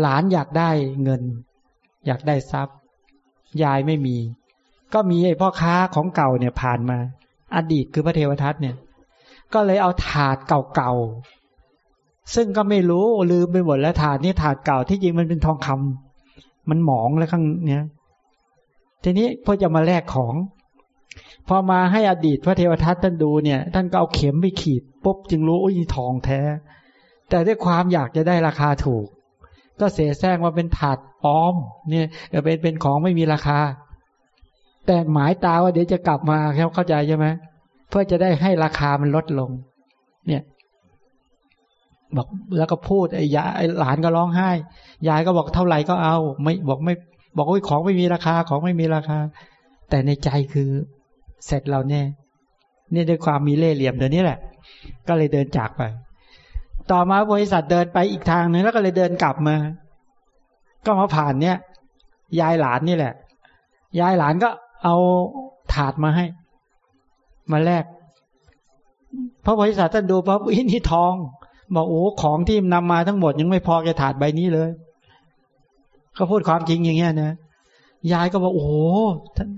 หลานอยากได้เงิน อยากได้ทรัพย์ ยายไม่มี ก็มีไอ้พ่อค้าของเก่าเนี่ยผ่านมา อดีตคือพระเทวทัตเนี่ย ก็เลยเอาถาดเก่า ซึ่งก็ไม่รู้ลืมไปหมดแล้วถาดนี้ถาดเก่าที่จริงมันเป็นทองคำมันหมองแล้วข้างเนี้ยทีนี้พอจะมาแลกของ พอมาให้อดีตพระเทวทัตท่านดูเนี่ย ท่านก็เอาเข็มไปขีดปุ๊บจึงรู้โอ้ยทองแท้ แต่ด้วยความอยากจะได้ราคาถูก ก็เสแสร้งว่าเป็นถาดปลอม เนี่ยเป็นเป็นของไม่มีราคา แต่หมายตาว่าเดี๋ยวจะกลับมาเข้าใจใช่ไหมเพื่อจะได้ให้ราคามันลดลง เนี่ย บอกแล้วก็พูดไอ้ยาไอ้หลานก็ร้องไห้ ยายก็บอกเท่าไหร่ก็เอา ไม่บอกไม่ บอกว่าของไม่มีราคาของไม่มีราคา แต่ในใจคือเสร็จเราแน่นี่ด้วยความมีเล่ห์เหลี่ยมเดี๋ยวนี้แหละ ก็เลยเดินจากไป ต่อมาบริษัทเดินไปอีกทางหนึ่งแล้วก็เลยเดินกลับมา ก็มาผ่านเนี่ย ยายหลานนี่แหละ ยายหลานก็เอาถาดมาให้ มาแลกพระบริษัทท่านดูปั๊บอินี่ทอง บอกโอ้ของที่นำมาทั้งหมดยังไม่พอแกถาดใบนี้เลยเขาพูดความจริงอย่างเงี้ยนะยายก็บอกโอ้ท่าน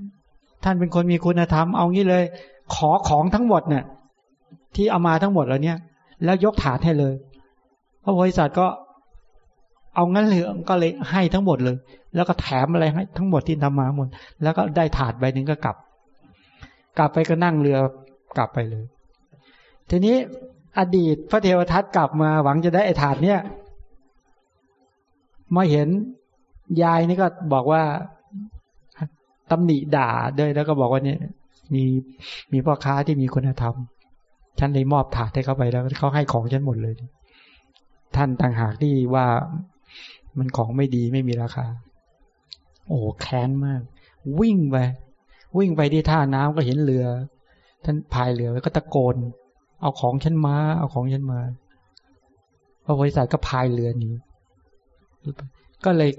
ท่านเป็นคนมีคุณธรรมเอางี้เลย ขอของทั้งหมดเนี่ยที่เอามาทั้งหมดแล้วเนี่ย แล้วยกถาดให้เลยพระโพธิสัตว์ก็เอางั้นเลยก็เลยให้ทั้งหมดเลย แล้วก็แถมอะไรให้ทั้งหมดที่ทำมาหมด แล้วก็ได้ถาดใบหนึ่งก็กลับ กลับไปก็นั่งเรือกลับไปเลย ทีนี้ อดีตพระเทวทัตกลับมาหวังจะได้ไอ้ถาดเนี่ยมาเห็นยายนี่ก็บอกว่าตำหนิด่าด้วยแล้วก็บอกว่าเนี่ยมีมีพ่อค้าที่มีคุณธรรม ฉันเลยมอบถาดให้เขาไปแล้วเขาให้ของฉันหมดเลย ท่านต่างหากที่ว่ามันของไม่ดีไม่มีราคา โอ้แค้นมาก วิ่งไปวิ่งไปที่ท่าน้ำก็เห็นเรือ ท่านพายเรือแล้วก็ตะโกน เอาของฉันมา เอาของฉันมาพระโพธิสัตว์ก็พายเรือนี้ก็เลย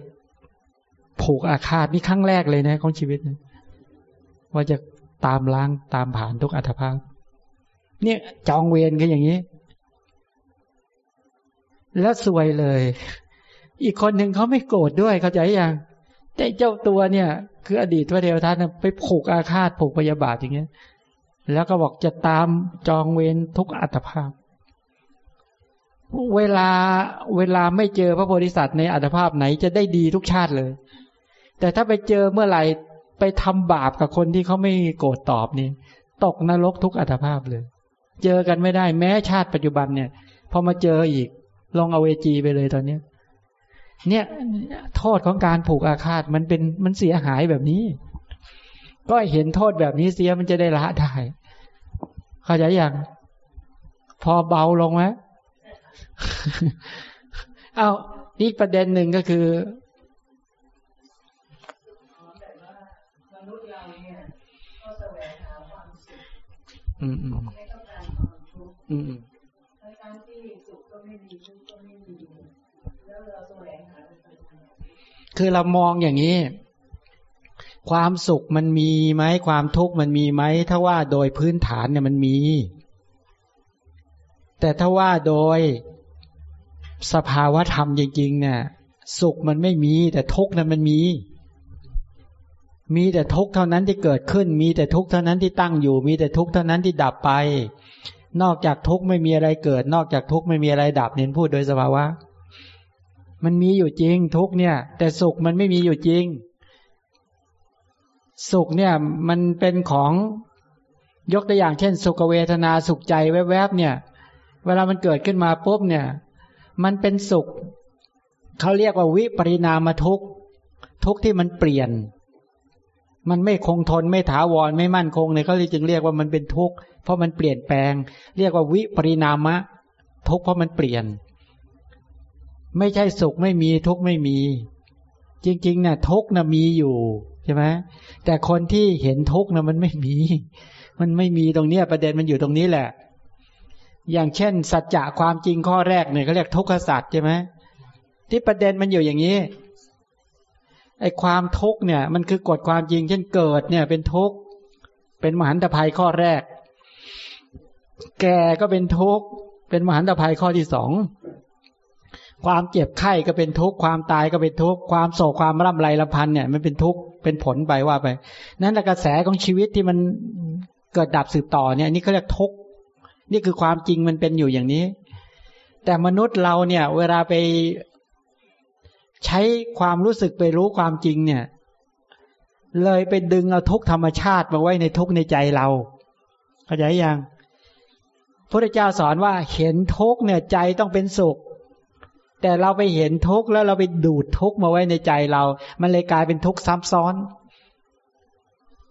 ผูกอาฆาตนี่ครั้งแรกเลยนะ ของชีวิตนะว่าจะตามล้างตามผ่านทุกอัตภาพ เนี่ยจองเวรกันอย่างนี้ แล้วสวยเลย อีกคนหนึ่งเขาไม่โกรธด้วยเข้าใจยังแต่เจ้าตัวเนี่ย คืออดีตพระเทวทัตไปผูกอาฆาตผูกพยาบาทอย่างเงี้ย แล้วก็บอกจะตามจองเวรทุกอัตภาพ เวลาเวลาไม่เจอพระโพธิสัตว์ในอัตภาพไหนจะได้ดีทุกชาติเลย แต่ถ้าไปเจอเมื่อไหร่ไปทำบาปกับคนที่เขาไม่โกรธตอบนี่ตกนรกทุกอัตภาพเลย เจอกันไม่ได้แม้ชาติปัจจุบันเนี่ยพอมาเจออีกลองเอาเวจีไปเลยตอนเนี้ยเนี่ยโทษของการผูกอาฆาตมันเป็นมันเสียหายแบบนี้ ก็เห็นโทษแบบนี้เสียมันจะได้ละได้เข้าใจยังพอเบาลงไหมเอาอีกประเด็นหนึ่งก็คืออืมอืมอืมคือเรามองอย่างนี้ ความสุขมันมีไหมความทุกข์มันมีไหมถ้าว่าโดยพื้นฐานเนี่ยมันมี แต่ถ้าว่าโดยสภาวะธรรมจริงๆเนี่ยสุขมันไม่มี แต่ทุกข์นั้นมันมี มีแต่ทุกข์เท่านั้นที่เกิดขึ้น มีแต่ทุกข์เท่านั้นที่ตั้งอยู่ มีแต่ทุกข์เท่านั้นที่ดับไป นอกจากทุกข์ไม่มีอะไรเกิด นอกจากทุกข์ไม่มีอะไรดับเน้นพูดโดยสภาวะ มันมีอยู่จริงทุกข์เนี่ย แต่สุขมันไม่มีอยู่จริง สุขเนี่ยมันเป็นของยกตัวอย่างเช่น สุขเวทนาสุขใจแวบๆเนี่ย เวลามันเกิดขึ้นมาปุ๊บเนี่ย มันเป็นสุขเขาเรียกว่าวิปริณามทุกทุกที่มันเปลี่ยน มันไม่คงทนไม่ถาวรไม่มั่นคงเนี่ยเขาเลยจึงเรียกว่ามันเป็นทุกข์เพราะมันเปลี่ยนแปลง เรียกว่าวิปริณามะ ทุกข์เพราะมันเปลี่ยน ไม่ใช่สุขไม่มีทุกข์ไม่มี จริงๆเนะ่ะทุกข์นะมีอยู่ ช่ไหมแต่คนที่เห็นทุกข์นะมันไม่มี มันไม่มีตรงเนี้ยประเด็นมันอยู่ตรงนี้แหละ อย่างเช่น สัจจะความจริงข้อแรกเนี่ยเขาเรียกทุกขสัจใช่ไหมที่ประเด็นมันอยู่อย่างนี้ไอ้ความทุกข์เนี่ย มันคือกฎความจริง เช่นเกิดเนี่ย เป็นทุกข์เป็นมหันตภัยข้อแรก แก่ก็เป็นทุกข์เป็นมหันตภัยข้อที่สองความเจ็บไข้ก็เป็นทุกข์ความตายก็เป็นทุกข์ความโศกความร่ำไรละพันเนี่ย มันเป็นทุกข์ เป็นผลไปว่าไป นั้นกระแสของชีวิตที่มันเกิดดับสืบต่อเนี่ยนี่เขาเรียกทุกข์นี่คือความจริงมันเป็นอยู่อย่างนี้ แต่มนุษย์เราเนี่ย เวลาไปใช้ความรู้สึกไปรู้ความจริงเนี่ย เลยไปดึงเอาทุกธรรมชาติมาไว้ในทุกในใจเราเข้าใจยังพระเจ้าสอนว่าเห็นทุกเนี่ยใจต้องเป็นสุข แต่เราไปเห็นทุกข์แล้วเราไปดูดทุกข์มาไว้ในใจเรา มันเลยกลายเป็นทุกข์ซ้ำซ้อน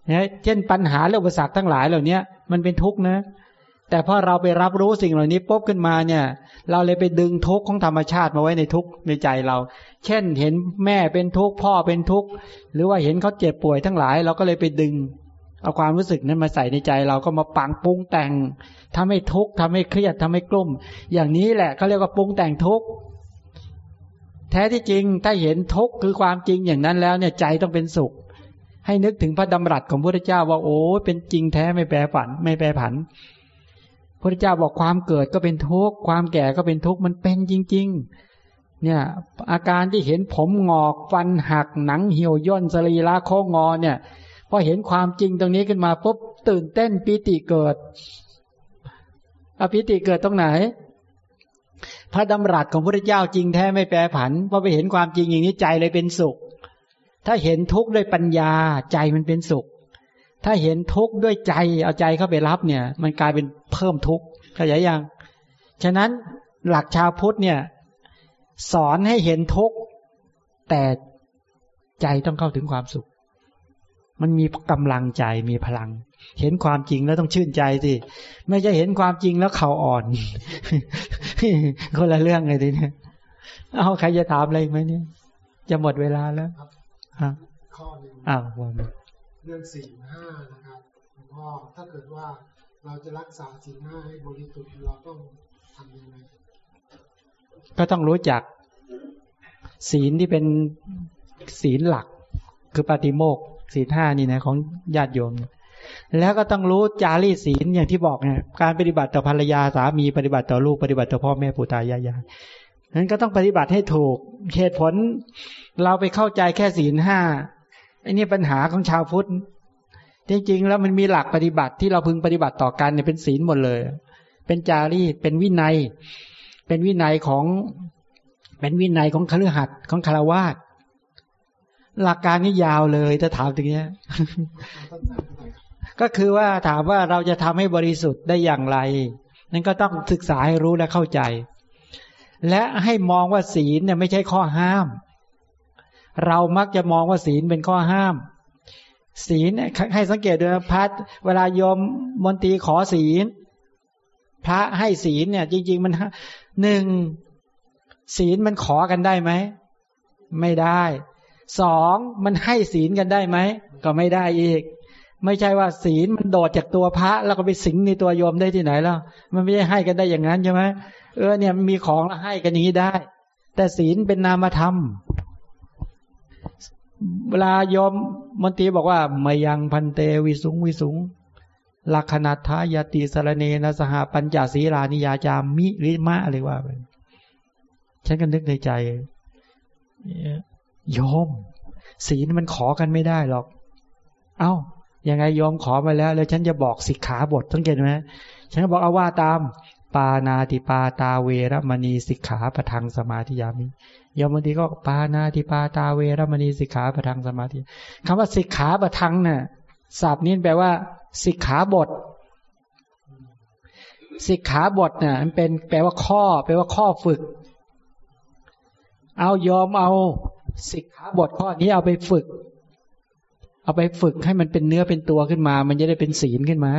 เนี่ยเช่นปัญหาและอุปสรรคทั้งหลายเหล่านี้มันเป็นทุกข์นะ แต่พอเราไปรับรู้สิ่งเหล่านี้ปุ๊บขึ้นมาเนี่ย เราเลยไปดึงทุกข์ของธรรมชาติมาไว้ในทุกข์ในใจเรา เช่นเห็นแม่เป็นทุกข์พ่อเป็นทุกข์หรือว่าเห็นเขาเจ็บป่วยทั้งหลาย เราก็เลยไปดึง เอาความรู้สึกนั้นมาใส่ในใจเราก็มาปังปรุงแต่งทำให้ทุกข์ทำให้เครียดทำให้กลุ้มอย่างนี้แหละเขาเรียกว่าปรุงแต่งทุกข์ แท้ที่จริงถ้าเห็นทุกข์คือความจริงอย่างนั้นแล้วเนี่ยใจต้องเป็นสุข ให้นึกถึงพระดำรัสของพระพุทธเจ้าว่าโอ้เป็นจริงแท้ไม่แปรฝัน ไม่แปรผันพระเจ้าบอกความเกิดก็เป็นทุกข์ความแก่ก็เป็นทุกข์มันเป็นจริง ๆ เนี่ยอาการที่เห็นผมงอกฟันหักหนังเหี่ยวย่นสรีระโคงอเนี่ยพอเห็นความจริงตรงนี้ขึ้นมาปุ๊บตื่นเต้นปีติเกิดอภิติเกิดตรงไหน ระดำรัสของพระเจ้าจริงแท้ไม่แปรผันพอไปเห็นความจริงอย่างนี้ใจเลยเป็นสุข ถ้าเห็นทุกข์ด้วยปัญญาใจมันเป็นสุข ถ้าเห็นทุกข์ด้วยใจเอาใจเข้าไปรับเนี่ย มันกลายเป็นเพิ่มทุกข์ข้าใจยังฉะนั้นหลักชาวพุทธเนี่ย สอนให้เห็นทุกข์แต่ใจต้องเข้าถึงความสุข มันมีกำลังใจมีพลัง เห็นความจริงแล้วต้องชื่นใจสิไม่ใช่เห็นความจริงแล้วเข่าอ่อนคนละเรื่องเลยทีนี้เอาใครจะถามอะไรไหมเนี่ย จะหมดเวลาแล้วฮะข้อหนึ่งอ้าวว่าเรื่องสี่ห้านะครับหลวงพ่อถ้าเกิดว่าเราจะรักษาสี่ห้าให้บริสุทธิ์เราต้องทำยังไงก็ต้องรู้จัก ศีลที่เป็นศีลหลัก คือปฏิโมกศีลห้านี่นะของญาติโยม แล้วก็ต้องรู้จารีศีลอย่างที่บอกเนี่ยการปฏิบัติต่อภรรยาสามีปฏิบัติต่อลูกปฏิบัติต่อพ่อแม่ปู่ตายายายนั้นก็ต้องปฏิบัติให้ถูกเหตุผล เราไปเข้าใจแค่ศีลห้าไอ้นี่ปัญหาของชาวพุทธจริงๆแล้วมันมีหลักปฏิบัติที่เราพึงปฏิบัติต่อกันเนี่ยเป็นศีลหมดเลย เป็นจารีตเป็นวินัย เป็นวินัยของเป็นวินัยของคฤหัสถ์ของคารวาสหลักการนี้ยาวเลยถ้าถามถึงเนี้ย ก็คือว่าถามว่าเราจะทำให้บริสุทธิ์ได้อย่างไร นั่นก็ต้องศึกษาให้รู้และเข้าใจ และให้มองว่าศีลเนี่ยไม่ใช่ข้อห้าม เรามักจะมองว่าศีลเป็นข้อห้าม ศีลให้สังเกตดูนะพัดเวลาโยมมนตรีขอศีล พระให้ศีลเนี่ย จริง ๆ มันหนึ่งศีลมันขอกันได้ไหมไม่ได้สองมันให้ศีลกันได้ไหมก็ไม่ได้อีก ไม่ใช่ว่าศีลมันโดดจากตัวพระ แล้วก็ไปสิงในตัวโยมได้ที่ไหนแล้ว มันไม่ได้ให้กันได้อย่างนั้นใช่ไหมเออเนี่ยมีของแล้วให้กันอย่างนี้ได้ แต่ศีลเป็นนามธรรม เวลายอมมนตรีบอกว่ามายังพันเตวิสุงวิสุงลักขณาทายติสารเนนะสหปัญจศีรานิยาจามิริมะอะไรว่าไปฉันก็นึกในใจยอมศีลมันขอกันไม่ได้หรอก เอา้า ยังไงยอมขอมาแล้ว แล้วฉันจะบอกสิกขาบทสังเกตไหมฉันบอกเอาว่าตาม ปานาติปาตาเวรมณีสิกขาประทังสมาธิยามิยอมบางทีก็ปานาติปาตาเวรมณีสิกขาประทังสมาธิคำว่าสิกขาประทังเนี่ยศัพท์นี้แปลว่า สิกขาบท สิกขาบทเนี่ยมันเป็นแปลว่าข้อ แปลว่าข้อฝึก เอายอมเอาสิกขาบทข้อนี้เอาไปฝึก เอาไปฝึกให้มันเป็นเนื้อเป็นตัวขึ้นมา มันจะได้เป็นศีลขึ้นมา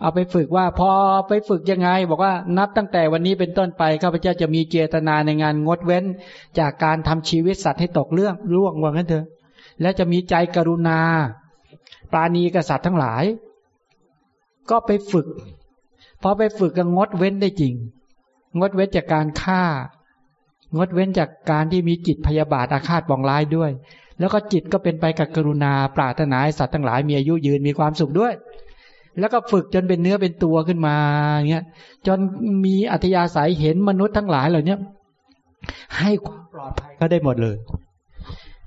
เอาไปฝึกว่าพอไปฝึกยังไง บอกว่านับตั้งแต่วันนี้เป็นต้นไปข้าพเจ้าจะมีเจตนาในงานงดเว้น จากการทำชีวิตสัตว์ให้ตกเรื่องร่วงว่างั้นเถอะ และจะมีใจกรุณา ปราณีกษัตริย์ทั้งหลาย ก็ไปฝึกพอไปฝึกก็งดเว้นได้จริง งดเว้นจากการฆ่างดเว้นจากการที่มีจิตพยาบาทอาฆาตปองร้ายด้วย แล้วก็จิตก็เป็นไปกับกรุณา ปรารถนาสัตว์ทั้งหลายมีอายุยืนมีความสุขด้วย แล้วก็ฝึกจนเป็นเนื้อเป็นตัวขึ้นมาเงี้ยจนมีอัธยาศัยเห็นมนุษย์ทั้งหลายเหล่านี้ให้ความปลอดภัยก็ได้หมดเลย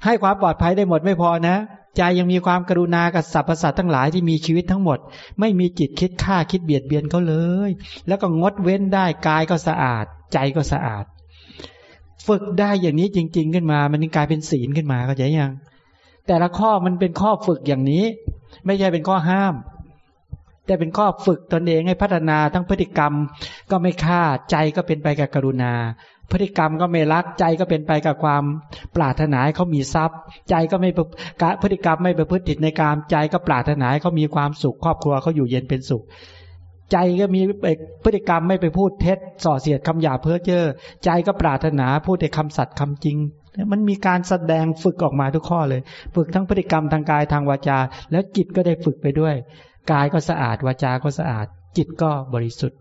ให้ความปลอดภัยได้หมดไม่พอนะใจยังมีความกรุณากับสรรพสัตว์ทั้งหลายที่มีชีวิตทั้งหมด ไม่มีจิตคิดฆ่าคิดเบียดเบียนเขาเลย แล้วก็งดเว้นได้กายก็สะอาด ใจก็สะอาด ฝึกได้อย่างนี้จริง ๆ ขึ้นมา มันกลายเป็นศีลขึ้นมาเข้าใจยัง แต่ละข้อมันเป็นข้อฝึกอย่างนี้ ไม่ใช่เป็นข้อห้าม แต่เป็นข้อฝึกตนเองให้พัฒนาทั้งพฤติกรรมก็ไม่ฆ่าใจก็เป็นไปกับกรุณา พฤติกรรมก็ไม่รักใจก็เป็นไปกับความปรารถนาให้เขามีทรัพย์ ใจก็ไม่พฤติกรรมไม่ประพฤติผิดในการใจก็ปรารถนาให้เขามีความสุข ครอบครัวเขาอยู่เย็นเป็นสุข ใจก็มีพฤติกรรมไม่ไปพูดเท็จส่อเสียดคำหยาเพ้อเจ้อใจก็ปรารถนาพูดแต่คำสัตย์คำจริง มันมีการแสดงฝึกออกมาทุกข้อเลย ฝึกทั้งพฤติกรรมทางกายทางวาจา แล้วจิตก็ได้ฝึกไปด้วย กายก็สะอาดวาจาก็สะอาด จิตก็บริสุทธิ์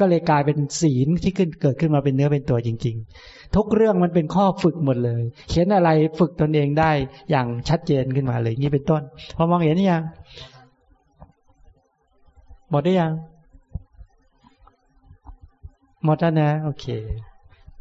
ก็เลยกลายเป็นศีลที่ขึ้นเกิดขึ้นมาเป็นเนื้อเป็นตัวจริง ๆ ทุกเรื่องมันเป็นข้อฝึกหมดเลยเขียนอะไรฝึกตนเองได้อย่างชัดเจนขึ้นมาเลยนี่เป็นต้น พอมองเห็นยังหมดได้ยัง หมดแล้วนะ โอเค